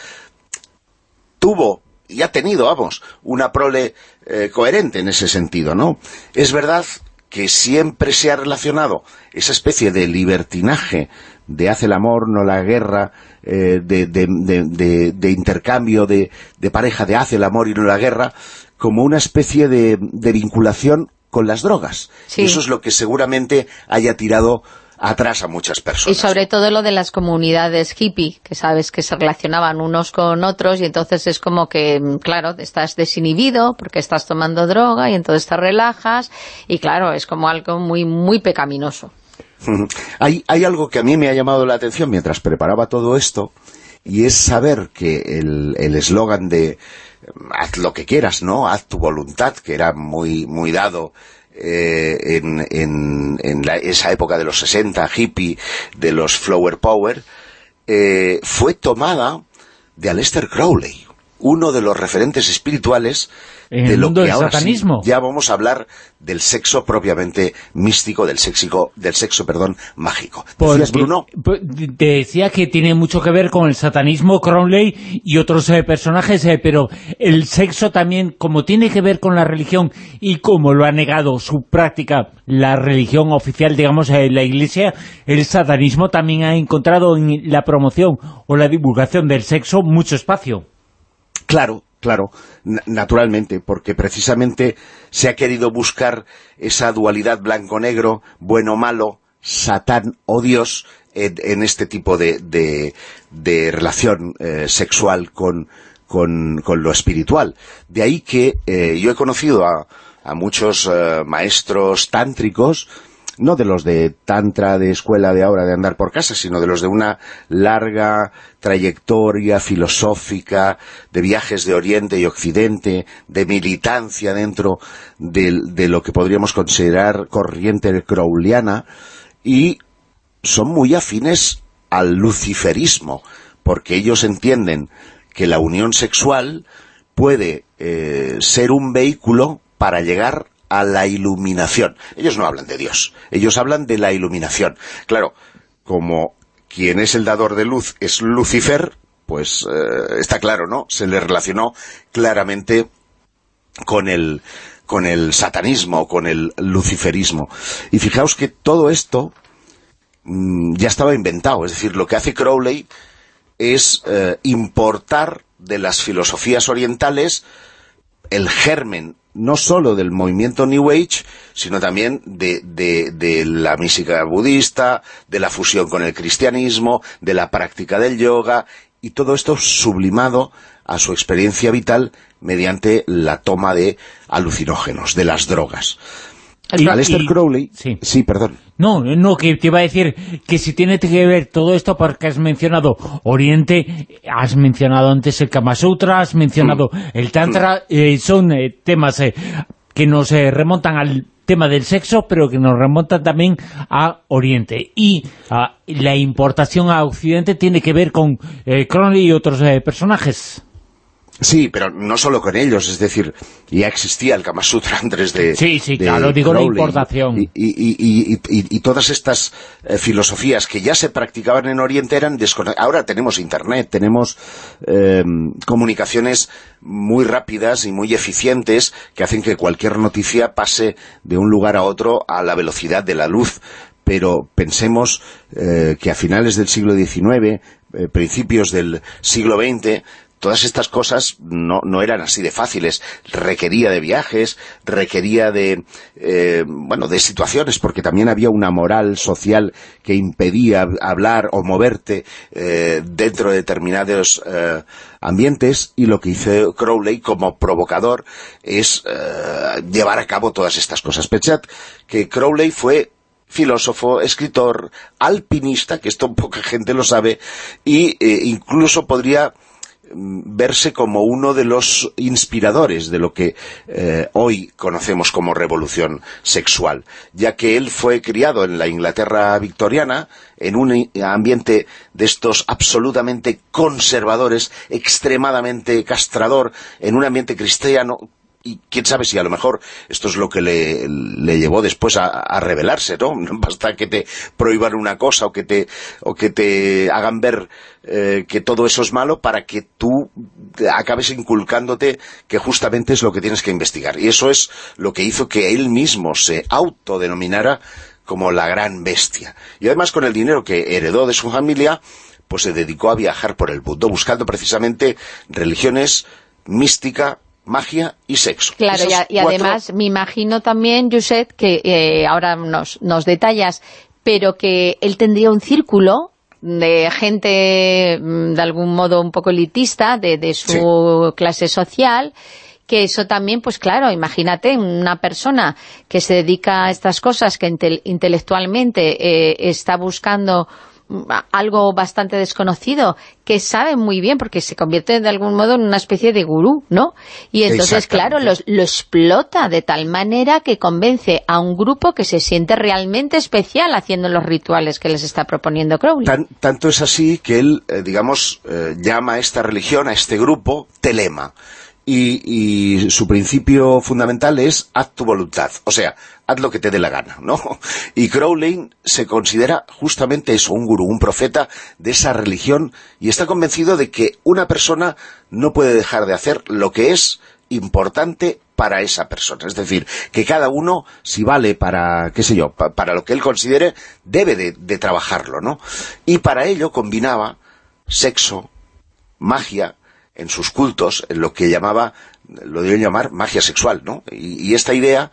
tuvo y ha tenido, vamos, una prole eh, coherente en ese sentido, ¿no? Es verdad que siempre se ha relacionado esa especie de libertinaje de hace el amor, no la guerra, eh, de, intercambio de, pareja, de hace el amor y no la guerra, como una especie de, vinculación con las drogas. Eso es lo que seguramente haya tirado atrás a muchas personas. Y sobre todo lo de las comunidades hippie, que sabes que se relacionaban unos con otros y entonces es como que, mm, claro, estás desinhibido porque estás tomando droga y entonces te relajas y claro, es como algo muy, muy pecaminoso. hay, hay algo que a mí me ha llamado la atención mientras preparaba todo esto y es saber que el eslogan de haz lo que quieras, ¿no? Haz tu voluntad, que era muy, muy dado eh, en, en, esa época de los 60, hippie, de los flower power, eh, fue tomada de Aleister Crowley. uno de los referentes espirituales En de el mundo que del sí, satanismo. ya vamos a hablar del sexo propiamente místico, del sexo, del sexo, perdón, mágico. ¿Decías, Bruno? te decía que tiene mucho que ver con el satanismo, Crowley y otros eh, personajes, eh, pero el sexo también, como tiene que ver con la religión y como lo ha negado su práctica, la religión oficial, digamos, eh, la Iglesia, el satanismo también ha encontrado en la promoción o la divulgación del sexo mucho espacio. Claro, claro, na- naturalmente, porque precisamente se ha querido buscar esa dualidad blanco-negro, bueno-malo, satán o Dios, en, este tipo de, de- relación eh, sexual con, con, con lo espiritual. De ahí que eh, yo he conocido a, a muchos eh, maestros tántricos, no de los de tantra, de escuela de ahora de andar por casa, sino de los de una larga trayectoria filosófica, de viajes de Oriente y Occidente, de militancia dentro de, lo que podríamos considerar corriente crowliana, y son muy afines al luciferismo, porque ellos entienden que la unión sexual puede eh, ser un vehículo para llegar a la iluminación. Ellos no hablan de Dios, ellos hablan de la iluminación. Claro, como quien es el dador de luz es Lucifer, pues eh, está claro, ¿no? Se le relacionó claramente con el, con el satanismo, con el luciferismo. Y fijaos que todo esto mm, ya estaba inventado, es decir, lo que hace Crowley es eh, importar de las filosofías orientales el germen no solo del movimiento New Age, sino también de, de- de la mística budista, de la fusión con el cristianismo, de la práctica del yoga, y todo esto sublimado a su experiencia vital mediante la toma de alucinógenos, de las drogas. Y- Aleister y- Crowley... sí. sí, perdón. No, no, que te iba a decir que si tiene que ver todo esto porque has mencionado Oriente, has mencionado antes el Kama Sutra, has mencionado el Tantra, eh, son eh, temas eh, que nos eh, remontan al tema del sexo, pero que nos remontan también a Oriente. Y ah, la importación a Occidente tiene que ver con eh, Crowley y otros eh, personajes. Sí, pero no solo con ellos, es decir, ya existía el Kama Sutra antes de Sí, sí, de claro, digo la importación. Y, y- y- y- y- y todas estas eh, filosofías que ya se practicaban en Oriente eran desconocidas. Ahora tenemos Internet, tenemos eh, comunicaciones muy rápidas y muy eficientes que hacen que cualquier noticia pase de un lugar a otro a la velocidad de la luz pero pensemos eh, que a finales del siglo XIX, eh, principios del siglo XX, todas estas cosas no, no eran así de fáciles. Requería de viajes, requería de, eh, bueno, de situaciones, porque también había una moral social que impedía hablar o moverte eh, dentro de determinados eh, ambientes, y lo que hizo Crowley como provocador es eh, llevar a cabo todas estas cosas. Pensad que Crowley fue filósofo, escritor, alpinista, que esto poca gente lo sabe, eh, incluso podría verse como uno de los inspiradores de lo que eh, hoy conocemos como revolución sexual, ya que él fue criado en la Inglaterra victoriana, en un ambiente de estos absolutamente conservadores, extremadamente castrador, en un ambiente cristiano, y quién sabe si a lo mejor esto es lo que le, le llevó después a, a rebelarse, ¿no? No [LAUGHS] basta que te prohíban una cosa o que te, o que te hagan ver eh, que todo eso es malo para que tú acabes inculcándote que justamente es lo que tienes que investigar. Y eso es lo que hizo que él mismo se autodenominara como la gran bestia. Y además con el dinero que heredó de su familia, pues se dedicó a viajar por el mundo buscando precisamente religiones, mística, magia y sexo. Claro, y, cuatro- además me imagino también, Josep, que eh, ahora nos, nos detallas, pero que él tendría un círculo de gente mm, de algún modo un poco elitista de, de su clase social que eso también, pues claro, imagínate una persona que se dedica a estas cosas, que intel- intelectualmente eh, está buscando algo bastante desconocido, que sabe muy bien, porque se convierte de algún modo en una especie de gurú, ¿no? Y entonces, claro, lo, lo explota de tal manera que convence a un grupo que se siente realmente especial haciendo los rituales que les está proponiendo Crowley. tanto es así que él, eh, digamos, eh, llama a esta religión, a este grupo, telema. Y, su principio fundamental es haz tu voluntad, o sea, haz lo que te dé la gana, ¿no? Y Crowley se considera justamente eso, un gurú, un profeta de esa religión, y está convencido de que una persona no puede dejar de hacer lo que es importante para esa persona. Es decir, que cada uno, si vale para, qué sé yo, para lo que él considere, debe de, de trabajarlo, ¿no? Y para ello combinaba sexo, magia, en sus cultos, en lo que llamaba, lo deben llamar magia sexual, ¿no? Y, esta idea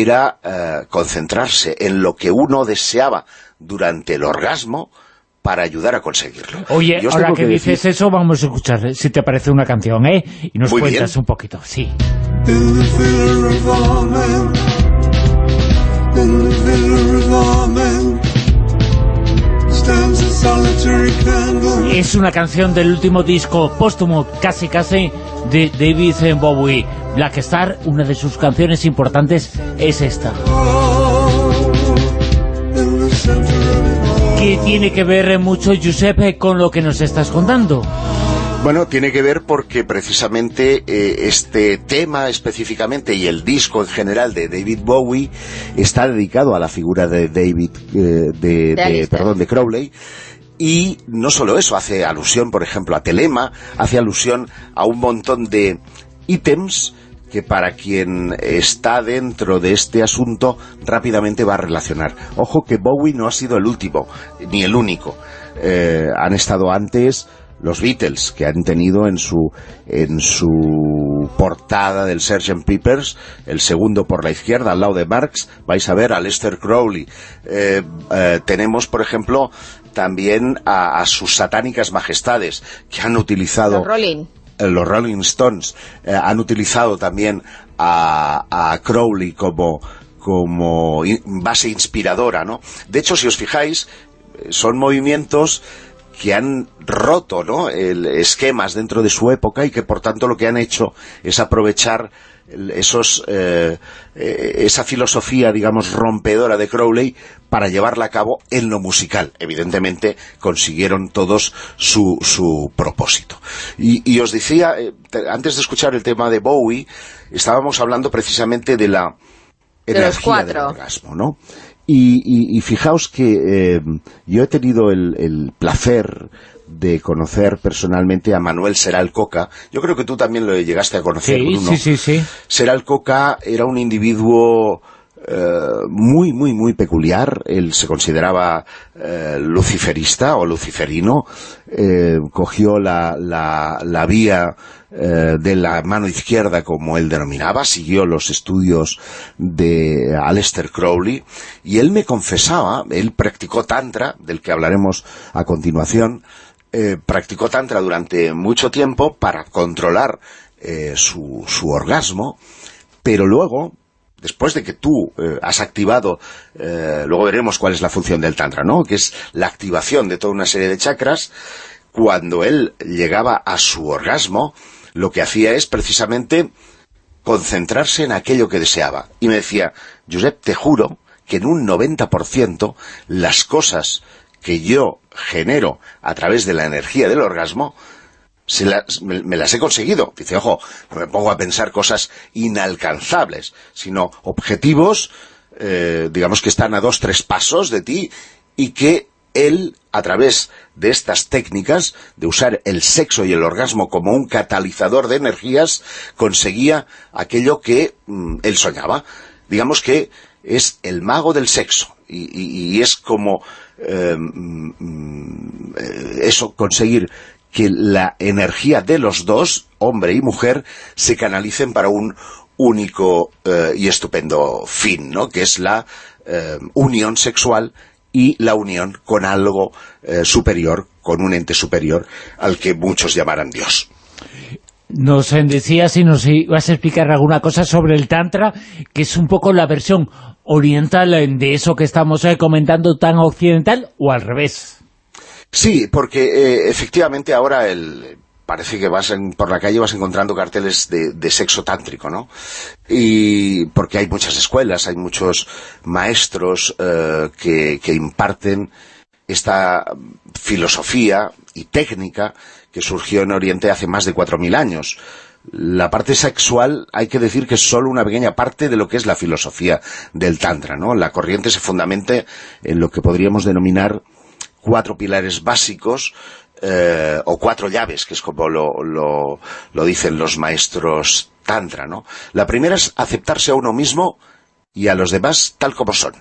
era eh, concentrarse en lo que uno deseaba durante el orgasmo para ayudar a conseguirlo. Oye, ahora que, dices eso, vamos a escuchar, eh, si te parece una canción, ¿eh? Y nos cuentas un poquito, sí. Es una canción del último disco póstumo, casi casi, de David Bowie. Black Star, una de sus canciones importantes es esta. ¿Qué tiene que ver mucho, Giuseppe, con lo que nos estás contando? Bueno, tiene que ver porque precisamente eh, este tema específicamente y el disco en general de David Bowie está dedicado a la figura de David, eh, de, perdón, de Crowley, y no solo eso, hace alusión, por ejemplo, a Telema, hace alusión a un montón de ítems que para quien está dentro de este asunto rápidamente va a relacionar. Ojo que Bowie no ha sido el último, ni el único. Eh, han estado antes los Beatles, que han tenido en su, en su portada del Sgt. Peppers, el segundo por la izquierda, al lado de Marx, vais a ver a Lester Crowley. Eh, eh, tenemos, por ejemplo, también a, sus satánicas majestades, que han utilizado... Los Rolling. Eh, los Rolling Stones han utilizado también a, a Crowley como como base inspiradora, ¿no? De hecho, si os fijáis, son movimientos que han roto ¿no? el, esquemas dentro de su época y que por tanto lo que han hecho es aprovechar esos eh, eh, esa filosofía, digamos, rompedora de Crowley para llevarla a cabo en lo musical. Evidentemente consiguieron todos su, su propósito. Y, os decía, eh, antes de escuchar el tema de Bowie, estábamos hablando precisamente de la energía del orgasmo, ¿no? Y, fijaos que eh, yo he tenido el, placer de conocer personalmente a Manuel Seral Coca. Yo creo que tú también lo llegaste a conocer, sí, Bruno. Sí, sí, sí. Seral Coca era un individuo eh, muy, muy, muy peculiar. Él se consideraba eh, luciferista o luciferino. cogió la, la, la vía eh, de la mano izquierda, como él denominaba, siguió los estudios de Aleister Crowley, y él me confesaba, él practicó Tantra, del que hablaremos a continuación, eh, practicó Tantra durante mucho tiempo para controlar eh, su, su orgasmo, pero luego, después de que tú has activado, luego veremos cuál es la función del Tantra, ¿no? que es la activación de toda una serie de chakras, cuando él llegaba a su orgasmo, lo que hacía es precisamente concentrarse en aquello que deseaba. Y me decía, Josep, te juro que en un 90% las cosas que yo genero a través de la energía del orgasmo, me, las he conseguido. Dice, ojo, no me pongo a pensar cosas inalcanzables, sino objetivos, eh, digamos que están a dos, tres pasos de ti y que él, a través de estas técnicas, de usar el sexo y el orgasmo como un catalizador de energías, conseguía aquello que mm, él soñaba. Digamos que es el mago del sexo, y, es como eh, mm, eh, eso, conseguir que la energía de los dos, hombre y mujer, se canalicen para un único eh, y estupendo fin, ¿no? que es la unión sexual y la unión con algo eh, superior, con un ente superior al que muchos llamarán Dios. Nos decías si nos ibas a explicar alguna cosa sobre el Tantra, que es un poco la versión oriental de eso que estamos eh, comentando tan occidental, o al revés. Sí, porque eh, efectivamente ahora el, parece que vas por la calle vas encontrando carteles de, sexo tántrico, ¿no? Y porque hay muchas escuelas, hay muchos maestros eh, que, que imparten esta filosofía y técnica que surgió en Oriente hace más de 4.000 años. La parte sexual hay que decir que es solo una pequeña parte de lo que es la filosofía del Tantra, ¿no? La corriente se fundamente en lo que podríamos denominar cuatro pilares básicos eh, o cuatro llaves, que es como lo, lo, lo dicen los maestros Tantra, ¿no? La primera es aceptarse a uno mismo y a los demás tal como son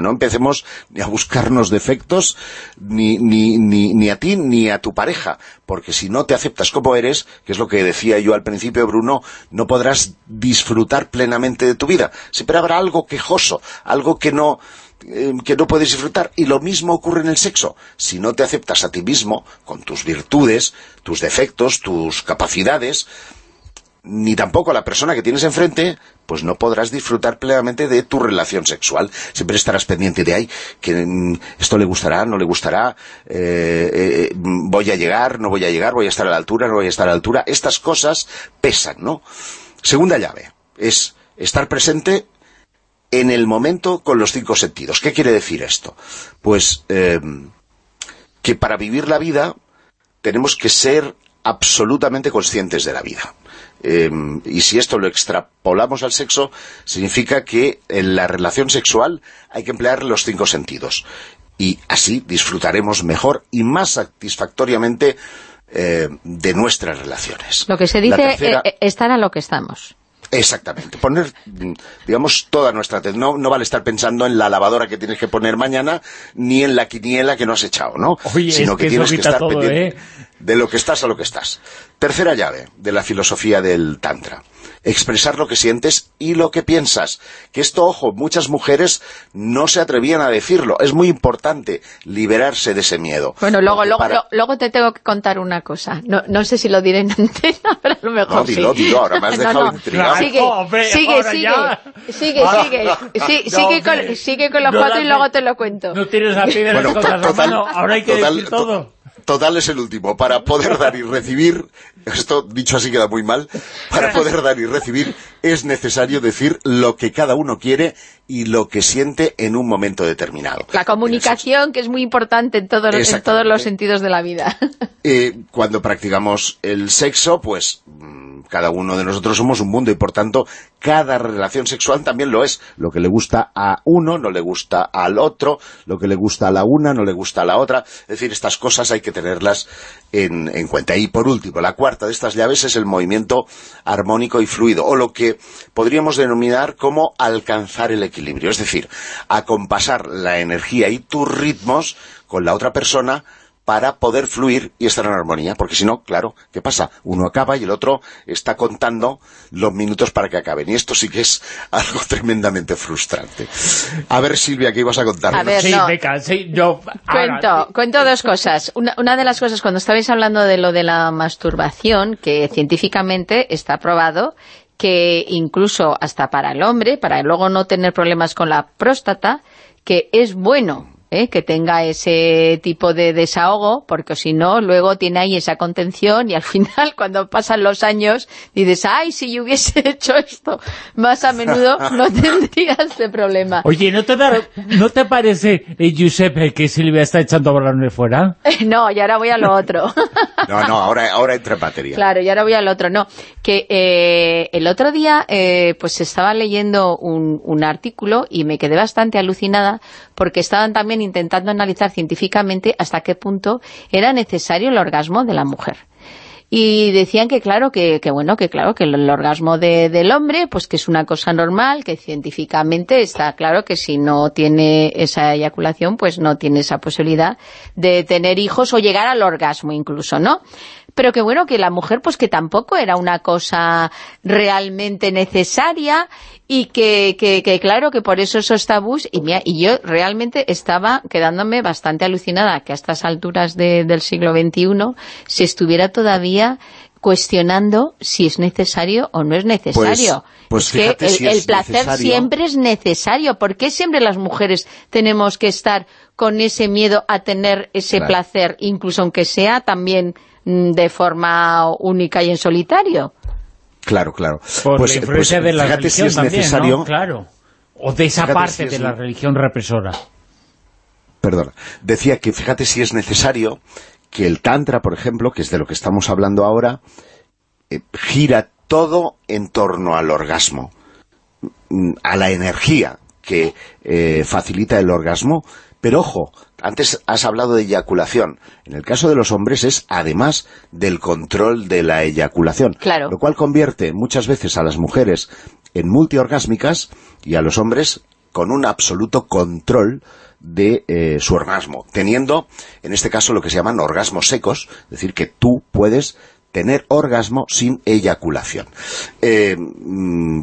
no empecemos ni a buscarnos defectos ni, ni, ni, ni, a ti ni a tu pareja, porque si no te aceptas como eres, que es lo que decía yo al principio, Bruno, no podrás disfrutar plenamente de tu vida. Siempre habrá algo quejoso, algo que no eh, que no puedes disfrutar. Y lo mismo ocurre en el sexo. Si no te aceptas a ti mismo, con tus virtudes, tus defectos, tus capacidades, ni tampoco a la persona que tienes enfrente, pues no podrás disfrutar plenamente de tu relación sexual. Siempre estarás pendiente de, ahí que mm, esto le gustará, no le gustará, eh, eh, voy a llegar, no voy a llegar, voy a estar a la altura, no voy a estar a la altura. Estas cosas pesan, ¿no? Segunda llave, es estar presente en el momento con los cinco sentidos. ¿Qué quiere decir esto? Pues eh, que para vivir la vida tenemos que ser absolutamente conscientes de la vida. Em, y si esto lo extrapolamos al sexo, significa que en la relación sexual hay que emplear los cinco sentidos. Y así disfrutaremos mejor y más satisfactoriamente eh, de nuestras relaciones. Lo que se dice, es eh, estar a lo que estamos. Exactamente, poner, digamos, toda nuestra atención. No, vale estar pensando en la lavadora que tienes que poner mañana, ni en la quiniela que no has echado, ¿no? Sino que, tienes que estar pendiente ¿eh? de lo que estás a lo que estás. Tercera llave de la filosofía del Tantra expresar lo que sientes y lo que piensas. Que esto, ojo, muchas mujeres no se atrevían a decirlo. Es muy importante liberarse de ese miedo. Bueno, luego, luego, luego te tengo que contar una cosa. No, no sé si lo diré en antena, [LAUGHS] pero a lo mejor No, dilo, sí. dilo, ahora me has dejado intrigado. Sigue, sigue, sigue, sigue, sigue, con, sigue con los cuatro y luego te lo cuento. No tienes la piedra bueno, total, ahora hay que decir todo. Total es el último. Para poder dar y recibir, esto dicho así queda muy mal, para poder dar y recibir es necesario decir lo que cada uno quiere y lo que siente en un momento determinado. La comunicación, que es muy importante en, todos los sentidos de la vida. [LAUGHS] Eh, cuando practicamos el sexo, pues mm, cada uno de nosotros somos un mundo y por tanto cada relación sexual también lo es. Lo que le gusta a uno no le gusta al otro, lo que le gusta a la una no le gusta a la otra. Es decir, estas cosas hay que tenerlas en, en cuenta. Y por último, la cuarta de estas llaves es el movimiento armónico y fluido, o lo que podríamos denominar como alcanzar el equilibrio, es decir, acompasar la energía y tus ritmos con la otra persona para poder fluir y estar en armonía, porque si no, claro, ¿qué pasa? Uno acaba y el otro está contando los minutos para que acaben, y esto sí que es [LAUGHS] algo tremendamente frustrante. A ver, Silvia, ¿qué ibas a contar? A ver, sí, sí, yo... Cuento, cuento dos cosas. Una, una de las cosas, cuando estabais hablando de lo de la masturbación, que científicamente está probado que incluso hasta para el hombre, para luego no tener problemas con la próstata, que es bueno ¿eh? que tenga ese tipo de desahogo, porque si no, luego tiene ahí esa contención y al [LAUGHS] final, cuando pasan los años, dices, ay, si yo hubiese [LAUGHS] hecho esto más a menudo, no [LAUGHS] tendría este problema. Oye, ¿no te, ¿no te parece, eh, Giuseppe, que Silvia está echando balones fuera? no, y ahora voy a lo otro. no, no, ahora, ahora entra en batería. Claro, y ahora voy al otro. No, que eh, el otro día, eh, pues estaba leyendo un, un artículo y me quedé bastante alucinada porque estaban también intentando analizar científicamente hasta qué punto era necesario el orgasmo de la mujer y decían que claro, que, bueno, que claro, que el, orgasmo del hombre, pues que es una cosa normal, que científicamente está claro que si no tiene esa eyaculación, pues no tiene esa posibilidad de tener hijos o llegar al orgasmo incluso, ¿no? pero que bueno, que la mujer pues que tampoco era una cosa realmente necesaria y que, que, claro, que por eso esos tabús, y, y yo realmente estaba quedándome bastante alucinada que a estas alturas del siglo XXI se estuviera todavía cuestionando si es necesario o no es necesario. pues es que el, si el es placer necesario. siempre es necesario. ¿Por qué siempre las mujeres tenemos que estar con ese miedo a tener ese Claro. placer, incluso aunque sea también mm, de forma única y en solitario? Claro, claro. Por Pues, la influencia pues, de la si religión también, necesario, ¿no? Claro. O de esa Fíjate parte si es de la religión represora. Perdona, decía que fíjate si es necesario que el Tantra, por ejemplo, que es de lo que estamos hablando ahora, eh, gira todo en torno al orgasmo, mm, a la energía que eh, facilita el orgasmo, pero ojo, antes has hablado de eyaculación. En el caso de los hombres es además del control de la eyaculación. Claro. Lo cual convierte muchas veces a las mujeres en multiorgásmicas y a los hombres con un absoluto control de eh, su orgasmo, teniendo en este caso lo que se llaman orgasmos secos, es decir, que tú puedes tener orgasmo sin eyaculación. Eh, mm,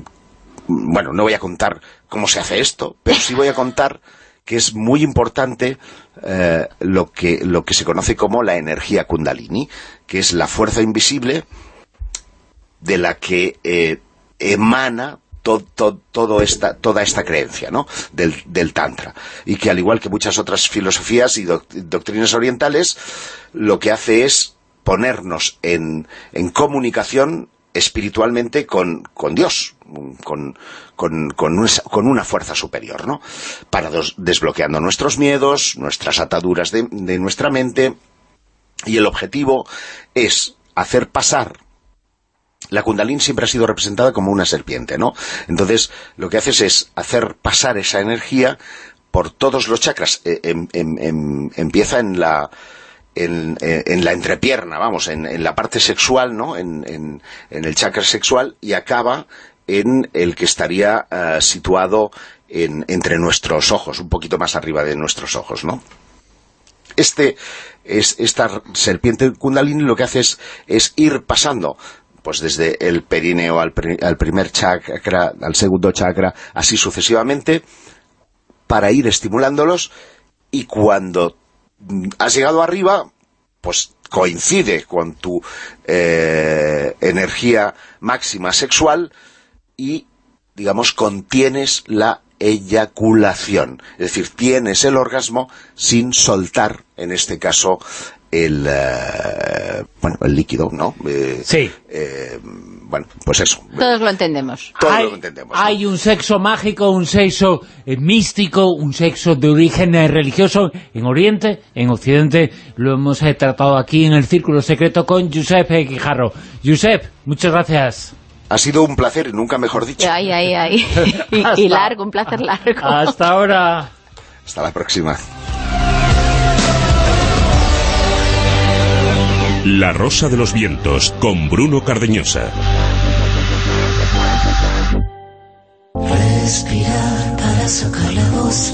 bueno, no voy a contar cómo se hace esto, pero sí voy a contar que es muy importante eh, lo, que, lo que se conoce como la energía kundalini, que es la fuerza invisible de la que eh, emana esta, toda esta creencia ¿no? del, del Tantra. Y que al igual que muchas otras filosofías y doc- doctrinas orientales, lo que hace es ponernos en, en comunicación espiritualmente con, con Dios, con, con, con, un- con una fuerza superior, ¿no? Para desbloqueando nuestros miedos, nuestras ataduras de, de nuestra mente, y el objetivo es hacer pasar la Kundalini siempre ha sido representada como una serpiente, ¿no? Entonces, lo que haces es hacer pasar esa energía por todos los chakras. Eh, em- em- em- empieza en la en, eh, en la entrepierna, vamos, en, en la parte sexual, ¿no? En, en- el chakra sexual y acaba en el que estaría eh, situado en- entre nuestros ojos, un poquito más arriba de nuestros ojos, ¿no? este es, esta serpiente kundalini lo que hace es, es ir pasando pues desde el perineo al, pri- al primer chakra, al segundo chakra, así sucesivamente, para ir estimulándolos y cuando has llegado arriba, pues coincide con tu eh, energía máxima sexual y, digamos, contienes la eyaculación. Es decir, tienes el orgasmo sin soltar, en este caso, el, eh, bueno, el líquido, ¿no? Eh, Sí. eh, bueno, pues eso. Todos lo entendemos. Todo hay, lo entendemos. ¿no? hay un sexo mágico, un sexo eh, místico, un sexo de origen religioso en Oriente, en Occidente. Lo hemos eh, tratado aquí en el Círculo Secreto con Josep Guijarro. Josep, muchas gracias. Ha sido un placer, y nunca mejor dicho. Ay, ay, ay. [LAUGHS] Y largo, un placer largo. Hasta ahora. Hasta la próxima. La Rosa de los Vientos con Bruno Cardeñosa. Respirar para sacar la voz,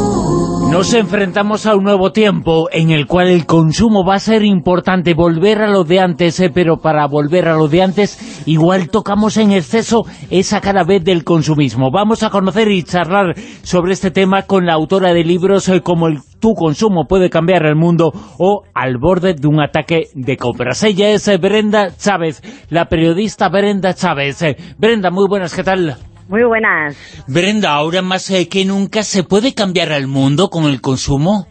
Nos enfrentamos a un nuevo tiempo en el cual el consumo va a ser importante, volver a lo de antes, eh, pero para volver a lo de antes igual tocamos en exceso esa cara B del consumismo. Vamos a conocer y charlar sobre este tema con la autora de libros eh, como el Tu consumo puede cambiar el mundo o Al borde de un ataque de compras. Ella es eh, Brenda Chávez, la periodista Brenda Chávez. Eh, Brenda, muy buenas, ¿qué tal? Muy buenas. Brenda, ahora más eh, que nunca, ¿se puede cambiar el mundo con el consumo?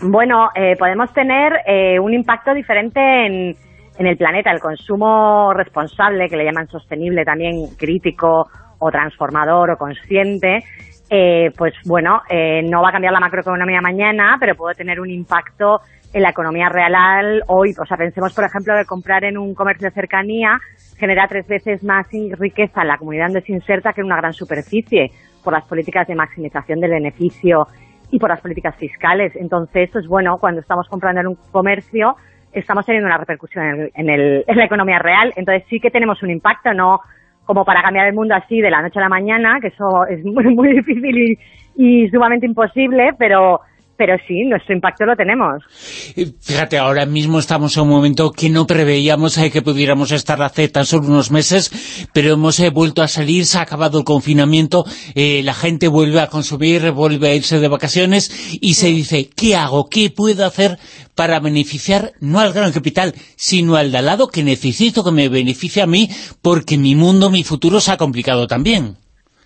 Bueno, eh, podemos tener eh, un impacto diferente en, en el planeta. El consumo responsable, que le llaman sostenible también, crítico o transformador o consciente, eh, pues bueno, eh, no va a cambiar la macroeconomía mañana, pero puede tener un impacto en la economía real hoy. O sea, pensemos, por ejemplo, que comprar en un comercio de cercanía genera tres veces más riqueza en la comunidad donde se inserta que en una gran superficie por las políticas de maximización del beneficio y por las políticas fiscales. Entonces, pues bueno, cuando estamos comprando en un comercio, estamos teniendo una repercusión en, el- en el- [LAUGHS] la economía real. Entonces sí que tenemos un impacto, no como para cambiar el mundo así de la noche a la mañana, que eso es muy, [LAUGHS] muy difícil y sumamente imposible, pero pero sí, nuestro impacto lo tenemos. Fíjate, ahora mismo estamos en un momento que no preveíamos eh, que pudiéramos estar hace tan solo unos meses, pero hemos eh, vuelto a salir, se ha acabado el confinamiento, eh, la gente vuelve a consumir, vuelve a irse de vacaciones y se dice, ¿qué hago? ¿Qué puedo hacer para beneficiar no al gran capital, sino al de al lado que necesito que me beneficie a mí porque mi mundo, mi futuro se ha complicado también?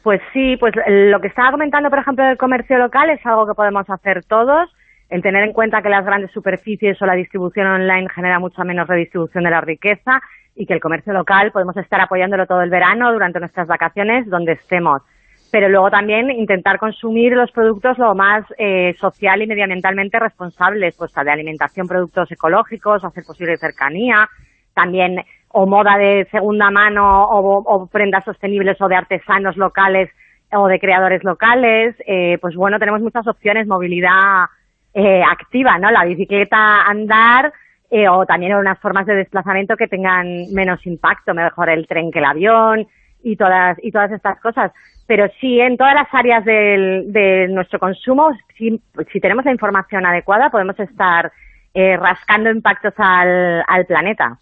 Pues sí, pues lo que estaba comentando, por ejemplo, del comercio local es algo que podemos hacer todos, el tener en cuenta que las grandes superficies o la distribución online genera mucha menos redistribución de la riqueza y que el comercio local podemos estar apoyándolo todo el verano durante nuestras vacaciones donde estemos. Pero luego también intentar consumir los productos lo más eh, social y medioambientalmente responsables, pues de alimentación, productos ecológicos, hacer posible cercanía, también o moda de segunda mano o, prendas sostenibles o de artesanos locales o de creadores locales, eh, pues bueno, tenemos muchas opciones, movilidad eh, activa, ¿no? La bicicleta, andar, eh, o también unas formas de desplazamiento que tengan menos impacto, mejor el tren que el avión y todas, y todas estas cosas. Pero sí, en todas las áreas del, de nuestro consumo, si, si tenemos la información adecuada, podemos estar eh, rascando impactos al, planeta.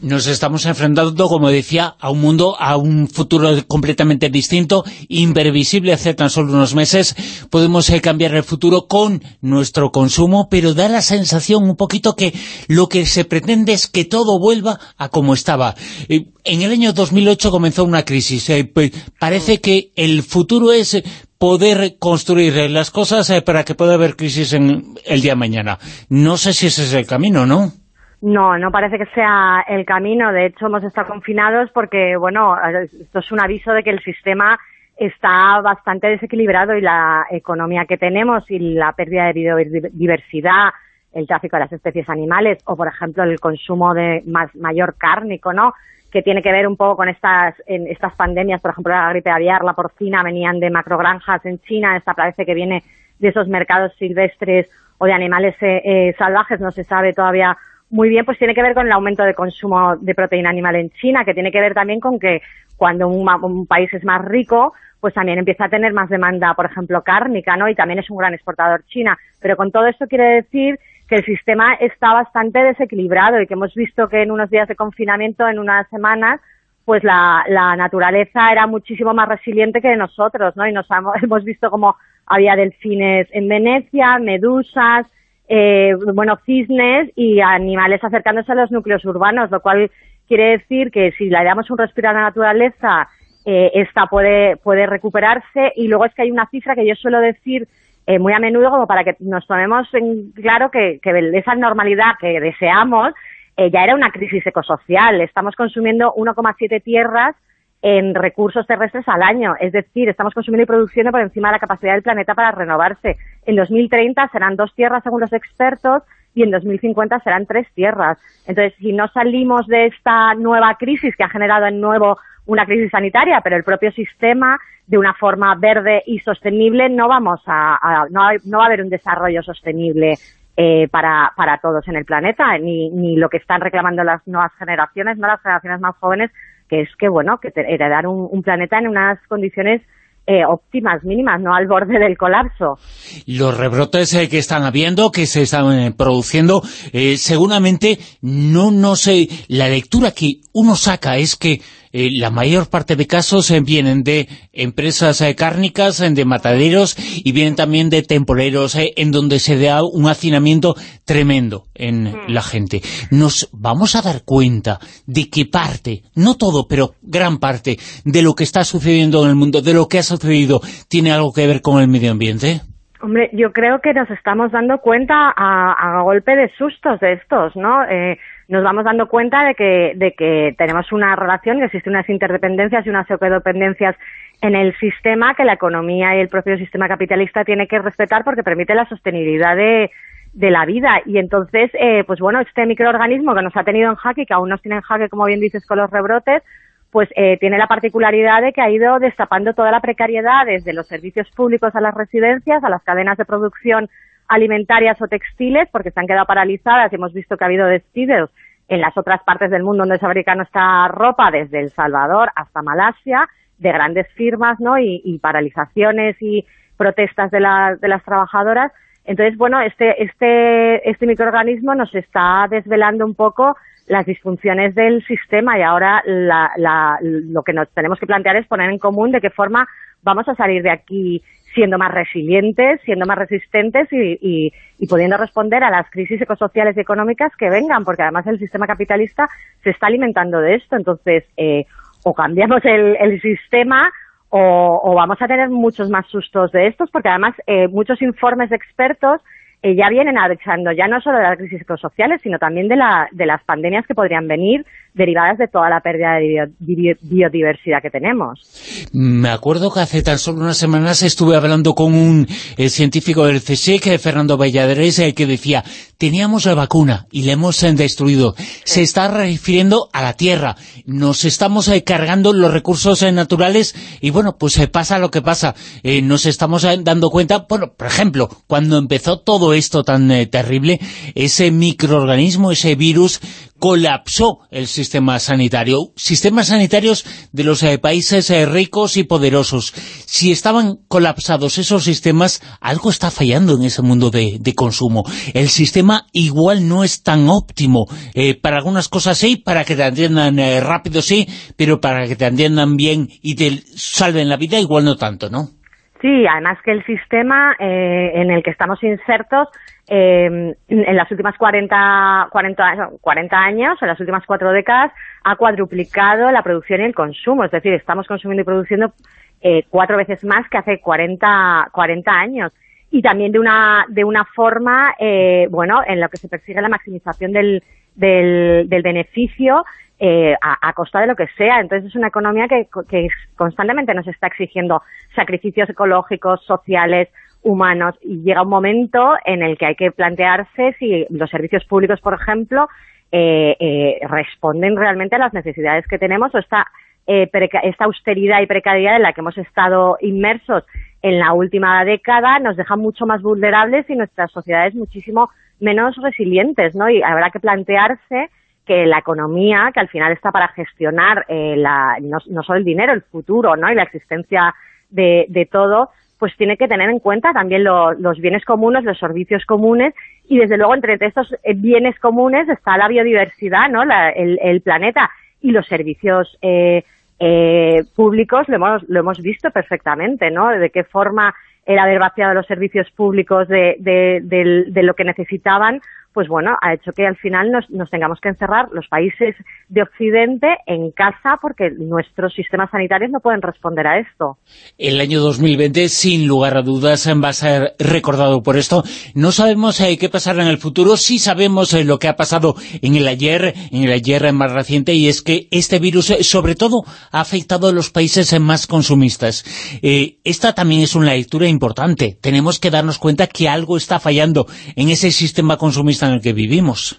Nos estamos enfrentando, como decía, a un mundo, a un futuro completamente distinto, imprevisible hace tan solo unos meses. Podemos eh, cambiar el futuro con nuestro consumo, pero da la sensación un poquito que lo que se pretende es que todo vuelva a como estaba. Eh, en el año 2008 comenzó una crisis. Pues, parece que el futuro es poder construir las cosas eh, para que pueda haber crisis en el día de mañana. No sé si ese es el camino, ¿no? No, no parece que sea el camino. De hecho, hemos estado confinados porque, bueno, esto es un aviso de que el sistema está bastante desequilibrado y la economía que tenemos y la pérdida de biodiversidad, el tráfico de las especies animales o, por ejemplo, el consumo de más, mayor cárnico, ¿no?, que tiene que ver un poco con estas, en estas pandemias, por ejemplo, la gripe aviar, la porcina, venían de macrogranjas en China, esta parece que viene de esos mercados silvestres o de animales eh, eh, salvajes, no se sabe todavía muy bien, pues tiene que ver con el aumento de consumo de proteína animal en China, que tiene que ver también con que cuando un, un, país es más rico, pues también empieza a tener más demanda, por ejemplo, cárnica, ¿no? Y también es un gran exportador China. Pero con todo esto quiere decir que el sistema está bastante desequilibrado y que hemos visto que en unos días de confinamiento, en unas semanas, pues la, naturaleza era muchísimo más resiliente que nosotros, ¿no? Y nos [LAUGHS] hemos visto como había delfines en Venecia, medusas, eh, bueno, cisnes y animales acercándose a los núcleos urbanos, lo cual quiere decir que si le damos un respiro a la naturaleza, eh, esta puede, puede recuperarse y luego es que hay una cifra que yo suelo decir eh, muy a menudo como para que nos tomemos en claro que, esa normalidad que deseamos eh, ya era una crisis ecosocial. Estamos consumiendo 1,7 tierras en recursos terrestres al año. Es decir, estamos consumiendo y produciendo por encima de la capacidad del planeta para renovarse. En 2030 serán dos tierras según los expertos y en 2050 serán tres tierras. Entonces, si no salimos de esta nueva crisis que ha generado en nuevo una crisis sanitaria, pero el propio sistema de una forma verde y sostenible no vamos a, no, va a haber un desarrollo sostenible eh, para, para todos en el planeta, ni, ni lo que están reclamando las nuevas generaciones, no las generaciones más jóvenes, que es que, bueno, que heredar un, un planeta en unas condiciones eh, óptimas, mínimas, no al borde del colapso. Los rebrotes eh, que están habiendo, que se están eh, produciendo, seguramente no, no sé, la lectura que uno saca es que eh, la mayor parte de casos eh, vienen de empresas eh, cárnicas, de mataderos y vienen también de temporeros, en donde se da un hacinamiento tremendo en mm. la gente. Nos vamos a dar cuenta de que parte, no todo, pero gran parte de lo que está sucediendo en el mundo, de lo que ha sucedido, tiene algo que ver con el medio ambiente. Hombre, yo creo que nos estamos dando cuenta a, golpe de sustos de estos, ¿no? Eh, nos vamos dando cuenta de que, de que tenemos una relación, que existen unas interdependencias y unas ecodependencias en el sistema que la economía y el propio sistema capitalista tiene que respetar porque permite la sostenibilidad de, la vida. Y entonces, eh, pues bueno, este microorganismo que nos ha tenido en jaque, que aún nos tiene en jaque, como bien dices, con los rebrotes, pues eh, tiene la particularidad de que ha ido destapando toda la precariedad desde los servicios públicos a las residencias, a las cadenas de producción alimentarias o textiles, porque se han quedado paralizadas y hemos visto que ha habido despidos en las otras partes del mundo donde se fabrica nuestra ropa, desde El Salvador hasta Malasia, de grandes firmas, ¿no? Y, paralizaciones y protestas de, de las trabajadoras. Entonces, bueno, este, este, este microorganismo nos está desvelando un poco las disfunciones del sistema y ahora lo que nos tenemos que plantear es poner en común de qué forma vamos a salir de aquí siendo más resilientes, siendo más resistentes y, pudiendo responder a las crisis ecosociales y económicas que vengan, porque además el sistema capitalista se está alimentando de esto. Entonces, eh, o cambiamos el, sistema o, vamos a tener muchos más sustos de estos, porque además eh, muchos informes de expertos eh, ya vienen avisando ya no solo de las crisis ecosociales, sino también de, la, de las pandemias que podrían venir derivadas de toda la pérdida de biodiversidad que tenemos. Me acuerdo que hace tan solo unas semanas estuve hablando con un eh, científico del CSIC, e Fernando Valladares, el que decía, teníamos la vacuna y la hemos eh, destruido. Se está refiriendo a la Tierra. Nos estamos cargando los recursos naturales y bueno, pues pasa lo que pasa. nos estamos dando cuenta, bueno, por ejemplo, cuando empezó todo esto tan eh, terrible, ese microorganismo, ese virus, colapsó el sistema sanitario. Sistemas sanitarios de los eh, países eh, ricos y poderosos. Si estaban colapsados esos sistemas, algo está fallando en ese mundo de, consumo. El sistema igual no es tan óptimo. para algunas cosas sí, para que te atiendan rápido sí, pero para que te atiendan bien y te salven la vida igual no tanto, ¿no? Sí, además que el sistema eh, en el que estamos insertos eh, en las últimas 40, 40, 40 años, en las últimas cuatro décadas, ha cuadruplicado la producción y el consumo. Es decir, estamos consumiendo y produciendo eh, cuatro veces más que hace 40, 40 años. Y también de una, de una forma, eh, bueno, en lo que se persigue la maximización del, del, beneficio eh, a, costa de lo que sea. Entonces es una economía que, constantemente nos está exigiendo sacrificios ecológicos, sociales, humanos y llega un momento en el que hay que plantearse si los servicios públicos, por ejemplo, eh, eh, responden realmente a las necesidades que tenemos o esta, esta austeridad y precariedad en la que hemos estado inmersos en la última década nos deja mucho más vulnerables y nuestras sociedades muchísimo menos resilientes, ¿no? Y habrá que plantearse que la economía, que al final está para gestionar eh, la, no, solo el dinero, el futuro ¿no? y la existencia de todo, pues tiene que tener en cuenta también los bienes comunes, los servicios comunes y desde luego entre estos eh, bienes comunes está la biodiversidad, ¿no? el, el, planeta y los servicios eh, eh, públicos lo hemos, lo hemos visto perfectamente, ¿no? De qué forma el haber vaciado los servicios públicos de, de, de lo que necesitaban pues bueno, ha hecho que al final nos, tengamos que encerrar los países de Occidente en casa porque nuestros sistemas sanitarios no pueden responder a esto. El año 2020, sin lugar a dudas, va a ser recordado por esto. No sabemos eh, qué pasará en el futuro, sí sabemos eh, lo que ha pasado en el ayer, en el ayer más reciente, y es que este virus, eh, sobre todo, ha afectado a los países más consumistas. esta también es una lectura importante. Tenemos que darnos cuenta que algo está fallando en ese sistema consumista en el que vivimos.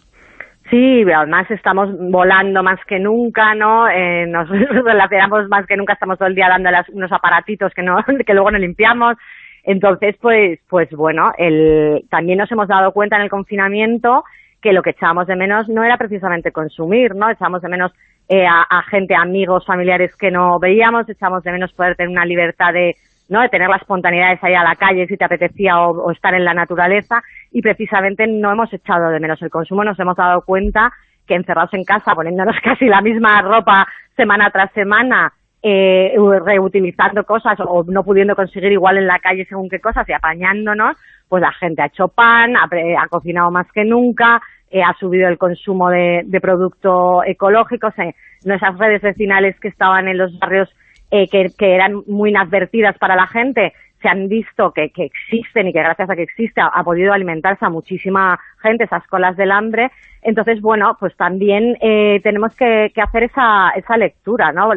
Sí, además estamos volando más que nunca, ¿no? Eh, nos [LAUGHS] relacionamos más que nunca, estamos todo el día dando unos aparatitos que no [LAUGHS] que luego no limpiamos. Entonces, pues, pues bueno, el, también nos hemos dado cuenta en el confinamiento que lo que echábamos de menos no era precisamente consumir, ¿no? Echábamos de menos eh, a, a, gente, amigos, familiares que no veíamos, echábamos de menos poder tener una libertad de, ¿no? de tener la espontaneidad de salir a la calle si te apetecía o, estar en la naturaleza y precisamente no hemos echado de menos el consumo, nos hemos dado cuenta que encerrados en casa, poniéndonos [LAUGHS] casi la misma ropa semana tras semana, eh, reutilizando cosas o no pudiendo conseguir igual en la calle según qué cosas y apañándonos, pues la gente ha hecho pan, ha, cocinado más que nunca, eh, ha subido el consumo de, de producto ecológico, o esas redes vecinales que estaban en los barrios eh, que, eran muy inadvertidas para la gente, se han visto que, existen y que gracias a que existe ha, podido alimentarse a muchísima gente esas colas del hambre. Entonces, bueno, pues también eh, tenemos que, hacer esa, esa lectura, ¿no?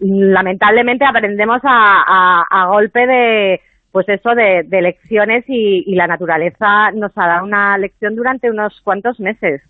Lamentablemente aprendemos a, a, golpe de, pues eso, de, de lecciones y, y la naturaleza nos ha dado una lección durante unos cuantos meses.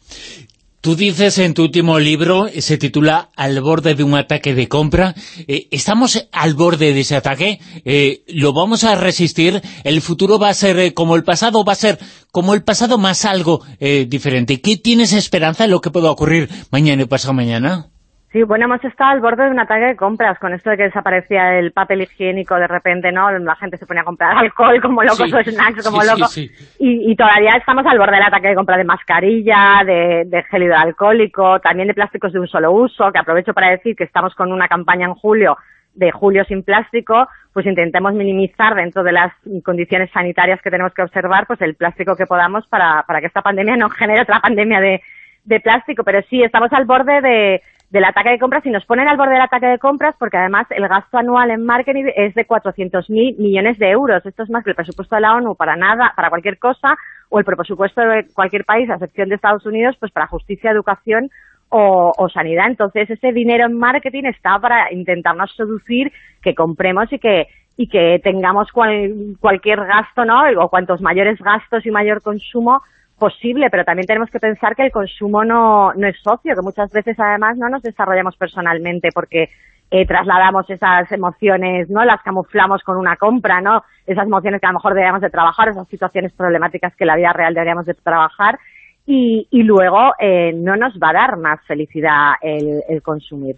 Tú dices en tu último libro, se titula Al borde de un ataque de compra. Eh, ¿Estamos al borde de ese ataque? Eh, ¿Lo vamos a resistir? ¿El futuro va a ser eh, como el pasado? ¿Va a ser como el pasado más algo diferente? ¿Qué tienes esperanza en lo que pueda ocurrir mañana y pasado mañana? Sí, bueno, hemos estado al borde de un ataque de compras con esto de que desaparecía el papel higiénico de repente, ¿no? La gente se ponía a comprar [LAUGHS] alcohol como locos o snacks como locos. Y, y, todavía estamos al borde del ataque de compra de mascarilla, de, de gel hidroalcohólico, también de plásticos de un solo uso, que aprovecho para decir que estamos con una campaña en julio de julio sin plástico, pues intentemos minimizar dentro de las condiciones sanitarias que tenemos que observar, pues el plástico que podamos para, para que esta pandemia no genere otra pandemia de, de plástico. Pero sí, estamos al borde de del ataque de compras y nos ponen al borde del ataque de compras porque además el gasto anual en marketing es de 400.000 millones de euros. Esto es más que el presupuesto de la ONU para nada, para cualquier cosa, o el presupuesto de cualquier país, a excepción de Estados Unidos, pues para justicia, educación o, sanidad. Entonces ese dinero en marketing está para intentarnos seducir que compremos y que y que tengamos cualquier gasto, ¿no? O cuantos mayores gastos y mayor consumo, posible, pero también tenemos que pensar que el consumo no, no es socio, que muchas veces además no nos desarrollamos personalmente porque eh, trasladamos esas emociones, ¿no? Las camuflamos con una compra, ¿no? Esas emociones que a lo mejor deberíamos de trabajar, esas situaciones problemáticas que en la vida real deberíamos de trabajar y, y luego eh, no nos va a dar más felicidad el, el consumir.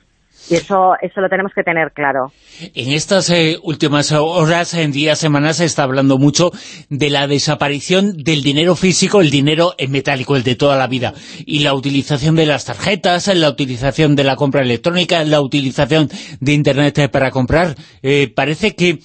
Y eso, eso lo tenemos que tener claro. En estas eh, últimas horas, en días, semanas, se está hablando mucho de la desaparición del dinero físico, el dinero metálico, el de toda la vida, y la utilización de las tarjetas, la utilización de la compra electrónica, la utilización de Internet para comprar. Eh, parece que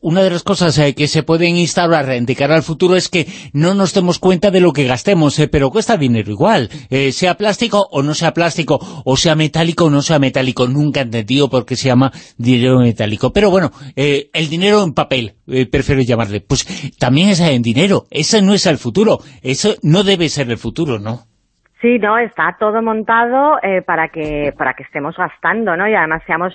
una de las cosas eh, que se pueden instaurar de cara al futuro es que no nos demos cuenta de lo que gastemos, eh, pero cuesta dinero igual, eh, sea plástico o no sea plástico, o sea metálico o no sea metálico, nunca he entendido por qué se llama dinero metálico. Pero bueno, el dinero en papel, prefiero llamarle, pues también es en dinero, ese no es el futuro, eso no debe ser el futuro, ¿no? Sí, no, está todo montado para que para que estemos gastando, ¿no? Y además seamos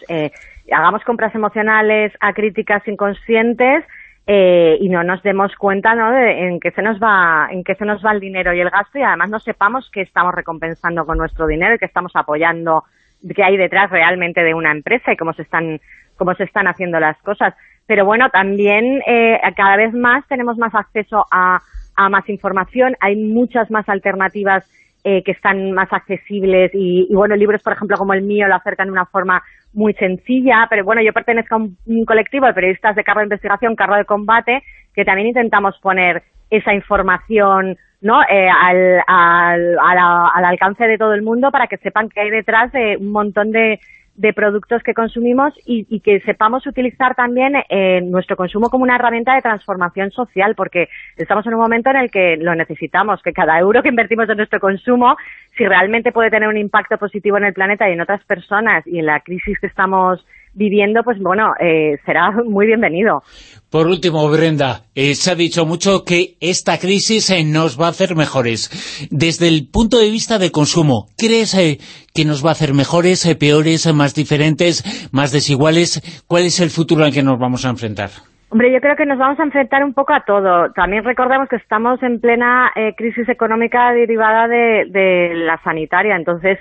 hagamos compras emocionales a críticas inconscientes eh, y no nos demos cuenta ¿no? de en qué se nos va en qué se nos va el dinero y el gasto y además no sepamos qué estamos recompensando con nuestro dinero y qué estamos apoyando qué hay detrás realmente de una empresa y cómo se están cómo se están haciendo las cosas pero bueno también eh, cada vez más tenemos más acceso a, a más información hay muchas más alternativas eh, que están más accesibles y, y, bueno, libros, por ejemplo, como el mío lo acercan de una forma muy sencilla, pero bueno, yo pertenezco a un, colectivo de periodistas de carro de investigación, carro de combate, que también intentamos poner esa información ¿no? Eh, al, al, al, alcance de todo el mundo para que sepan que hay detrás de un montón de, de productos que consumimos y, y que sepamos utilizar también eh, nuestro consumo como una herramienta de transformación social, porque estamos en un momento en el que lo necesitamos, que cada euro que invertimos en nuestro consumo, si realmente puede tener un impacto positivo en el planeta y en otras personas y en la crisis que estamos viviendo, pues bueno, eh, será muy bienvenido. Por último, Brenda, eh, se ha dicho mucho que esta crisis eh, nos va a hacer mejores. Desde el punto de vista de consumo, ¿crees que nos va a hacer mejores, peores, más diferentes, más desiguales? ¿Cuál es el futuro al que nos vamos a enfrentar? Hombre, yo creo que nos vamos a enfrentar un poco a todo. También recordemos que estamos en plena crisis económica derivada de, de la sanitaria, entonces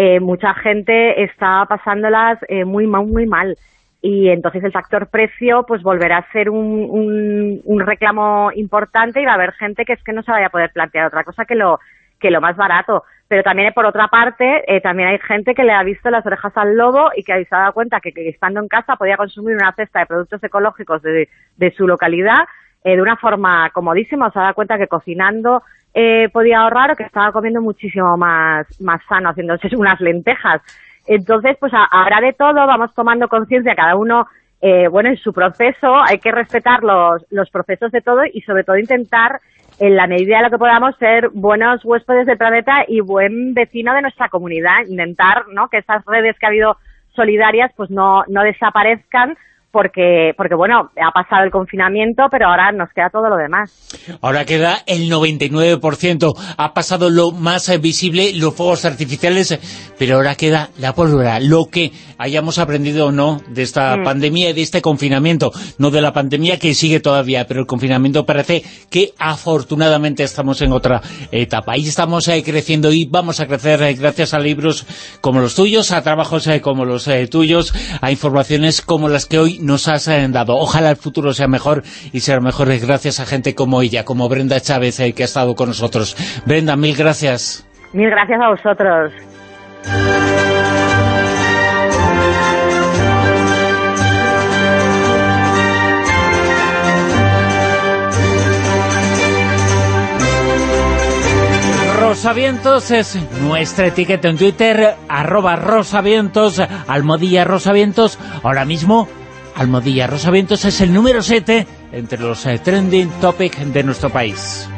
eh, mucha gente está pasándolas eh, muy, muy mal. Y entonces el factor precio pues volverá a ser un, un, reclamo importante y va a haber gente que es que no se vaya a poder plantear otra cosa que lo, que lo más barato. Pero también, por otra parte, eh, también hay gente que le ha visto las orejas al lobo y que se ha dado cuenta que, estando en casa podía consumir una cesta de productos ecológicos de, de su localidad de una forma comodísima. Se ha dado cuenta que cocinando eh, podía ahorrar o que estaba comiendo muchísimo más, más sano, haciéndose [LAUGHS] unas lentejas. Entonces, pues ahora de todo, vamos tomando conciencia cada uno, eh, bueno, en su proceso, hay que respetar los, los procesos de todo y sobre todo intentar, en la medida de lo que podamos, ser buenos huéspedes del planeta y buen vecino de nuestra comunidad, intentar, ¿no?, que esas redes que ha habido solidarias, pues no, no desaparezcan porque, porque bueno, ha pasado el confinamiento, pero ahora nos queda todo lo demás. Ahora queda el 99%, ha pasado lo más eh, visible, los fuegos artificiales, pero ahora queda la pólvora, lo que hayamos aprendido o no de esta Mm. pandemia y de este confinamiento, no de la pandemia que sigue todavía, pero el confinamiento parece que afortunadamente estamos en otra etapa. Ahí estamos eh, creciendo y vamos a crecer eh, gracias a libros como los tuyos, a trabajos eh, como los eh, tuyos, a informaciones como las que hoy nos has eh, dado. Ojalá el futuro sea mejor y será mejor gracias a gente como ella, como Brenda Chávez, eh, que ha estado con nosotros. Brenda, mil gracias. Mil gracias a vosotros. Rosavientos es nuestra etiqueta en Twitter, arroba Rosavientos, almohadilla Rosavientos. Ahora mismo, almohadilla Rosavientos es el número 7 entre los eh, trending topic de nuestro país.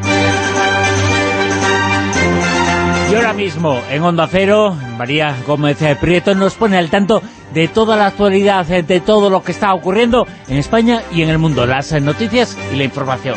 Y ahora mismo, en Onda Cero, María Gómez eh, Prieto nos pone al tanto de toda la actualidad, eh, de todo lo que está ocurriendo en España y en el mundo, las noticias y la información.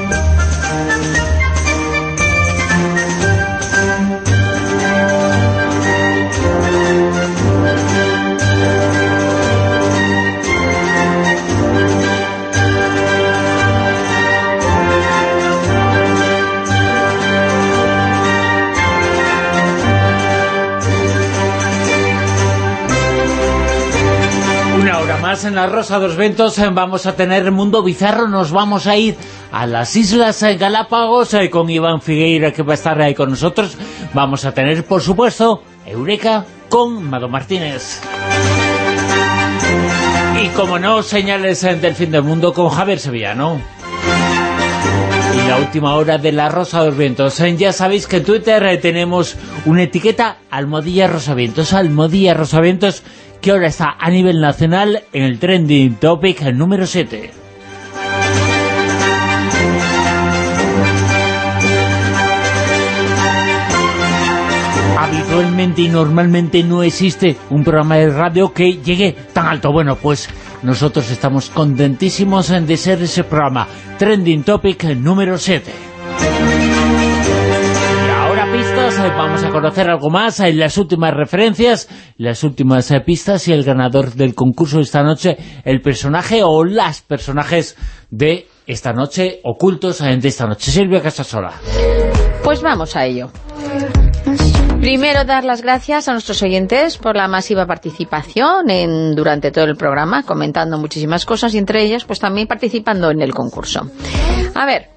En la Rosa de los Ventos eh, vamos a tener Mundo Bizarro, nos vamos a ir a las Islas Galápagos eh, con Iván Figueira que va a estar ahí con nosotros. Vamos a tener, por supuesto, Eureka con Mado Martínez. Y como no, señales eh, del fin del mundo con Javier Sevillano. Y la última hora de la Rosa de los Vientos. Ya sabéis que en Twitter eh, tenemos una etiqueta Almodilla Rosavientos, Almodilla Rosavientos, que ahora está a nivel nacional en el trending topic número 7. Habitualmente y normalmente no existe un programa de radio que llegue tan alto. Bueno, pues nosotros estamos contentísimos de ser ese programa. Trending Topic número 7. Y ahora pistas, eh, vamos a conocer algo más, eh, las últimas referencias, las últimas eh, pistas y el ganador del concurso de esta noche, el personaje o las personajes de esta noche, ocultos de esta noche. Silvia Casasola. Pues vamos a ello. Primero, dar las gracias a nuestros oyentes por la masiva participación en, durante todo el programa, comentando muchísimas cosas y entre ellas, pues también participando en el concurso. A ver,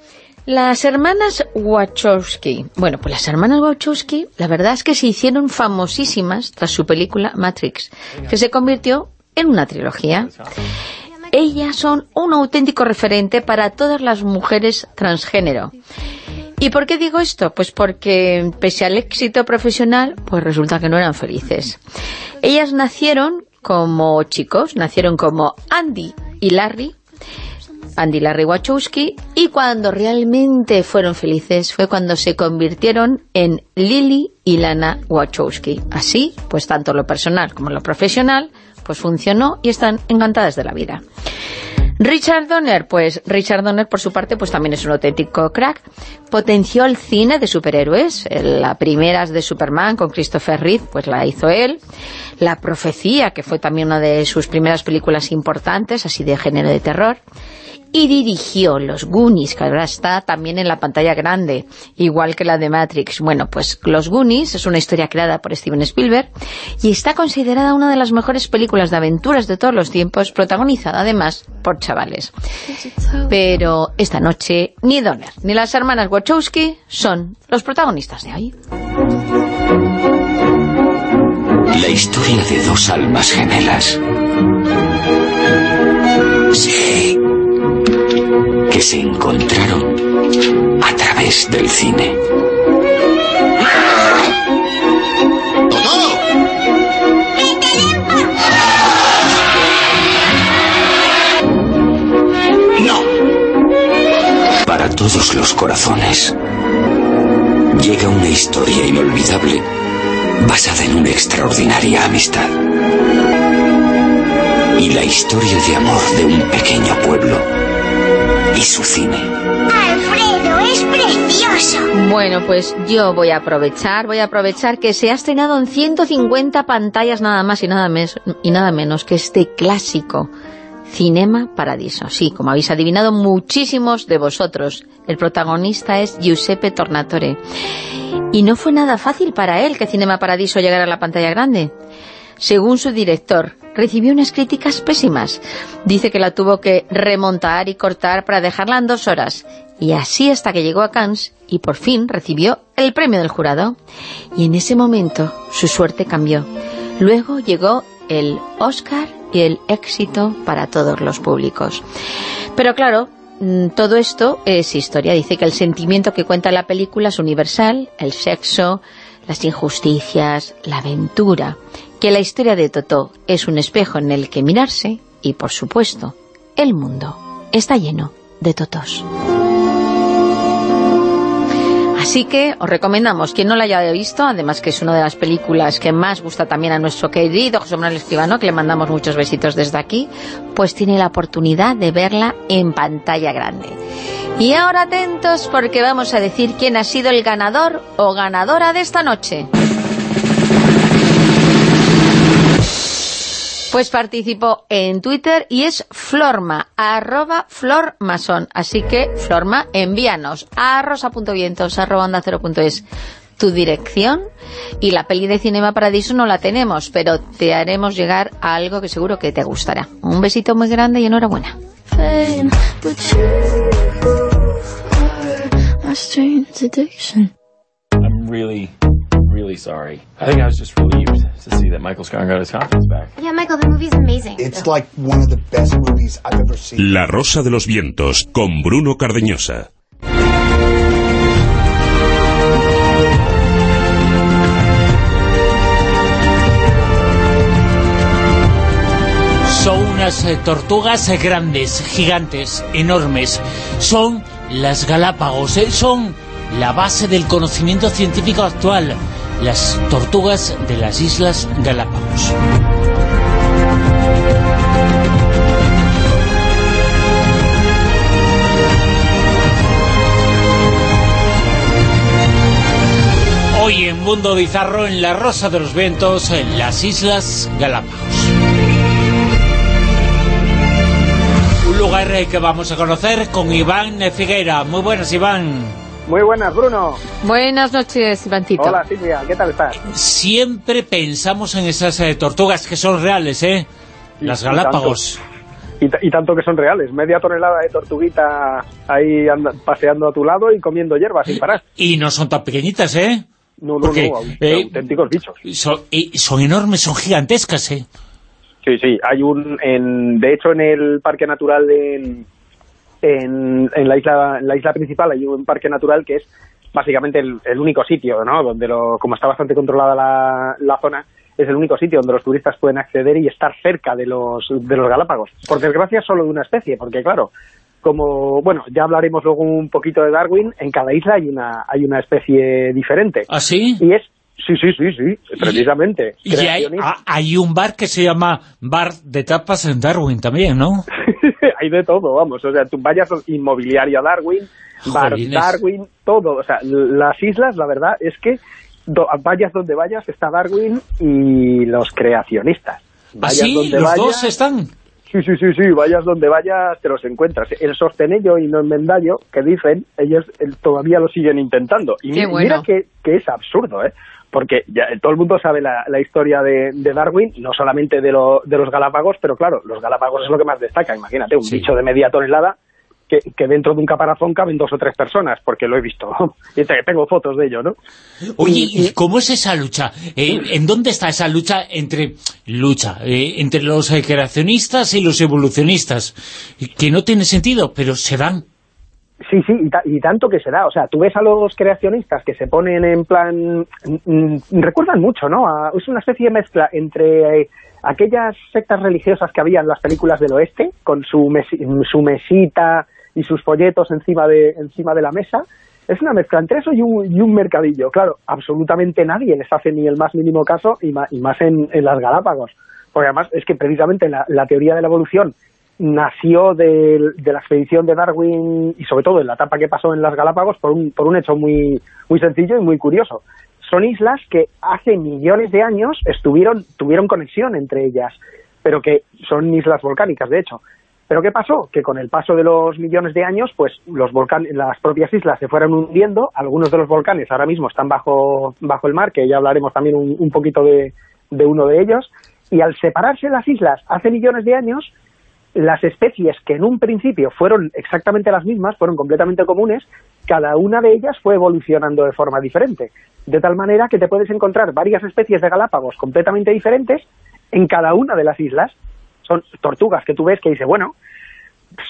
las hermanas Wachowski. Bueno, pues las hermanas Wachowski, la verdad es que se hicieron famosísimas tras su película Matrix, que se convirtió en una trilogía. Ellas son un auténtico referente para todas las mujeres transgénero. ¿Y por qué digo esto? Pues porque pese al éxito profesional, pues resulta que no eran felices. Ellas nacieron como chicos, nacieron como Andy y Larry, Andy Larry Wachowski, y cuando realmente fueron felices fue cuando se convirtieron en Lily y Lana Wachowski. Así, pues tanto lo personal como lo profesional, pues funcionó y están encantadas de la vida. Richard Donner, pues Richard Donner por su parte pues también es un auténtico crack. Potenció el cine de superhéroes, el- la primera de Superman con Christopher Reeve, pues la hizo él. La profecía, que fue también una de sus primeras películas importantes, así de género de terror. Y dirigió Los Goonies, que ahora está también en la pantalla grande, igual que la de Matrix. Bueno, pues Los Goonies es una historia creada por Steven Spielberg y está considerada una de las mejores películas de aventuras de todos los tiempos, protagonizada además por chavales. Pero esta noche ni Donner ni las hermanas Wachowski son los protagonistas de hoy. La historia de dos almas gemelas. Sí que se encontraron a través del cine. ¡No! Para todos los corazones llega una historia inolvidable basada en una extraordinaria amistad y la historia de amor de un pequeño pueblo y su cine. Alfredo, es precioso. Bueno, pues yo voy a aprovechar, voy a aprovechar que se ha estrenado en 150 pantallas nada más y nada, mes- y nada menos que este clásico Cinema Paradiso. Sí, como habéis adivinado muchísimos de vosotros, el protagonista es Giuseppe Tornatore. Y no fue nada fácil para él que Cinema Paradiso llegara a la pantalla grande. Según su director, recibió unas críticas pésimas. Dice que la tuvo que remontar y cortar para dejarla en dos horas. Y así hasta que llegó a Cannes y por fin recibió el premio del jurado. Y en ese momento su suerte cambió. Luego llegó el Oscar y el éxito para todos los públicos. Pero claro, mm, todo esto es historia. Dice que el sentimiento que cuenta la película es universal, el sexo, las injusticias, la aventura, que la historia de Totó es un espejo en el que mirarse y, por supuesto, el mundo está lleno de totós. Así que os recomendamos, quien no la haya visto, además que es una de las películas que más gusta también a nuestro querido José Manuel Escribano, que le mandamos muchos besitos desde aquí, pues tiene la oportunidad de verla en pantalla grande. Y ahora atentos porque vamos a decir quién ha sido el ganador o ganadora de esta noche. Pues participó en Twitter y es Florma, arroba Flormason. Así que, Florma, envíanos a rosa.vientos, arroba onda cero punto es tu dirección y la peli de Cinema Paradiso no la tenemos, pero te haremos llegar a algo que seguro que te gustará. Un besito muy grande y enhorabuena. Really, sorry. I think I was just relieved to see that Michael Scott got his confidence back. Yeah, Michael, the movie's amazing. It's like one of the best movies I've ever seen. La Rosa de los Vientos, con Bruno Cardeñosa. Son unas eh, tortugas grandes, gigantes, enormes. Son las Galápagos, eh, son la base del conocimiento científico actual. Las tortugas de las Islas Galápagos. Hoy en Mundo Bizarro, en la Rosa de los Vientos, en las Islas Galápagos. Un lugar que vamos a conocer con Iván Figuera. Muy buenas, Iván. Muy buenas, Bruno. Buenas noches, Ivancito. Hola, Silvia, ¿qué tal estás? Siempre pensamos en esas eh, tortugas que son reales, ¿eh? Las y Galápagos. Y, ta- y tanto que son reales, media tonelada de tortuguita ahí anda- paseando a tu lado y comiendo hierba sin parar. Y no son tan pequeñitas, ¿eh? No, no, Porque, no, eh, auténticos bichos. Son, y son enormes, son gigantescas, ¿eh? Sí, sí, hay un, en, de hecho en el parque natural de, en, en, la isla en la isla principal hay un parque natural que es básicamente el, el único sitio, ¿no? Donde lo, como está bastante controlada la, la zona, es el único sitio donde los turistas pueden acceder y estar cerca de los, de los Galápagos. Por desgracia solo de una especie, porque claro, como, bueno, ya hablaremos luego un poquito de Darwin, en cada isla hay una, hay una especie diferente. ¿Ah, sí? Y es, sí, sí, sí, sí, precisamente. Y hay, ah, hay un bar que se llama Bar de Tapas en Darwin también, ¿no? [LAUGHS] hay de todo, vamos, o sea, tú vayas a inmobiliaria Darwin, bar Jolines. Darwin, todo, o sea, las islas, la verdad es que do- vayas donde vayas está Darwin y los creacionistas. ¿Ah, Vayas sí? donde ¿Los vayas- dos están? Sí, sí, sí, sí, vayas donde vayas te los encuentras. El sostenello y no enmendallo, que dicen, ellos eh, todavía lo siguen intentando. Y Qué bueno. mira que, que es absurdo, ¿eh? Porque ya, todo el mundo sabe la, la historia de, de Darwin, no solamente de, lo- de los Galápagos, pero claro, los Galápagos es lo que más destaca. Imagínate, un Sí. bicho de media tonelada que, que dentro de un caparazón caben dos o tres personas, porque lo he visto. [LAUGHS] y te- tengo fotos de ello, ¿no? Oye, ¿y cómo es esa lucha? Eh, ¿En dónde está esa lucha entre lucha eh, entre los eh, creacionistas y los evolucionistas? Que no tiene sentido, pero se dan. Sí, sí, y, ta- y tanto que se da. O sea, tú ves a los creacionistas que se ponen en plan... mm, mm, recuerdan mucho, ¿no? Es una especie de mezcla entre eh, aquellas sectas religiosas que había en las películas del oeste, con su, mesi- su mesita y sus folletos encima de, encima de la mesa, Es una mezcla entre eso y un, y un mercadillo. Claro, absolutamente nadie les hace ni el más mínimo caso y y más en, en las Galápagos. Porque además es que precisamente la teoría de la evolución nació de, de, la expedición de Darwin y sobre todo en la etapa que pasó en las Galápagos por un, por un hecho muy, muy sencillo y muy curioso. Son islas que hace millones de años estuvieron, tuvieron conexión entre ellas, pero que son islas volcánicas, de hecho. ¿Pero qué pasó? Que con el paso de los millones de años, pues los volcanes, las propias islas se fueron hundiendo, algunos de los volcanes ahora mismo están bajo, bajo el mar, que ya hablaremos también un, un poquito de, de uno de ellos, y al separarse las islas hace millones de años, las especies que en un principio fueron exactamente las mismas, fueron completamente comunes, cada una de ellas fue evolucionando de forma diferente. De tal manera que te puedes encontrar varias especies de Galápagos completamente diferentes en cada una de las islas. Son tortugas que tú ves que dice, bueno,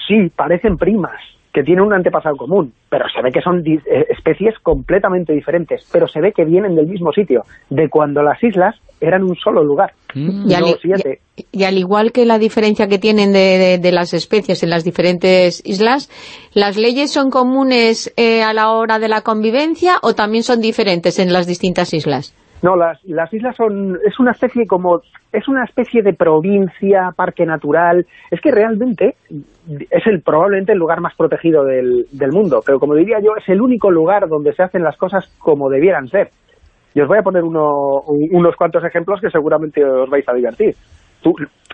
sí, parecen primas, que tienen un antepasado común, pero se ve que son eh, especies completamente diferentes, pero se ve que vienen del mismo sitio, de cuando las islas eran un solo lugar. Mm. Y, al, y, y, al, igual que la diferencia que tienen de, de, de, las especies en las diferentes islas, ¿las leyes son comunes eh, a la hora de la convivencia o también son diferentes en las distintas islas? No, las, las islas son, es una especie como, es una especie de provincia, parque natural, es que realmente es el probablemente el lugar más protegido del, mundo, pero como diría yo, es el único lugar donde se hacen las cosas como debieran ser. Y os voy a poner uno, unos cuantos ejemplos que seguramente os vais a divertir.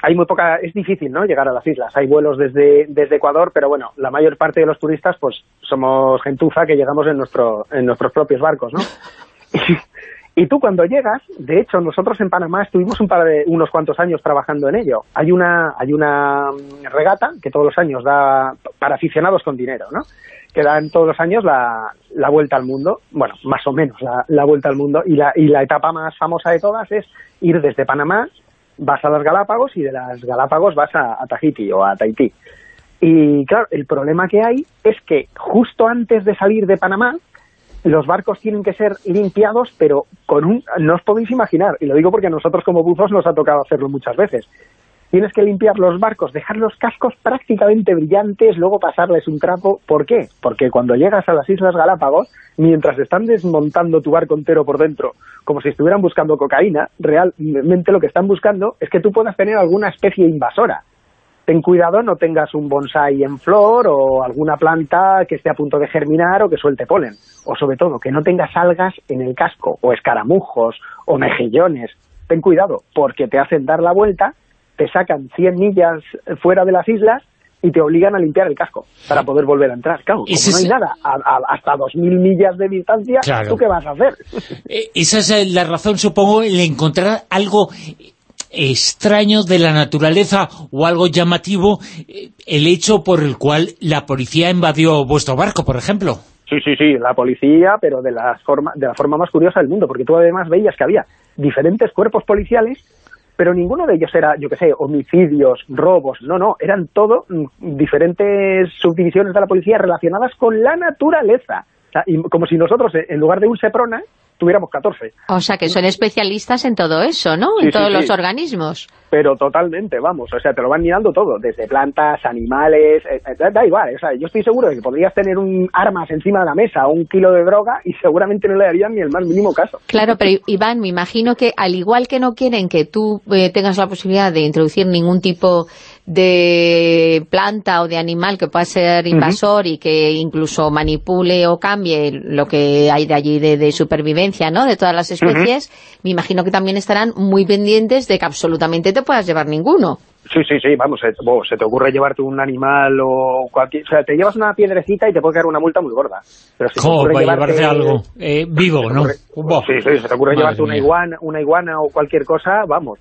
Hay muy poca, es difícil, ¿no?, llegar a las islas. Hay vuelos desde, desde Ecuador, pero bueno, la mayor parte de los turistas, pues, somos gentuza que llegamos en nuestro, en nuestros propios barcos, ¿no? [LAUGHS] Y tú cuando llegas, de hecho nosotros en Panamá estuvimos un par de, unos cuantos años trabajando en ello. Hay una, hay una regata que todos los años da para aficionados con dinero, ¿no? Que dan todos los años la, la vuelta al mundo, bueno, más o menos la, la vuelta al mundo, y la, y la etapa más famosa de todas es ir desde Panamá, vas a las Galápagos y de las Galápagos vas a, a Tahiti o a Tahití. Y claro, el problema que hay es que justo antes de salir de Panamá, los barcos tienen que ser limpiados, pero con un... no os podéis imaginar, y lo digo porque a nosotros como buzos nos ha tocado hacerlo muchas veces. Tienes que limpiar los barcos, dejar los cascos prácticamente brillantes, luego pasarles un trapo. ¿Por qué? Porque cuando llegas a las Islas Galápagos, mientras están desmontando tu barco entero por dentro, como si estuvieran buscando cocaína, realmente lo que están buscando es que tú puedas tener alguna especie invasora ten cuidado, no tengas un bonsai en flor o alguna planta que esté a punto de germinar o que suelte polen. O sobre todo, que no tengas algas en el casco, o escaramujos, o mejillones. Ten cuidado, porque te hacen dar la vuelta, te sacan 100 millas fuera de las islas y te obligan a limpiar el casco para poder volver a entrar. Claro, como no hay nada, a, a, hasta 2.000 millas de distancia, claro. ¿tú qué vas a hacer? Esa es la razón, supongo, el encontrar algo extraño de la naturaleza o algo llamativo el hecho por el cual la policía invadió vuestro barco, por ejemplo. Sí, sí, sí, la policía, pero de la forma, de la forma más curiosa del mundo, porque tú además veías que había diferentes cuerpos policiales, pero ninguno de ellos era, yo qué sé, homicidios, robos, no, no, eran todo diferentes subdivisiones de la policía relacionadas con la naturaleza. Y como si nosotros, en lugar de un Seprona, tuviéramos 14. O sea, que son especialistas en todo eso, ¿no? Sí, en todos sí, los sí. organismos. Pero totalmente, vamos, o sea, te lo van mirando todo, desde plantas, animales, eh, eh, da igual, o sea, yo estoy seguro de que podrías tener un armas encima de la mesa o un kilo de droga y seguramente no le darían ni el más mínimo caso. Claro, pero Iván, me imagino que al igual que no quieren que tú eh, tengas la posibilidad de introducir ningún tipo de planta o de animal que pueda ser invasor uh -huh. y que incluso manipule o cambie lo que hay de allí de, de supervivencia, ¿no?, de todas las especies, uh -huh. me imagino que también estarán muy pendientes de que absolutamente te puedas llevar ninguno. Sí, sí, sí, vamos, se, te ocurre llevarte un animal o cualquier... O sea, te llevas una piedrecita y te puede caer una multa muy gorda. Pero si te ocurre llevarte algo eh, vivo, ¿no? Ocurre, sí, sí, se te ocurre Madre llevarte una iguana, una iguana o cualquier cosa, vamos,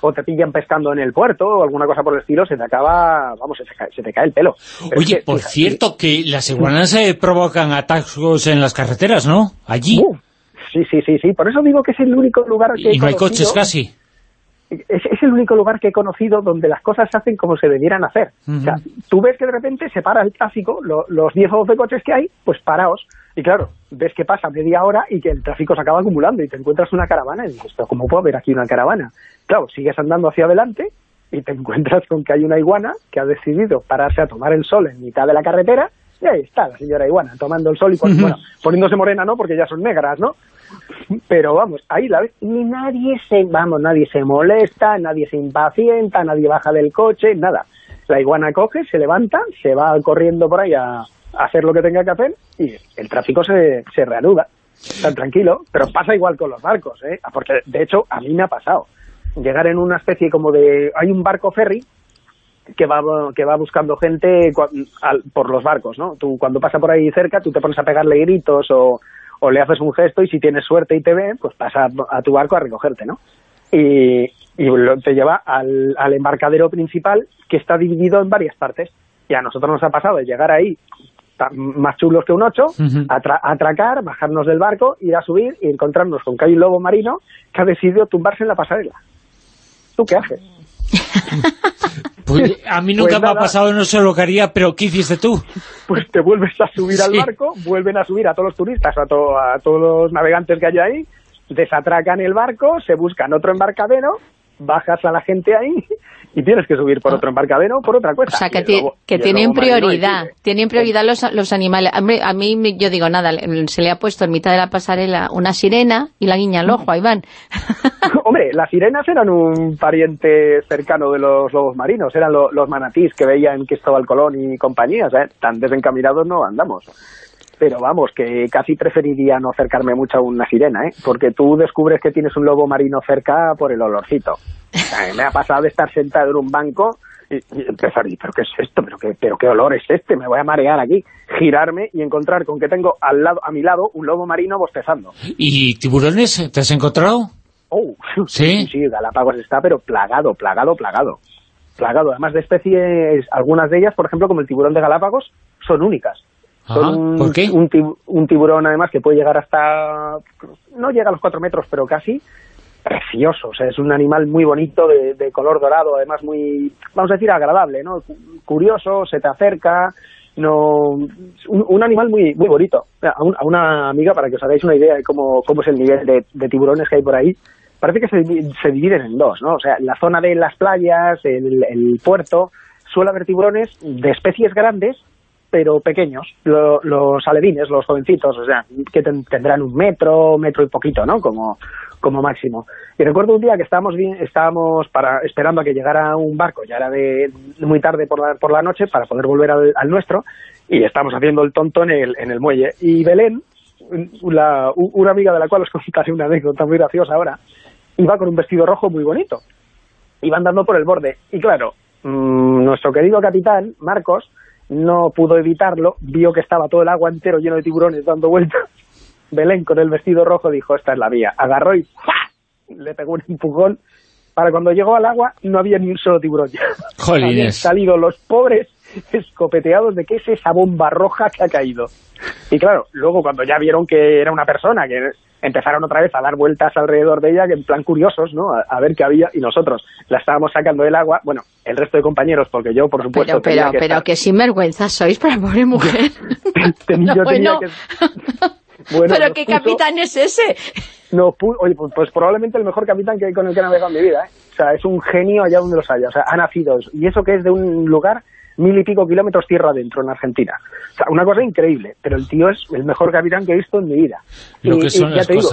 o te pillan pescando en el puerto o alguna cosa por el estilo, se te acaba, vamos, se te cae, se te cae el pelo. Pero Oye, es que, por cierto, que las iguanas se provocan atascos en las carreteras, ¿no? Allí. Sí, sí, sí, sí, por eso digo que es el único lugar que Y no hay coches casi es, es, el único lugar que he conocido donde las cosas se hacen como se debieran hacer. Uh -huh. O sea, tú ves que de repente se para el tráfico, lo, los 10 o 12 coches que hay, pues paraos. Y claro, ves que pasa media hora y que el tráfico se acaba acumulando y te encuentras una caravana y dices, ¿pero cómo puedo ver aquí una caravana? Claro, sigues andando hacia adelante y te [LAUGHS] encuentras con que hay una iguana que ha decidido pararse a tomar el sol en mitad de la carretera Y ahí está la señora iguana tomando el sol y pon- bueno, poniéndose morena, ¿no? Porque ya son negras, ¿no? Pero vamos, ahí la ves y nadie se, vamos, nadie se molesta, nadie se impacienta, nadie baja del coche, nada. La iguana coge, se levanta, se va corriendo por ahí a, a hacer lo que tenga que hacer y el tráfico se, se reanuda. Tan tranquilo, pero pasa igual con los barcos, ¿eh? Porque de hecho a mí me ha pasado. Llegar en una especie como de... Hay un barco ferry que va que va buscando gente cua- al- por los barcos, ¿no? Tú cuando pasa por ahí cerca, tú te pones a pegarle gritos o, o le haces un gesto y si tienes suerte y te ve, pues pasa a tu barco a recogerte, ¿no? Y, y lo- te lleva al, al embarcadero principal que está dividido en varias partes. Y a nosotros nos ha pasado de llegar ahí más chulos que un ocho, atra- atracar, bajarnos del barco, ir a subir y encontrarnos con que hay un lobo marino que ha decidido tumbarse en la pasarela. ¿Tú qué haces? [LAUGHS] Pues, [LAUGHS] a mí nunca Pues me ha pasado, no sé lo que haría, pero ¿qué hiciste tú? pues te vuelves a subir al barco, vuelven a subir a todos los turistas, a, to- a todos los navegantes que hay ahí, desatracan el barco, se buscan otro embarcadero, bajas a la gente ahí y tienes que subir por otro embarcadero por otra cosa. O sea, que, lobo- tienen prioridad, tienen prioridad los, los animales. Hombre, a mí, yo digo, nada, se le ha puesto en mitad de la pasarela una sirena y la guiña al ojo, ahí van. [LAUGHS] Hombre, las sirenas eran un pariente cercano de los lobos marinos, eran lo- los manatís que veía en Cristóbal Colón y compañía, ¿eh? tan desencaminados no andamos. Pero vamos, que casi preferiría no acercarme mucho a una sirena, ¿eh? porque tú descubres que tienes un lobo marino cerca por el olorcito. A mí me ha pasado de estar sentado en un banco y, y empezar, y, ¿pero qué es esto? ¿Pero qué, ¿Pero qué olor es este? Me voy a marear aquí. Girarme y encontrar con que tengo al lado, a mi lado un lobo marino bostezando. ¿Y tiburones? ¿Te has encontrado? Oh, ¿Sí? sí, Galápagos está, pero plagado, plagado, plagado. Plagado, además de especies, algunas de ellas, por ejemplo, como el tiburón de Galápagos, son únicas. Son un, ¿por qué? Un, tib- un tiburón, además, que puede llegar hasta... No llega a los cuatro metros, pero casi precioso. O sea, es un animal muy bonito, de, de color dorado, además muy, vamos a decir, agradable, ¿no? Cu- Curioso, se te acerca, no un, un animal muy muy bonito. A, un- a una amiga, para que os hagáis una idea de cómo, cómo es el nivel de, de tiburones que hay por ahí, parece que se, se dividen en dos, ¿no? O sea, la zona de las playas, el, el puerto, suele haber tiburones de especies grandes, pero pequeños, lo- los alevines, los jovencitos, o sea, que ten- tendrán un metro, metro y poquito, ¿no? Como, como máximo. Y recuerdo un día que estábamos bien, estábamos para, esperando a que llegara un barco, ya era de muy tarde por la, por la noche para poder volver al, nuestro, y estábamos haciendo el tonto en el, en el muelle. Y Belén, la- una amiga de la cual os contaré una anécdota muy graciosa ahora, iba con un vestido rojo muy bonito. Iba andando por el borde. Y claro, mm, nuestro querido capitán, Marcos, no pudo evitarlo, vio que estaba todo el agua entero lleno de tiburones dando vueltas. [LAUGHS] Belén, con el vestido rojo, dijo, esta es la vía. Agarró y le pegó un empujón. Para cuando llegó al agua, no había ni un solo tiburón ya. [LAUGHS] Jolines. Habían salido los pobres escopeteados de que es esa bomba roja que ha caído. Y claro, luego cuando ya vieron que era una persona, que empezaron otra vez a dar vueltas alrededor de ella, que en plan curiosos, ¿no? A, a ver qué había, y nosotros la estábamos sacando del agua, bueno, el resto de compañeros, porque yo, por supuesto, Pero, pero, que pero estar- que sinvergüenza sois para pobre [LAUGHS] mujer. [LAUGHS] tenía- yo tenía bueno, que- [LAUGHS] bueno, pero qué puso- capitán es ese. No, oye, pues, pues probablemente el mejor capitán que con el que he navegado en mi vida, ¿eh? O sea, es un genio allá donde los haya. O sea, ha nacido. Y eso que es de un lugar mil y pico kilómetros tierra adentro, en Argentina. O sea, una cosa increíble. Pero el tío es el mejor capitán que he visto en mi vida. Lo Y- que y ya las te digo,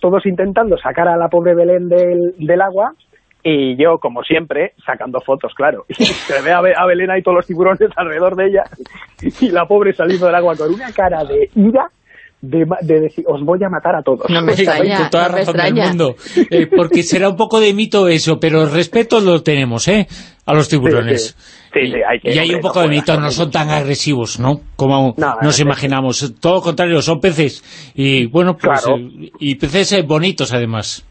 todos intentando sacar a la pobre Belén del, del agua y yo, como siempre, sacando fotos, claro. [LAUGHS] Y se ve a, Be- a Belén ahí todos los tiburones alrededor de ella y la pobre saliendo del agua con una cara de ira de, ma- de decir, os voy a matar a todos. No me extraña, Con toda no me razón del extraña. mundo. Eh, porque será un poco de mito eso, pero respeto lo tenemos, ¿eh? A los tiburones. Sí, sí, hay que- y hay un poco no de mito, no son tan agresivos, ¿no? Como No, nos no, imaginamos. Todo lo contrario, son peces. Y bueno, pues... Claro. eh, y peces eh, bonitos, además.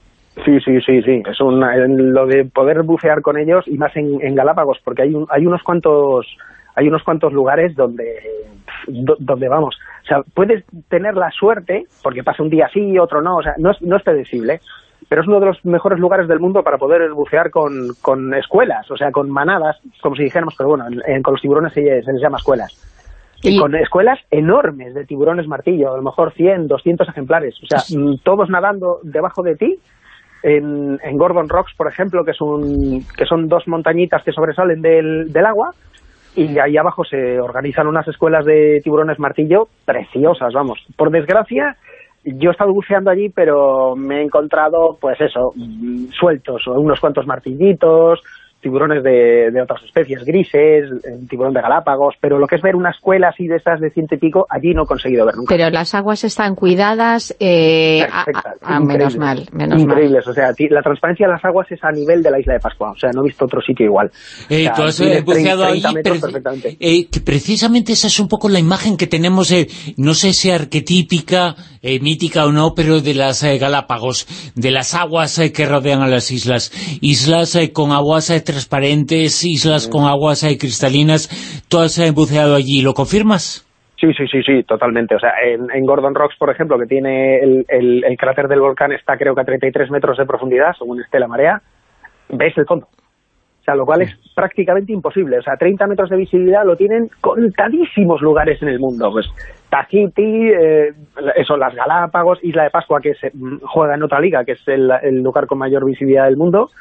Sí, sí, sí, sí. Es un, en lo de poder bucear con ellos y más en, en Galápagos, porque hay, un- hay unos cuantos hay unos cuantos lugares donde do- donde vamos. O sea, puedes tener la suerte, porque pasa un día sí, otro no, o sea, no es, no es predecible, pero es uno de los mejores lugares del mundo para poder bucear con, con escuelas, o sea, con manadas, como si dijéramos, pero bueno, en- en- con los tiburones se, se les llama escuelas. Y con escuelas enormes de tiburones martillo, a lo mejor 100, 200 ejemplares, o sea, mm, todos nadando debajo de ti, en, en Gordon Rocks, por ejemplo, que, es un, que son dos montañitas que sobresalen del, del agua, y ahí abajo se organizan unas escuelas de tiburones martillo preciosas, vamos. Por desgracia, yo he estado buceando allí, pero me he encontrado, pues eso, mm, sueltos, unos cuantos martillitos, tiburones de, de otras especies, grises, el tiburón de Galápagos, pero lo que es ver una escuela así de estas de ciento y pico, allí no he conseguido ver nunca. Pero las aguas están cuidadas, eh, a- Perfectas, a- a- menos mal, menos mal. Increíbles, o sea, la transparencia de las aguas es a nivel de la isla de Pascua, o sea, no he visto otro sitio igual. Eh, O sea, tú has eh, buceado 30 allí, metros preci- perfectamente. eh, que precisamente esa es un poco la imagen que tenemos, eh, no sé si arquetípica, eh, mítica o no, pero de las eh, Galápagos, de las aguas eh, que rodean a las islas. Islas eh, con aguas eh, transparentes, islas con aguas eh, cristalinas. ¿Tú has eh, buceado allí? ¿Lo confirmas? Sí, sí, sí, sí, totalmente. O sea, en, en Gordon Rocks, por ejemplo, que tiene el, el- el cráter del volcán, está creo que a 33 metros de profundidad, según esté la marea, ves el fondo. O sea, lo cual es prácticamente imposible. O sea, 30 metros de visibilidad lo tienen contadísimos lugares en el mundo. Pues Tahiti, eh, eso, las Galápagos, Isla de Pascua, que se, mm, juega en otra liga, que es el, el lugar con mayor visibilidad del mundo,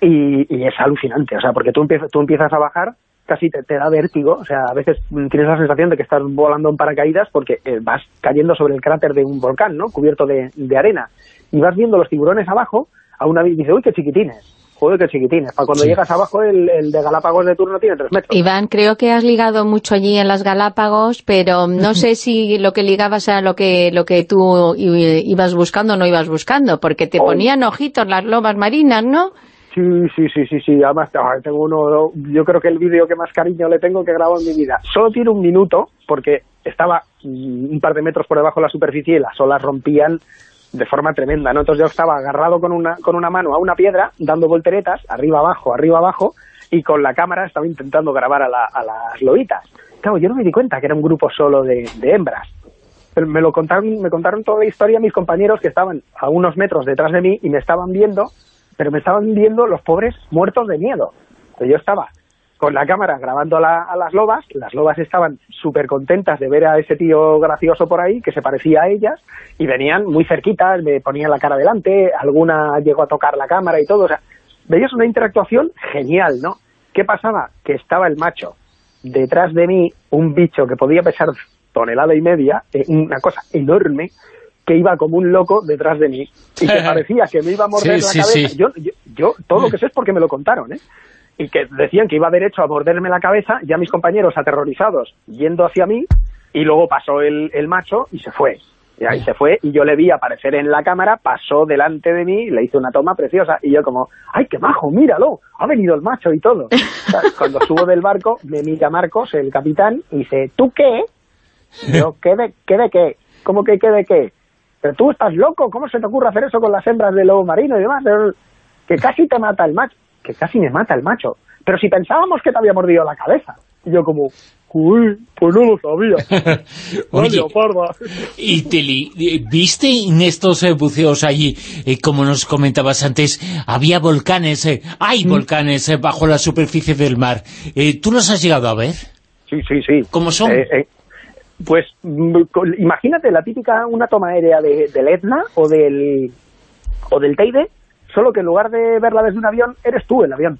y, y es alucinante, o sea, porque tú, empiezas tú empiezas a bajar, casi te, te da vértigo, o sea, a veces mm, tienes la sensación de que estás volando en paracaídas porque eh, vas cayendo sobre el cráter de un volcán, ¿no?, cubierto de, de arena, y vas viendo los tiburones abajo, a una vez dices, uy, qué chiquitines, joder, qué chiquitines, para cuando Sí. llegas abajo el, el de Galápagos de turno tiene tres metros. Iván, creo que has ligado mucho allí en las Galápagos, pero no sé [LAUGHS] si lo que ligabas era lo que lo que tú ibas buscando o no ibas buscando, porque te ponían ojitos las lobas marinas, ¿no? Sí, sí, sí, sí, sí. Además, ah, tengo uno, yo creo que el vídeo que más cariño le tengo que he grabado en mi vida. Solo tiene un minuto, porque estaba un par de metros por debajo de la superficie y las olas rompían de forma tremenda, ¿no? Entonces yo estaba agarrado con una, con una mano a una piedra, dando volteretas, arriba abajo, arriba abajo, y con la cámara estaba intentando grabar a, la- a las loitas. Claro, yo no me di cuenta que era un grupo solo de, hembras. Me lo contaron, me contaron toda la historia mis compañeros que estaban a unos metros detrás de mí y me estaban viendo, pero me estaban viendo los pobres muertos de miedo. Yo estaba con la cámara grabando a, la- a las lobas, las lobas estaban súper contentas de ver a ese tío gracioso por ahí, que se parecía a ellas, y venían muy cerquitas, me ponían la cara delante, alguna llegó a tocar la cámara y todo, o sea, veías una interactuación genial, ¿no? ¿Qué pasaba? Que estaba el macho detrás de mí, un bicho que podía pesar tonelada y media, eh, una cosa enorme, que iba como un loco detrás de mí, y que [LAUGHS] parecía que me iba a morder Sí, la sí, cabeza. sí. Yo, yo, yo todo lo que sé es porque me lo contaron, ¿eh? y que decían que iba derecho a morderme la cabeza, ya mis compañeros aterrorizados yendo hacia mí, y luego pasó el, el macho y se fue. Y ahí se fue, y yo le vi aparecer en la cámara, pasó delante de mí, le hice una toma preciosa, y yo como, ¡ay, qué majo, míralo! Ha venido el macho y todo. [LAUGHS] Cuando subo del barco, me mira Marcos, el capitán, y dice, ¿tú qué? Y Yo, ¿qué de qué? De qué? ¿Cómo que qué de qué? Pero tú estás loco, ¿cómo se te ocurre hacer eso con las hembras de lobo marino y demás? Que casi te mata el macho. Que casi me mata el macho. Pero si pensábamos que te había mordido la cabeza. Y yo como, uy, pues no lo sabía. [LAUGHS] Oye, parda. Y Teli, eh, ¿viste en estos eh, buceos allí, eh, como nos comentabas antes, había volcanes, eh, hay volcanes eh, bajo la superficie del mar? Eh, ¿Tú los has llegado a ver? Sí, sí, sí. ¿Cómo son? Pues mm, imagínate la típica, una toma aérea de, del Etna o del, o del Teide, solo que en lugar de verla desde un avión, eres tú el avión.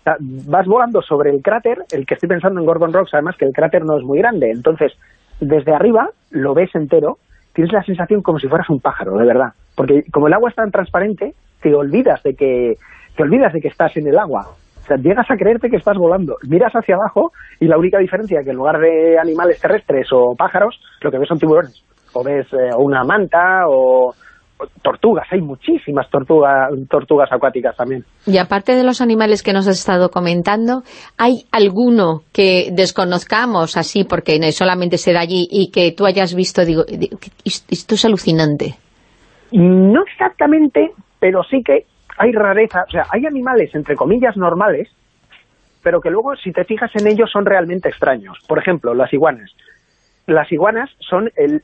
O sea, vas volando sobre el cráter, el que estoy pensando en Gordon Rocks, además que el cráter no es muy grande, entonces desde arriba lo ves entero, tienes la sensación como si fueras un pájaro, de verdad. Porque como el agua es tan transparente, te olvidas de que, te olvidas de que estás en el agua. O sea, llegas a creerte que estás volando. Miras hacia abajo y la única diferencia es que en lugar de animales terrestres o pájaros, lo que ves son tiburones. O ves eh, una manta o, o tortugas. Hay muchísimas tortugas tortugas acuáticas también. Y aparte de los animales que nos has estado comentando, ¿hay alguno que desconozcamos así porque solamente se da allí y que tú hayas visto, digo, esto es alucinante? No exactamente, pero sí que hay rareza. O sea, hay animales, entre comillas, normales, pero que luego, si te fijas en ellos, son realmente extraños. Por ejemplo, las iguanas. Las iguanas son el-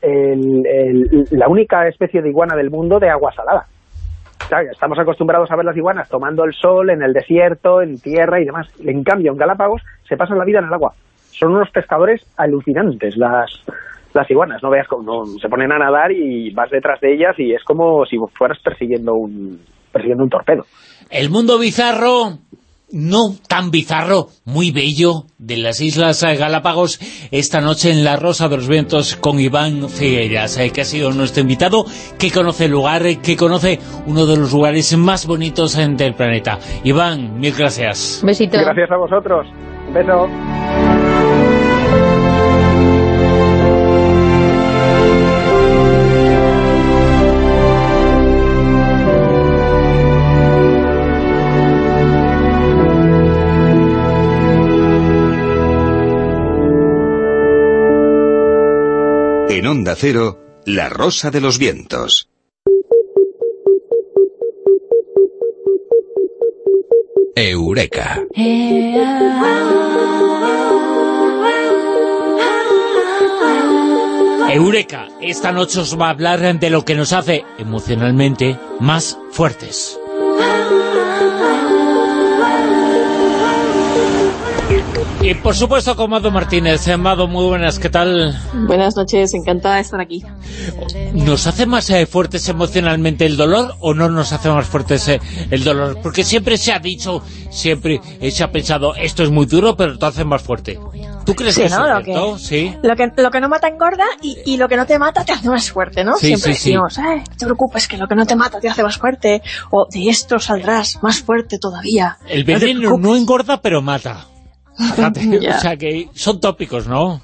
la única especie de iguana del mundo de agua salada. O sea, estamos acostumbrados a ver las iguanas tomando el sol en el desierto, en tierra y demás. En cambio, en Galápagos se pasan la vida en el agua. Son unos pescadores alucinantes las, las iguanas. No veas cómo se ponen a nadar y vas detrás de ellas y es como si fueras persiguiendo un, persiguiendo un torpedo. El mundo bizarro no tan bizarro, muy bello, de las Islas Galápagos, esta noche en La Rosa de los Vientos con Iván Figueiras, eh, que ha sido nuestro invitado, que conoce el lugar, eh, que conoce uno de los lugares más bonitos eh, del planeta. Iván, mil gracias. Besito. Gracias a vosotros. Un beso. En Onda Cero, La Rosa de los Vientos. Eureka. Eureka, esta noche os va a hablar de lo que nos hace emocionalmente más fuertes. Y por supuesto con Mado Martínez. Mado, muy buenas, ¿qué tal? Buenas noches, encantada de estar aquí. ¿Nos hace más eh, fuertes emocionalmente el dolor o no nos hace más fuertes eh, el dolor? Porque siempre se ha dicho, siempre eh, se ha pensado, esto es muy duro, pero te hace más fuerte. ¿Tú crees Sí, que ¿no? es Lo cierto? que- Sí. Lo que, lo que no mata engorda y, y lo que no te mata te hace más fuerte, ¿no? Sí, Siempre sí, sí. decimos, "Ay, no te preocupes, que lo que no te mata te hace más fuerte, o de esto saldrás más fuerte todavía. El No veneno no engorda, pero mata. Fíjate, [LAUGHS] o sea que son tópicos, ¿no?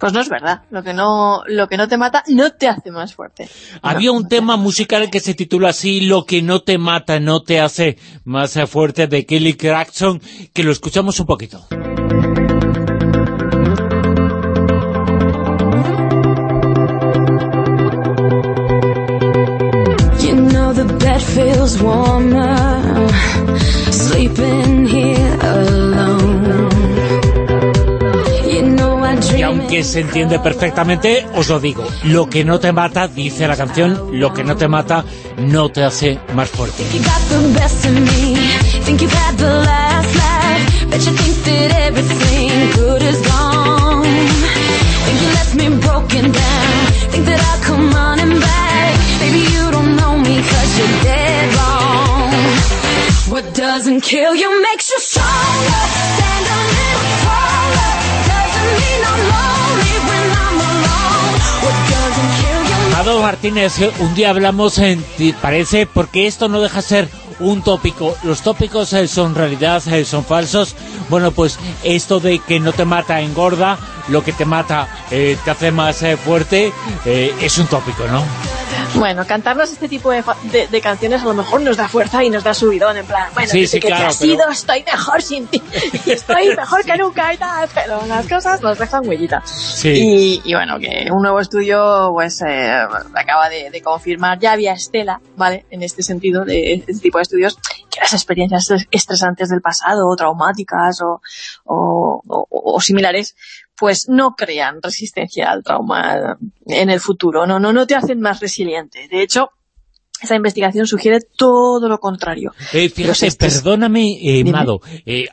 Pues no es verdad, lo que no, lo que no te mata no te hace más fuerte. Había un tema musical que se titula así, Lo que no te mata no te hace más fuerte, de Kelly Clarkson, que lo escuchamos un poquito. You know the bed feels warmer sleeping Aunque se entiende perfectamente, os lo digo, lo que no te mata, dice la canción, lo que no te mata no te hace más fuerte. What doesn't kill you makes you stronger. Stand. Doesn't mean Martínez, eh, un día hablamos, en, parece, porque esto no deja ser un tópico. Los tópicos eh, son realidad, eh, son falsos. Bueno, pues esto de que no te mata engorda, lo que te mata eh, te hace más eh, fuerte, eh, es un tópico, ¿no? Bueno, cantarnos este tipo de, de- de canciones a lo mejor nos da fuerza y nos da subidón, en plan, bueno, Sí, sí, que claro, te has pero- ido estoy mejor sin ti, [LAUGHS] estoy mejor que nunca y tal, pero las cosas nos dejan huellita. Sí. Y, y bueno, que un nuevo estudio pues eh, acaba de, de confirmar, ya había estela, ¿vale? En este sentido, de este tipo de estudios, que las experiencias estres- estresantes del pasado, o traumáticas o, o, o- o similares, pues no crean resistencia al trauma en el futuro, no, no, no te hacen más resiliente. De hecho, esa investigación sugiere todo lo contrario. Eh, fíjate, perdóname, eh. Mado, eh,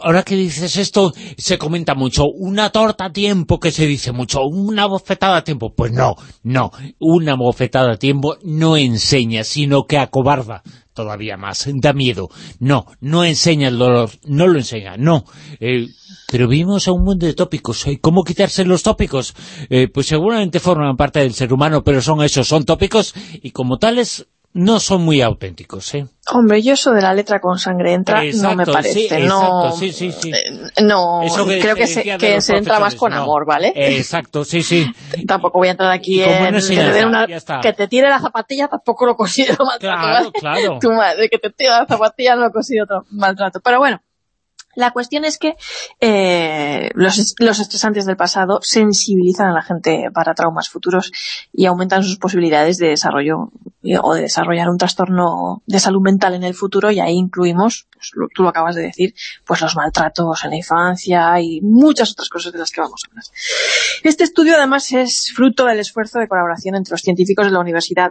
ahora que dices esto, se comenta mucho, una torta a tiempo que se dice mucho, una bofetada a tiempo. Pues no, no, una bofetada a tiempo no enseña, sino que acobarda todavía más, da miedo. No, no enseña el dolor, no lo enseña, no. Eh, pero vivimos a un mundo de tópicos. ¿eh? ¿Cómo quitarse los tópicos? Eh, pues seguramente forman parte del ser humano, pero son esos, son tópicos, y como tales no son muy auténticos, ¿eh? Hombre, yo eso de la letra con sangre entra no me parece. sí, no, exacto, sí, sí, sí. eh, no, Eso que creo que se, que entra más con no. amor, ¿vale? Exacto, sí, sí. [LAUGHS] Tampoco voy a entrar aquí en que te, una- que te tire la zapatilla, tampoco lo considero [LAUGHS] maltrato. Claro, ¿vale? claro. Tu madre, que te tire la zapatilla no lo considero maltrato. Pero bueno, la cuestión es que eh, los, es- los estresantes del pasado sensibilizan a la gente para traumas futuros y aumentan sus posibilidades de desarrollo eh, o de desarrollar un trastorno de salud mental en el futuro y ahí incluimos, pues, lo- tú lo acabas de decir, pues los maltratos en la infancia y muchas otras cosas de las que vamos a hablar. Este estudio además es fruto del esfuerzo de colaboración entre los científicos de la Universidad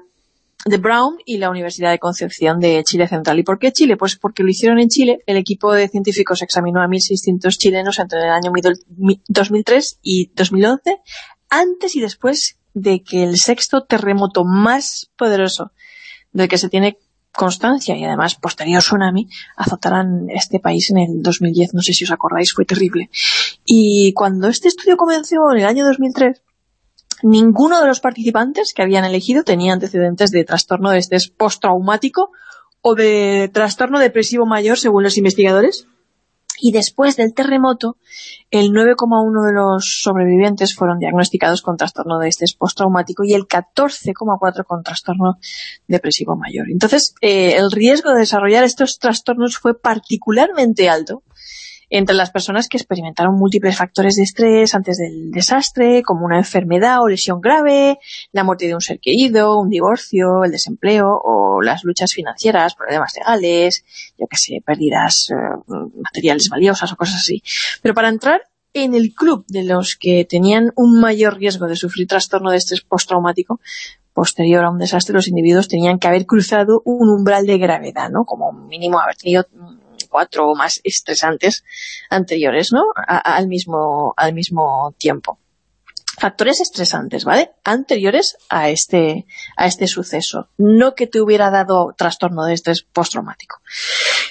de Brown y la Universidad de Concepción de Chile Central. ¿Y por qué Chile? Pues porque lo hicieron en Chile. El equipo de científicos examinó a 1.600 chilenos entre el año midol- mi- 2003 y 2011, antes y después de que el sexto terremoto más poderoso del que se tiene constancia y además posterior tsunami azotarán este país en el 2010, no sé si os acordáis, fue terrible. Y cuando este estudio comenzó en el año 2003, ninguno de los participantes que habían elegido tenía antecedentes de trastorno de estrés postraumático o de trastorno depresivo mayor, según los investigadores. Y después del terremoto, el 9,1 de los sobrevivientes fueron diagnosticados con trastorno de estrés postraumático y el 14,4 con trastorno depresivo mayor. Entonces, eh, el riesgo de desarrollar estos trastornos fue particularmente alto entre las personas que experimentaron múltiples factores de estrés antes del desastre, como una enfermedad o lesión grave, la muerte de un ser querido, un divorcio, el desempleo o las luchas financieras, problemas legales, yo que sé, pérdidas eh, materiales valiosas o cosas así. Pero para entrar en el club de los que tenían un mayor riesgo de sufrir trastorno de estrés postraumático, posterior a un desastre, los individuos tenían que haber cruzado un umbral de gravedad, ¿no? Como mínimo haber tenido cuatro o más estresantes anteriores, ¿no? al, mismo, al mismo tiempo. Factores estresantes, ¿vale? Anteriores a este, a este suceso. No que te hubiera dado trastorno de estrés postraumático.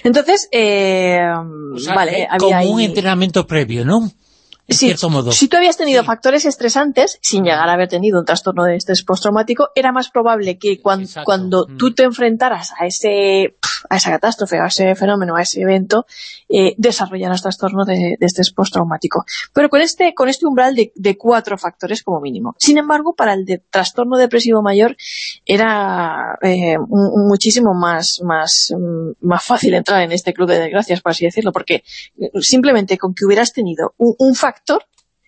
Entonces, eh, vale, eh, como un entrenamiento previo, ¿no? Sí, si tú habías tenido factores estresantes, sin llegar a haber tenido un trastorno de estrés postraumático, era más probable que cuando tú te enfrentaras a ese a esa catástrofe, a ese fenómeno, a ese evento, eh, desarrollaras trastorno de, estrés postraumático. Pero con este con este umbral de, cuatro factores como mínimo. Sin embargo, para el de trastorno depresivo mayor era eh, muchísimo más, más, mm, más fácil entrar en este club de desgracias, por así decirlo, porque simplemente con que hubieras tenido un factor factor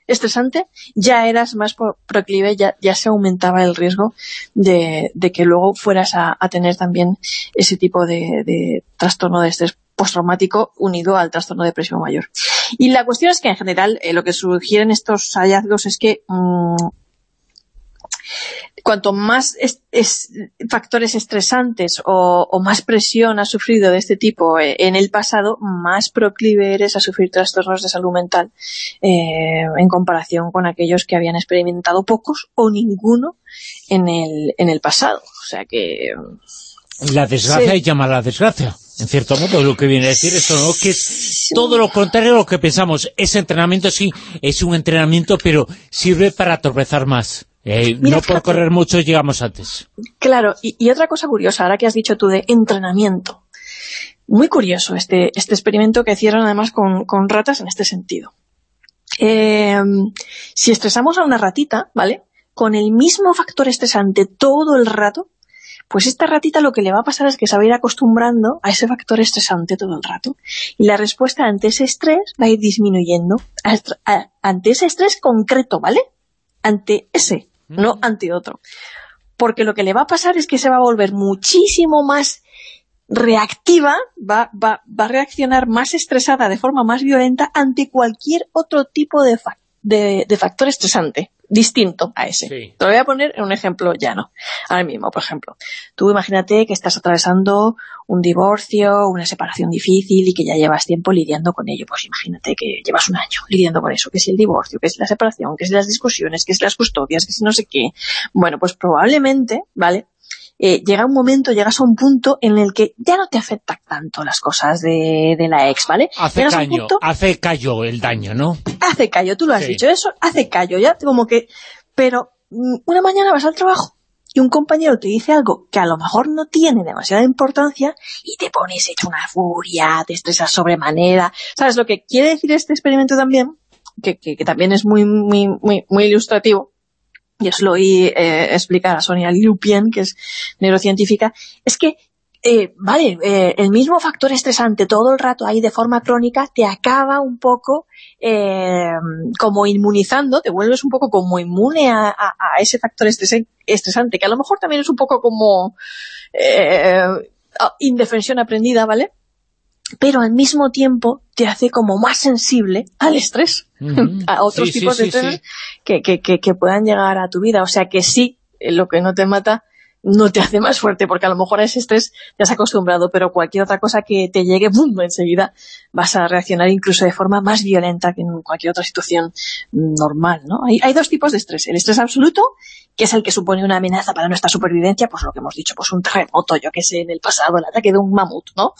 estresante, ya eras más proclive, ya, ya se aumentaba el riesgo de, que luego fueras a, tener también ese tipo de, trastorno de estrés postraumático unido al trastorno depresivo mayor. Y la cuestión es que en general eh, lo que sugieren estos hallazgos es que mm, cuanto más factores estresantes o, más presión has sufrido de este tipo eh, en el pasado, más proclive eres a sufrir trastornos de salud mental eh, en comparación con aquellos que habían experimentado pocos o ninguno en el, en el pasado. O sea que... La desgracia llama a la desgracia en cierto modo, lo que viene a decir esto, ¿no? Que es todo lo contrario a lo que pensamos. Ese entrenamiento sí, es un entrenamiento, pero sirve para tropezar más. Eh, no por correr mucho llegamos antes. Claro, y, otra cosa curiosa, ahora que has dicho tú de entrenamiento. Muy curioso este, este experimento que hicieron además con, ratas en este sentido. Eh, si estresamos a una ratita, ¿vale? Con el mismo factor estresante todo el rato, pues esta ratita lo que le va a pasar es que se va a ir acostumbrando a ese factor estresante todo el rato. Y la respuesta ante ese estrés va a ir disminuyendo. ante ese estrés concreto, ¿vale? Ante ese no ante otro. Porque lo que le va a pasar es que se va a volver muchísimo más reactiva, va, va, va a reaccionar más estresada, de forma más violenta, ante cualquier otro tipo de, de factor estresante distinto a ese. Te lo voy a poner en un ejemplo llano. Ahora mismo, por ejemplo, tú imagínate que estás atravesando un divorcio, una separación difícil y que ya llevas tiempo lidiando con ello. Pues imagínate que llevas un año lidiando con eso, que si el divorcio, que si la separación, que si las discusiones, que si las custodias, que si no sé qué. Bueno, pues probablemente, ¿vale? Eh, llega un momento, llegas a un punto en el que ya no te afectan tanto las cosas de, la ex, ¿vale? Hace hace callo el daño, ¿no? Hace callo, tú lo has dicho, eso hace callo, ya como que... Pero mm, una mañana vas al trabajo y un compañero te dice algo que a lo mejor no tiene demasiada importancia y te pones hecho una furia, te estresas sobremanera. ¿Sabes lo que quiere decir este experimento también? Que, que, que también es muy, muy, muy, muy ilustrativo y os lo oí eh, explicar a Sonia Lupien, que es neurocientífica, es que, eh, vale, eh, el mismo factor estresante todo el rato ahí de forma crónica te acaba un poco como inmunizando, te vuelves un poco como inmune a, ese factor estresante, que a lo mejor también es un poco como indefensión aprendida, ¿vale? Pero al mismo tiempo te hace como más sensible al estrés, a otros tipos de estrés Que, que, que, puedan llegar a tu vida. O sea que sí, eh, lo que no te mata no te hace más fuerte, porque a lo mejor a ese estrés te has acostumbrado, pero cualquier otra cosa que te llegue, ¡bum!, enseguida vas a reaccionar incluso de forma más violenta que en cualquier otra situación normal, ¿no? Hay, hay dos tipos de estrés. El estrés absoluto, que es el que supone una amenaza para nuestra supervivencia, pues lo que hemos dicho, pues un terremoto, yo que sé, en el pasado, el ataque de un mamut, ¿no?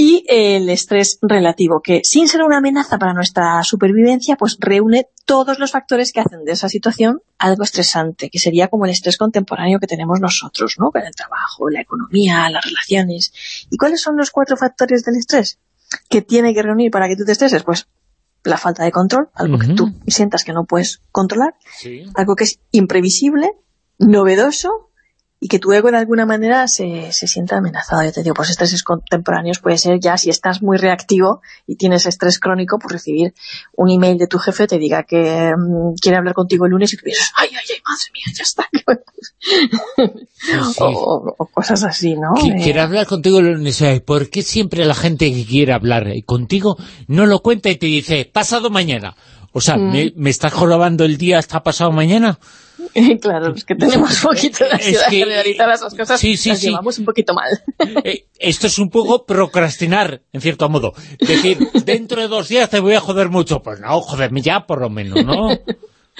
Y el estrés relativo, que sin ser una amenaza para nuestra supervivencia, pues reúne todos los factores que hacen de esa situación algo estresante, que sería como el estrés contemporáneo que tenemos nosotros, ¿no? Con el trabajo, la economía, las relaciones. ¿Y cuáles son los cuatro factores del estrés que tiene que reunir para que tú te estreses? Pues la falta de control, algo que tú sientas que no puedes controlar, algo que es imprevisible, novedoso y que tu ego de alguna manera se, se sienta amenazado. Yo te digo, pues estrés contemporáneos puede ser ya, si estás muy reactivo y tienes estrés crónico, pues recibir un email de tu jefe te diga que mm, quiere hablar contigo el lunes y tú piensas, ay, ay, ay, madre mía, ya está. o, o, cosas así, ¿no? Eh, Quiere hablar contigo el lunes. Ay, ¿Por qué siempre la gente que quiere hablar contigo no lo cuenta y te dice, pasado mañana? O sea, Mm. ¿me, me estás jorobando el día hasta pasado mañana? [LAUGHS] claro, es que tenemos un [LAUGHS] poquito de Es ansiedad que- generalizada, esas cosas Sí, sí, las sí. llevamos un poquito mal. [LAUGHS] Eh, esto es un poco procrastinar, en cierto modo. Decir, dentro de dos días te voy a joder mucho. Pues no, joderme ya por lo menos, ¿no?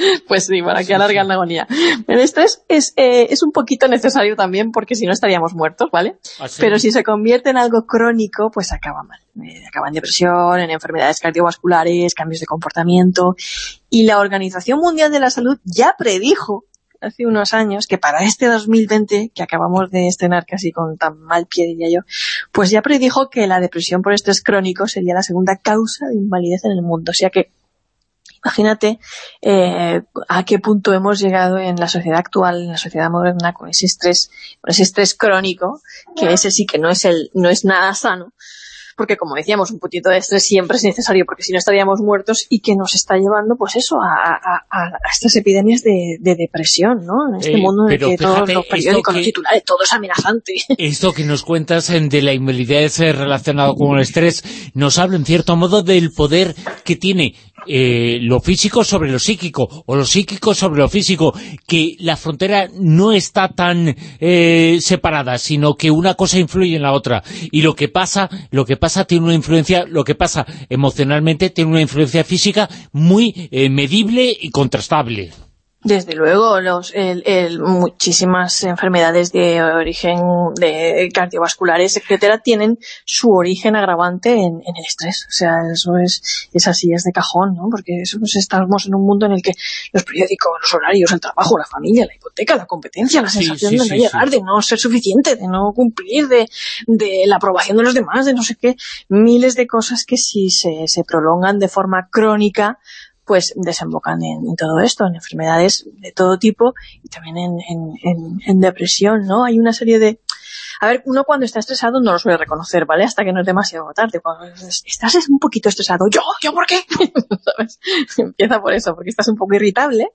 [LAUGHS] Pues sí, para que alargan la agonía. El estrés es, eh, es un poquito necesario también porque si no estaríamos muertos, ¿vale? ¿Ah, sí? Pero si se convierte en algo crónico, pues acaba mal. Eh, acaba en depresión, en enfermedades cardiovasculares, cambios de comportamiento. Y la Organización Mundial de la Salud ya predijo hace unos años que para este 2020, que acabamos de estrenar casi con tan mal pie, diría yo, pues ya predijo que la depresión por estrés crónico sería la segunda causa de invalidez en el mundo. O sea que Imagínate eh, a qué punto hemos llegado en la sociedad actual, en la sociedad moderna, con ese estrés, con ese estrés crónico, que ese sí que no es el, no es nada sano, porque como decíamos, un poquito de estrés siempre es necesario, porque si no estaríamos muertos, y que nos está llevando, pues eso, a, a- a- a estas epidemias de, de depresión, ¿no? En este Eh, mundo en el que todos los periódicos, los titulares, todo es amenazante. [LAUGHS] Esto que nos cuentas eh, de la invalidez relacionado con el estrés nos habla en cierto modo del poder que tiene eh, lo físico sobre lo psíquico o lo psíquico sobre lo físico, que la frontera no está tan eh, separada, sino que una cosa influye en la otra y lo que pasa, lo que pasa tiene una influencia, lo que pasa emocionalmente tiene una influencia física muy eh, medible y contrastable. Desde luego, los, el, el- muchísimas enfermedades de origen de cardiovasculares, etcétera, tienen su origen agravante en, en el estrés. O sea, eso es, es así, es de cajón, ¿no? Porque eso, pues, estamos en un mundo en el que los periódicos, los horarios, el trabajo, la familia, la hipoteca, la competencia, la sensación sí, de sí, no llegar, de no ser suficiente, de no cumplir, de, de la aprobación de los demás, de no sé qué, miles de cosas que si se, se prolongan de forma crónica, pues desembocan en, todo esto, en enfermedades de todo tipo y también en, en- depresión, ¿no? Hay una serie de... A ver, uno cuando está estresado no lo suele reconocer, ¿vale? Hasta que no es demasiado tarde. Cuando es- estás un poquito estresado, ¿yo? ¿Yo por qué? [LAUGHS] ¿Sabes? Empieza por eso, porque estás un poco irritable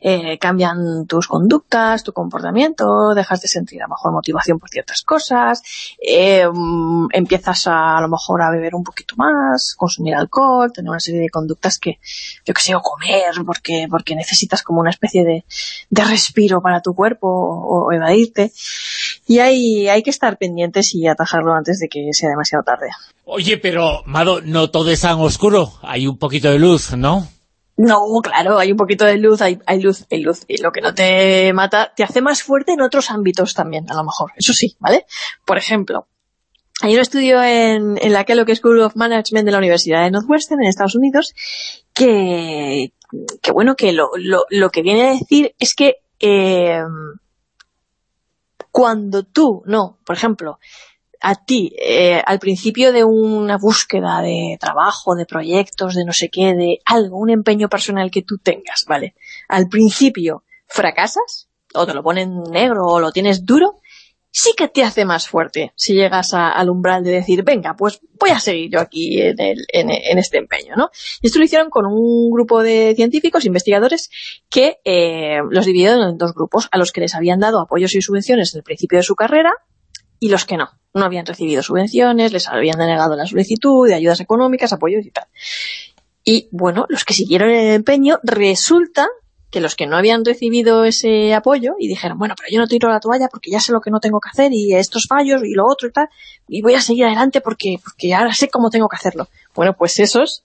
eh, cambian tus conductas, tu comportamiento, dejas de sentir a lo mejor motivación por ciertas cosas, eh, mm, empiezas a, a lo mejor a beber un poquito más, consumir alcohol, tener una serie de conductas que, yo que sé, o comer, porque, porque necesitas como una especie de, de respiro para tu cuerpo o, o evadirte. Y hay, hay que estar pendientes y atajarlo antes de que sea demasiado tarde. Oye, pero, Mado, no todo es tan oscuro, hay un poquito de luz, ¿no? No, claro, hay un poquito de luz, hay, hay luz, hay luz. Y lo que no te mata, te hace más fuerte en otros ámbitos también, a lo mejor. Eso sí, ¿vale? Por ejemplo, hay un estudio en, la Kellogg School of Management de la Universidad de Northwestern, en Estados Unidos, que, que bueno, que lo que viene a decir es que eh, cuando tú, no, por ejemplo, a ti, eh, al principio de una búsqueda de trabajo, de proyectos, de no sé qué, de algo, un empeño personal que tú tengas, ¿vale? Al principio fracasas, o te lo ponen negro, o lo tienes duro, sí que te hace más fuerte si llegas al umbral de decir, venga, pues voy a seguir yo aquí en, el- en- en este empeño, ¿no? Y esto lo hicieron con un grupo de científicos, investigadores, que eh, los dividieron en dos grupos, a los que les habían dado apoyos y subvenciones en el principio de su carrera, y los que no. No habían recibido subvenciones, les habían denegado la solicitud de ayudas económicas, apoyos y tal. Y bueno, los que siguieron el empeño, resulta que los que no habían recibido ese apoyo y dijeron, bueno, pero yo no tiro la toalla porque ya sé lo que no tengo que hacer y estos fallos y lo otro y tal, y voy a seguir adelante porque, porque ahora sé cómo tengo que hacerlo. Bueno, pues esos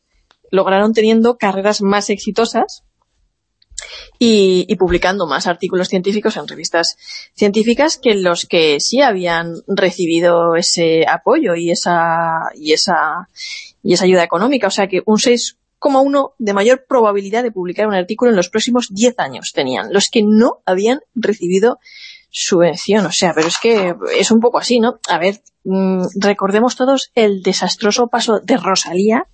lograron teniendo carreras más exitosas y, y, publicando más artículos científicos en revistas científicas que los que sí habían recibido ese apoyo y esa, y esa, y esa ayuda económica. O sea que un 6,1 de mayor probabilidad de publicar un artículo en los próximos 10 años tenían, los que no habían recibido subvención. O sea, pero es que es un poco así, ¿no? A ver, mmm, recordemos todos el desastroso paso de Rosalía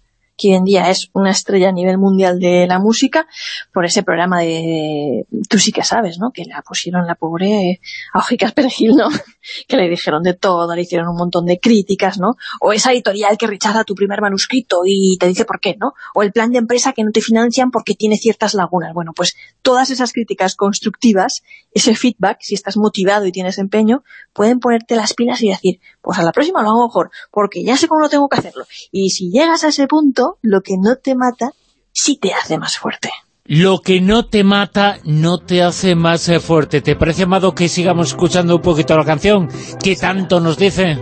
que hoy en día es una estrella a nivel mundial de la música, por ese programa de Tú sí que sabes, ¿no? Que la pusieron la pobre a Ojicas ¿no? [LAUGHS] que le dijeron de todo, le hicieron un montón de críticas, ¿no? O esa editorial que rechaza tu primer manuscrito y te dice por qué, ¿no? O el plan de empresa que no te financian porque tiene ciertas lagunas. Bueno, pues todas esas críticas constructivas, ese feedback, si estás motivado y tienes empeño, pueden ponerte las pilas y decir, pues a la próxima lo hago mejor, porque ya sé cómo no tengo que hacerlo. Y si llegas a ese punto, lo que no te mata, sí te hace más fuerte. Lo que no te mata no te hace más fuerte. ¿Te parece, Amado, que sigamos escuchando un poquito la canción? ¿Qué tanto nos dice?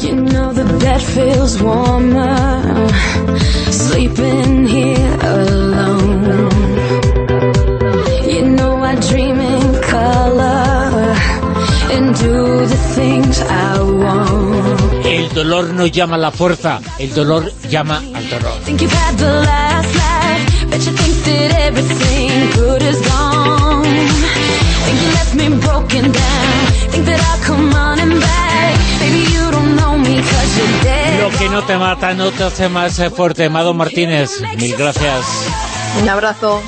You know the bed feels warmer Sleeping here alone You know I dream in color And do the things I want El dolor no llama a la fuerza, el dolor llama al dolor. Lo que no te mata no te hace más eh, fuerte. Amado Martínez, mil gracias. Un abrazo.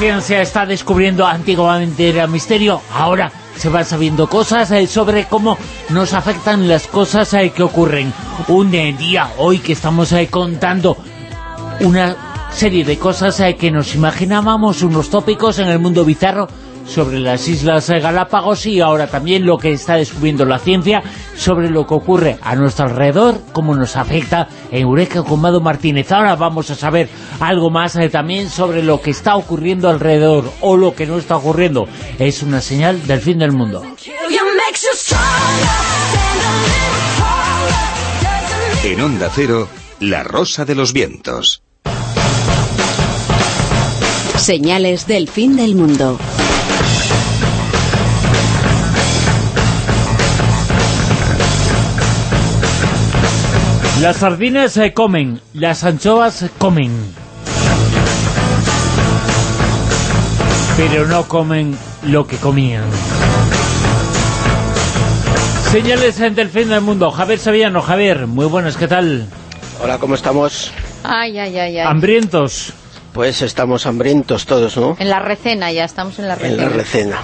Ciencia está descubriendo antiguamente el misterio, ahora se van sabiendo cosas eh, sobre cómo nos afectan las cosas eh, que ocurren. Un eh, día, hoy que estamos contando una serie de cosas que nos imaginábamos, unos tópicos en el mundo bizarro sobre las Islas Galápagos y ahora también lo que está descubriendo la ciencia sobre lo que ocurre a nuestro alrededor, cómo nos afecta en Eureka con Mado Martínez. Ahora vamos a saber algo más eh, también sobre lo que está ocurriendo alrededor o lo que no está ocurriendo. Es una señal del fin del mundo. En Onda Cero, La Rosa de los Vientos. Señales del fin del mundo. Las sardinas se comen, las anchoas comen. Pero no comen lo que comían. Señales del fin del mundo. Javier Sevillano, Javier, muy buenas, ¿qué tal? Hola, ¿cómo estamos? Ay, ay, ay, ay. Hambrientos. Pues estamos hambrientos todos, ¿no? En la recena ya, estamos en la En recena. la recena.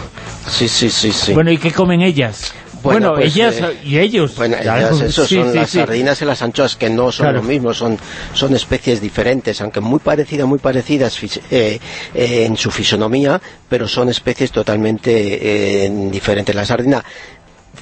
Sí, sí, sí, sí. Bueno, ¿y qué comen ellas? Bueno, pues, ellas eh, y ellos. Bueno, ellas, eso sí, son sí, las sí. sardinas y las anchoas, que no son Claro. lo mismo, son, son especies diferentes, aunque muy parecidas, muy parecidas eh, eh, en su fisonomía, pero son especies totalmente diferentes. La sardina,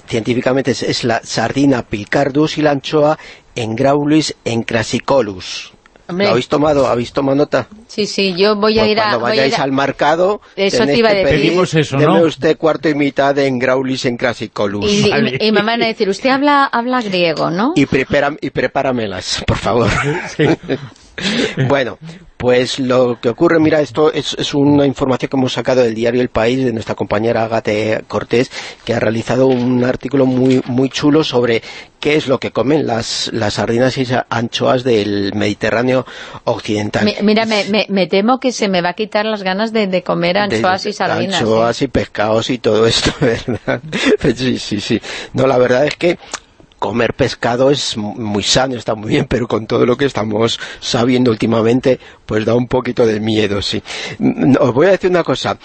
científicamente, es, es la sardina pilcardus y la anchoa engraulis encrasicolus. Hombre. ¿Lo habéis tomado? ¿Habéis tomado nota? Sí, sí, yo voy a Pues ir a... cuando a vayáis ir a- al mercado Eso tenéis te iba a que decir. pedir, Pedimos eso, deme ¿no? usted cuarto y mitad de engraulis encrasicolus. Y, y- y me van a decir, usted habla habla griego, ¿no? Y, prepara, y prepáramelas, por favor. [LAUGHS] [LAUGHS] bueno, pues lo que ocurre, mira, esto es, es una información que hemos sacado del diario El País, de nuestra compañera Agate Cortés, que ha realizado un artículo muy muy chulo sobre qué es lo que comen las, las sardinas y anchoas del Mediterráneo occidental. Mi- Mira, me, me- me temo que se me va a quitar las ganas de, de comer anchoas de- y sardinas. ¿eh? Anchoas y pescados y todo esto, [LAUGHS] ¿verdad? Sí, sí, sí. No, la verdad es que comer pescado es mu- muy sano, está muy bien, pero con todo lo que estamos sabiendo últimamente, pues da un poquito de miedo, sí. Mm, Os voy a decir una cosa.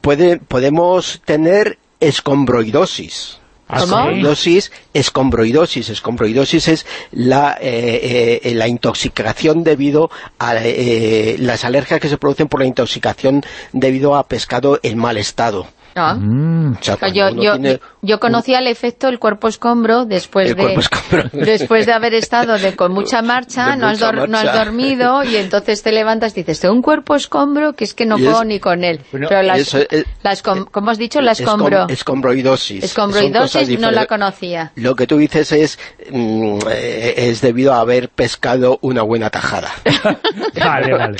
Puede, podemos tener escombroidosis. ¿Ah? Escombroidosis, escombroidosis. Escombroidosis es la, eh, eh, la intoxicación debido a eh, las alergias que se producen por la intoxicación debido a pescado en mal estado. Ah. O sea, cuando Yo, uno yo, tiene- yo conocía el efecto el cuerpo escombro después El de escombro. [LAUGHS] después de haber estado de, con [LAUGHS] mucha marcha, De no, has no dormido y entonces te levantas y dices, tengo un cuerpo escombro que es que no Y puedo es- ni con él. Bueno, Pero las, eso es- las com- ¿cómo has dicho? La Escom- escombro. escombroidosis. Escombroidosis no la conocía. Lo que tú dices es, mm, eh, es debido a haber pescado una buena tajada. [LAUGHS] Vale, vale.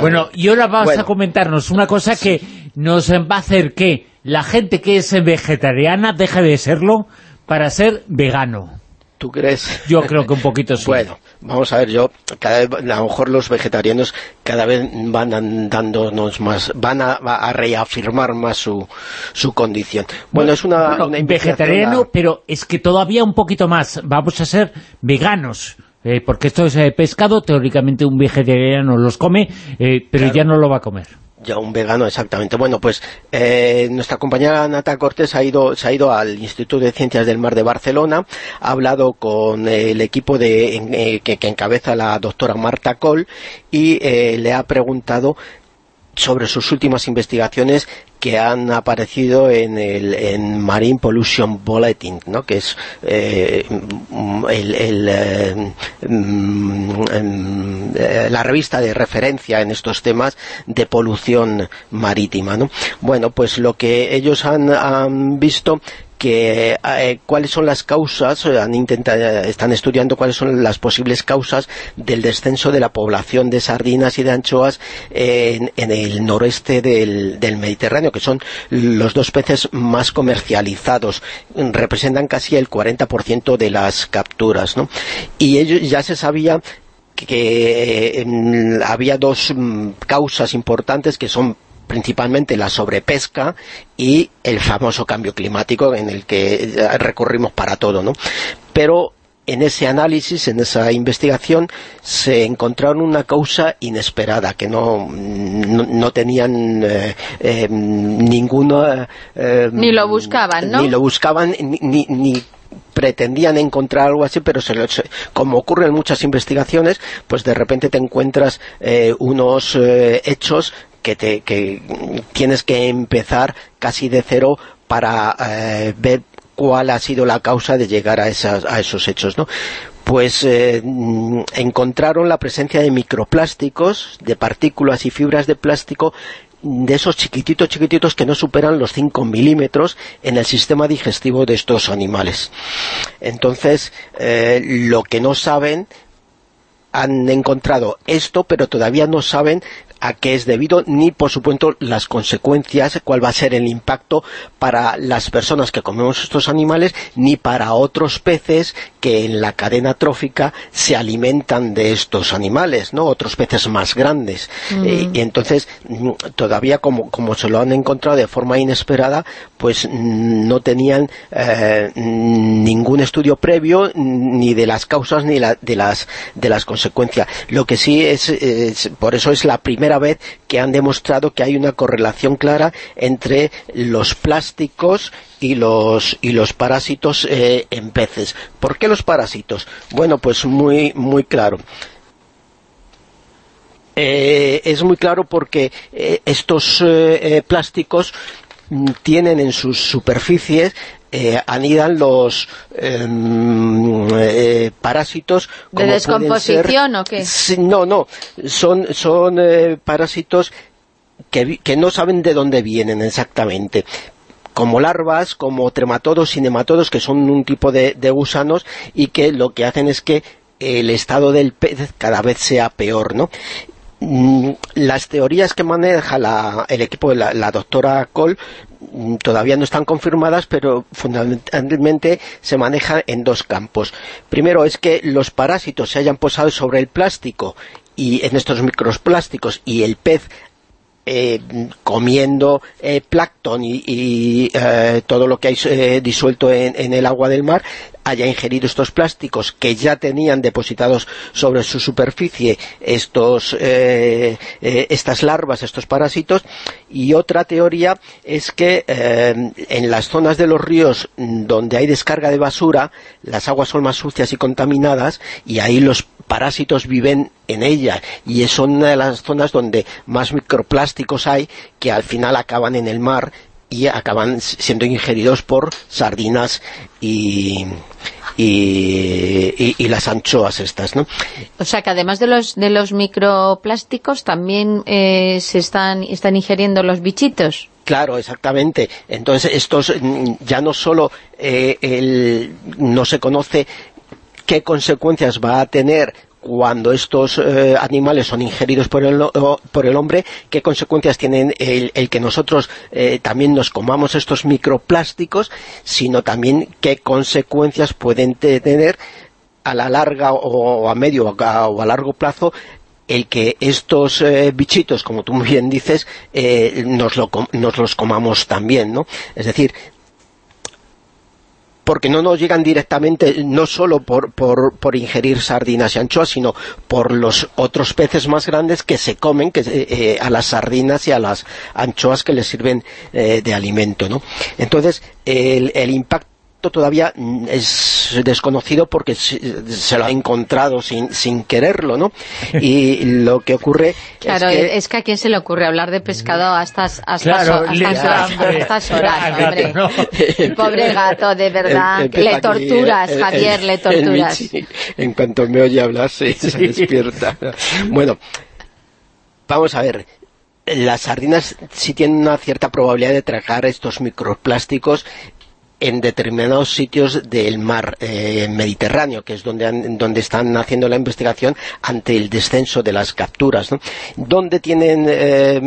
Bueno, y ahora vas Bueno. a comentarnos una cosa que nos va a hacer que la gente que es vegetariana deje de serlo para ser vegano. ¿Tú crees? Yo creo que un poquito sí. Bueno, vamos a ver, yo, cada vez, a lo mejor los vegetarianos cada vez van an- dándonos más, van a, a reafirmar más su, su condición. Bueno, es una, Bueno, una investigación vegetariano, a- pero es que todavía un poquito más. Vamos a ser veganos. eh, porque esto es eh, pescado, teóricamente un vegetariano los come, eh, pero ya no lo va a comer. Ya un vegano, exactamente. Bueno, pues eh, nuestra compañera Nata Cortés ha ido, se ha ido al Instituto de Ciencias del Mar de Barcelona, ha hablado con el equipo de, eh, que, encabeza la doctora Marta Coll y eh, le ha preguntado sobre sus últimas investigaciones que han aparecido en el en Marine Pollution Bulletin, ¿no? que es eh, el, el, eh, mm, em, eh, la revista de referencia en estos temas de polución marítima. ¿no? Bueno, pues lo que ellos han, han visto que eh, cuáles son las causas, eh, han intentado, están estudiando cuáles son las posibles causas del descenso de la población de sardinas y de anchoas en, en el noreste del, del Mediterráneo, que son los dos peces más comercializados, representan casi el 40% de las capturas, ¿no? Y ellos ya se sabía que mm, había dos mm, causas importantes que son principalmente la sobrepesca y el famoso cambio climático en el que recurrimos para todo, ¿no? Pero en ese análisis, en esa investigación, se encontraron una causa inesperada, que no, no, no tenían eh, eh, ninguna... eh, Ni lo buscaban, ¿no? Ni lo buscaban, ni, ni- ni pretendían encontrar algo así, pero se como ocurre en muchas investigaciones, pues de repente te encuentras eh, unos eh, hechos que, te, que tienes que empezar casi de cero para eh, ver cuál ha sido la causa de llegar a, esas, a esos hechos, ¿no? Pues eh, mm, encontraron la presencia de microplásticos, de partículas y fibras de plástico de esos chiquititos, chiquititos que no superan los 5 milímetros en el sistema digestivo de estos animales. Entonces, eh, lo que no saben, han encontrado esto, pero todavía no saben a qué es debido, ni por supuesto las consecuencias, cuál va a ser el impacto para las personas que comemos estos animales, ni para otros peces que en la cadena trófica se alimentan de estos animales, ¿no? Otros peces más grandes. Eh, y entonces, mm, todavía como, como se lo han encontrado de forma inesperada, pues mm, no tenían eh, mm, ningún estudio previo, ni de las causas ni la- de las de las consecuencias. Lo que sí es, es- por eso es la primera vez que han demostrado que hay una correlación clara entre los plásticos y los y los parásitos eh, en peces. ¿Por qué los parásitos? Bueno, pues muy muy claro. Eh, es muy claro porque eh, estos plásticos tienen en sus superficies eh, anidan los em, eh, parásitos ¿De ser- descomposición o qué? No, no, son, son eh, parásitos que, que no saben de dónde vienen exactamente como larvas, como trematodos y nematodos, que son un tipo de, de gusanos y que lo que hacen es que el estado del pez cada vez sea peor, ¿no? Mm, Las teorías que maneja la- el equipo de la, doctora Cole mm, todavía no están confirmadas, pero fundamentalmente se maneja en dos campos. Primero es que los parásitos se hayan posado sobre el plástico y en estos microplásticos y el pez eh, comiendo eh, plancton y, eh, todo lo que hay disuelto en el agua del mar haya ingerido estos plásticos que ya tenían depositados sobre su superficie eh, eh, estas larvas, estos parásitos, y otra teoría es que eh, en las zonas de los ríos donde hay descarga de basura, las aguas son más sucias y contaminadas, y ahí los parásitos viven en ella y es una de las zonas donde más microplásticos hay que al final acaban en el mar y acaban siendo ingeridos por sardinas y, y, y- y las anchoas estas, ¿no? O sea que además de los de los microplásticos también eh, se están están ingiriendo los bichitos. Claro, exactamente. Entonces, estos mm, ya no solo eh, el- no se conoce qué consecuencias va a tener cuando estos eh, animales son ingeridos por el, por el hombre, qué consecuencias tienen el, que nosotros eh, también nos comamos estos microplásticos, sino también qué consecuencias pueden te- tener a la larga o a medio o a, largo plazo el que estos eh, bichitos, como tú muy [LAUGHS] bien dices, nos, lo nos los comamos también, ¿no? Es decir, porque no nos llegan directamente, no solo por, por, por ingerir sardinas y anchoas, sino por los otros peces más grandes que se comen que, eh, eh, a las sardinas y a las anchoas que les sirven eh, de alimento, ¿no? Entonces, el, el impacto todavía mm, es desconocido porque se, se lo ha encontrado sin, sin quererlo, ¿no? Y lo que ocurre Claro, es que... a quién se le ocurre hablar de pescado a estas, a estas, Claro, ho- a le [LAUGHS] estas da horas, hambre. a estas horas, gato, hombre. ¿no? Pobre gato, de verdad. Le torturas, el- Javier, le torturas. Michi, en cuanto me oye hablar, se, se despierta. Bueno, vamos a ver. Las sardinas sí tienen una cierta probabilidad de tragar estos microplásticos en determinados sitios del mar eh, Mediterráneo, que es donde, han- donde están haciendo la investigación ante el descenso de las capturas. ¿no? ¿Dónde tienen, eh,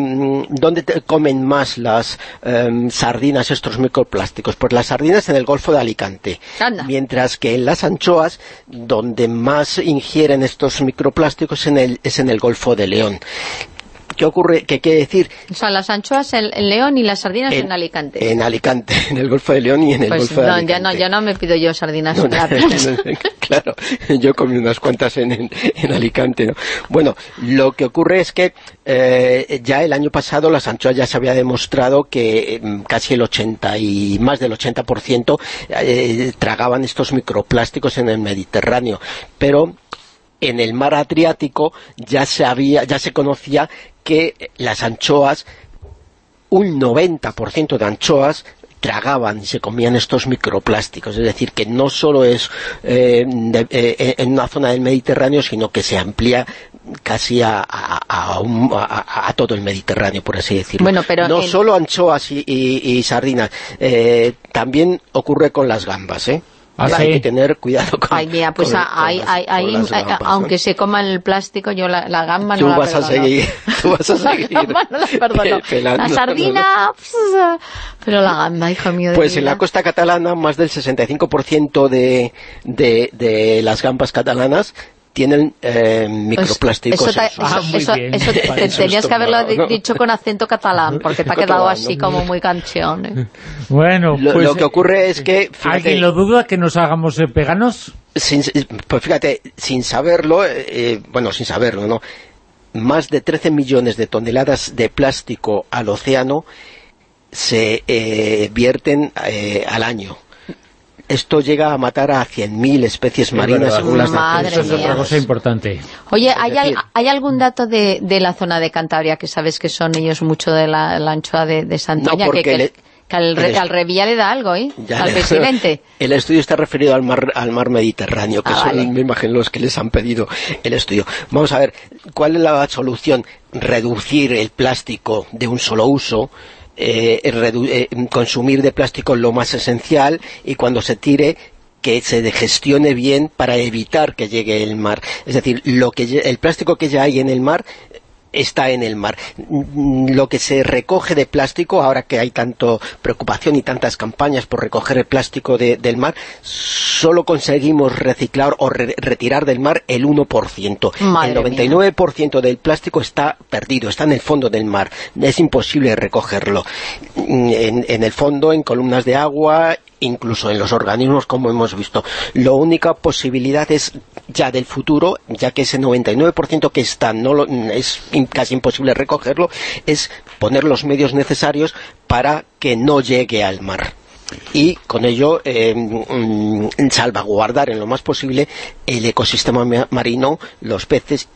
dónde comen más las eh, sardinas estos microplásticos? Pues las sardinas en el Golfo de Alicante. Anda. Mientras que en las anchoas, donde más ingieren estos microplásticos en el, es en el Golfo de León. ¿Qué ocurre? ¿Qué quiere decir? O sea, las anchoas en, León y las sardinas en, En- Alicante. En Alicante, [LAUGHS] en el Golfo de León y en el pues Golfo de no, Alicante. ya no, ya no me pido yo sardinas No, en [LAUGHS] playa. claro, yo comí unas cuantas en, en- en Alicante. ¿no? Bueno, lo que ocurre es que eh, ya el año pasado las anchoas ya se había demostrado que eh, casi el 80 y más del 80% eh, tragaban estos microplásticos en el Mediterráneo, pero en el mar Adriático ya se había, ya se conocía que las anchoas un 90% de anchoas tragaban y se comían estos microplásticos, es decir, que no solo es eh, de- eh, en una zona del Mediterráneo, sino que se amplía casi a, a- a un- a- a todo el Mediterráneo, por así decirlo. Bueno, pero no en- solo anchoas y, y- y sardinas, eh, también ocurre con las gambas, ¿eh? ¿Ah, Hay sí? que tener cuidado con, Ay, mira, pues con- a- con ahí, las- ahí- con ahí, las a- gambas, ¿no? aunque se coman el plástico, yo la, la gamba no la vas a seguir, tú vas a [LAUGHS] La seguir gamba no la perdono. pelando. La sardina, pss, [LAUGHS] pero la gamba, hijo mío de Pues en la costa catalana más del 65% de, de, de las gambas catalanas tienen eh, microplásticos. Eso, en sus- eso- eso- eso te- te- tenías que haberlo ¿no? dicho con acento catalán, [LAUGHS] porque te ha Catalán, quedado ¿no? así como muy canción. ¿eh? [LAUGHS] Bueno, Lo, pues... lo que ocurre es que... fíjate, ¿Alguien lo duda que nos hagamos eh, veganos? sin- pues fíjate, sin saberlo, eh, bueno, sin saberlo, ¿no? Más de 13 millones de toneladas de plástico al océano se eh, vierten eh, al año. Esto llega a matar a 100.000 especies marinas según las Madre Eso es otra cosa importante. Oye, ¿hay, al- ¿hay algún dato de, de la zona de Cantabria que sabes que son ellos mucho de la, la anchoa de, de Santoña? porque que, que- le- que al, el- al Revilla le da algo, ¿eh? Ya al presidente. [LAUGHS] El estudio está referido al mar, al mar Mediterráneo, que Ah, son, vale. me imagino, los que les han pedido el estudio. Vamos a ver, ¿cuál es la solución? Reducir el plástico de un solo uso, eh, redu- eh, consumir de plástico lo más esencial y cuando se tire que se gestione bien para evitar que llegue el mar. Es decir, lo que el plástico que ya hay en el mar está en el mar. Mm, Lo que se recoge de plástico, ahora que hay tanto preocupación y tantas campañas por recoger el plástico de- del mar, solo conseguimos reciclar o re- retirar del mar el 1%. Madre el 99% del plástico está perdido, está en el fondo del mar. Es imposible recogerlo. Mm, En, en el fondo, en columnas de agua, incluso en los organismos, como hemos visto. La única posibilidad es ya del futuro, ya que ese 99% que está, no lo- es casi imposible recogerlo, es poner los medios necesarios para que no llegue al mar y con ello eh, mm, salvaguardar en lo más posible el ecosistema ma- marino, los peces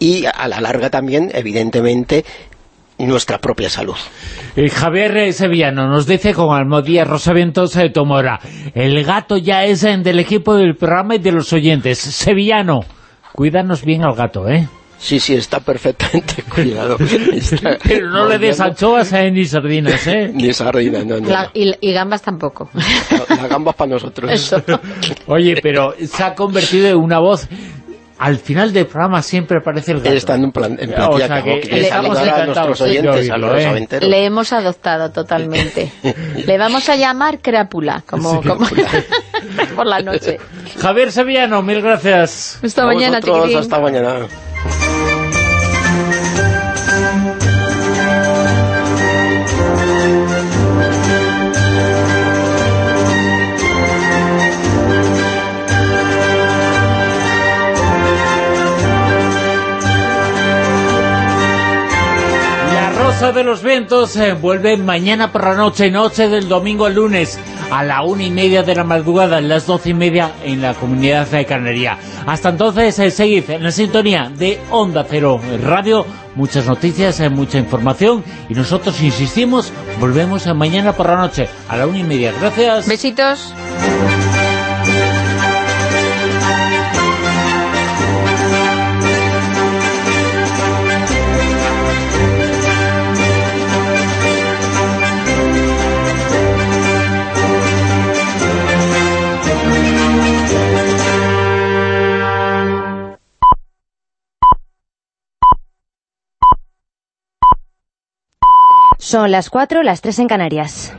y a la larga también, evidentemente, nuestra propia salud. Eh, Javier eh, Sevillano nos dice con Almodía Rosavientos de Tomora, el gato ya es eh, del equipo del programa y de los oyentes. Sevillano, cuídanos bien al gato, ¿eh? Sí, sí, está perfectamente [LAUGHS] cuidado. Está [LAUGHS] Pero no le des anchoas eh, ni sardinas, ¿eh? [LAUGHS] Ni sardina, no, no. La- y, y gambas tampoco. La, la gamba para nosotros. Eso. Oye, pero se ha convertido en una voz... Al final del programa siempre aparece el gato. Está en un plan, en O sea que que estamos saludar a nuestros oyentes, a los ¿eh? Le hemos adoptado totalmente. [LAUGHS] Le vamos a llamar Crápula, como, como [LAUGHS] por la noche. Javier Sevillano, mil gracias. Hasta A mañana, vosotros, hasta mañana. Rosa de los Vientos eh, vuelve mañana por la noche, noche del domingo al lunes, a la una y media de la madrugada, a las doce y media en la comunidad de Canaria. Hasta entonces, eh, seguid en la sintonía de Onda Cero Radio, muchas noticias, eh, mucha información, y nosotros insistimos, volvemos eh, mañana por la noche, a la una y media. Gracias. Besitos. Son las 4, las 3 en Canarias.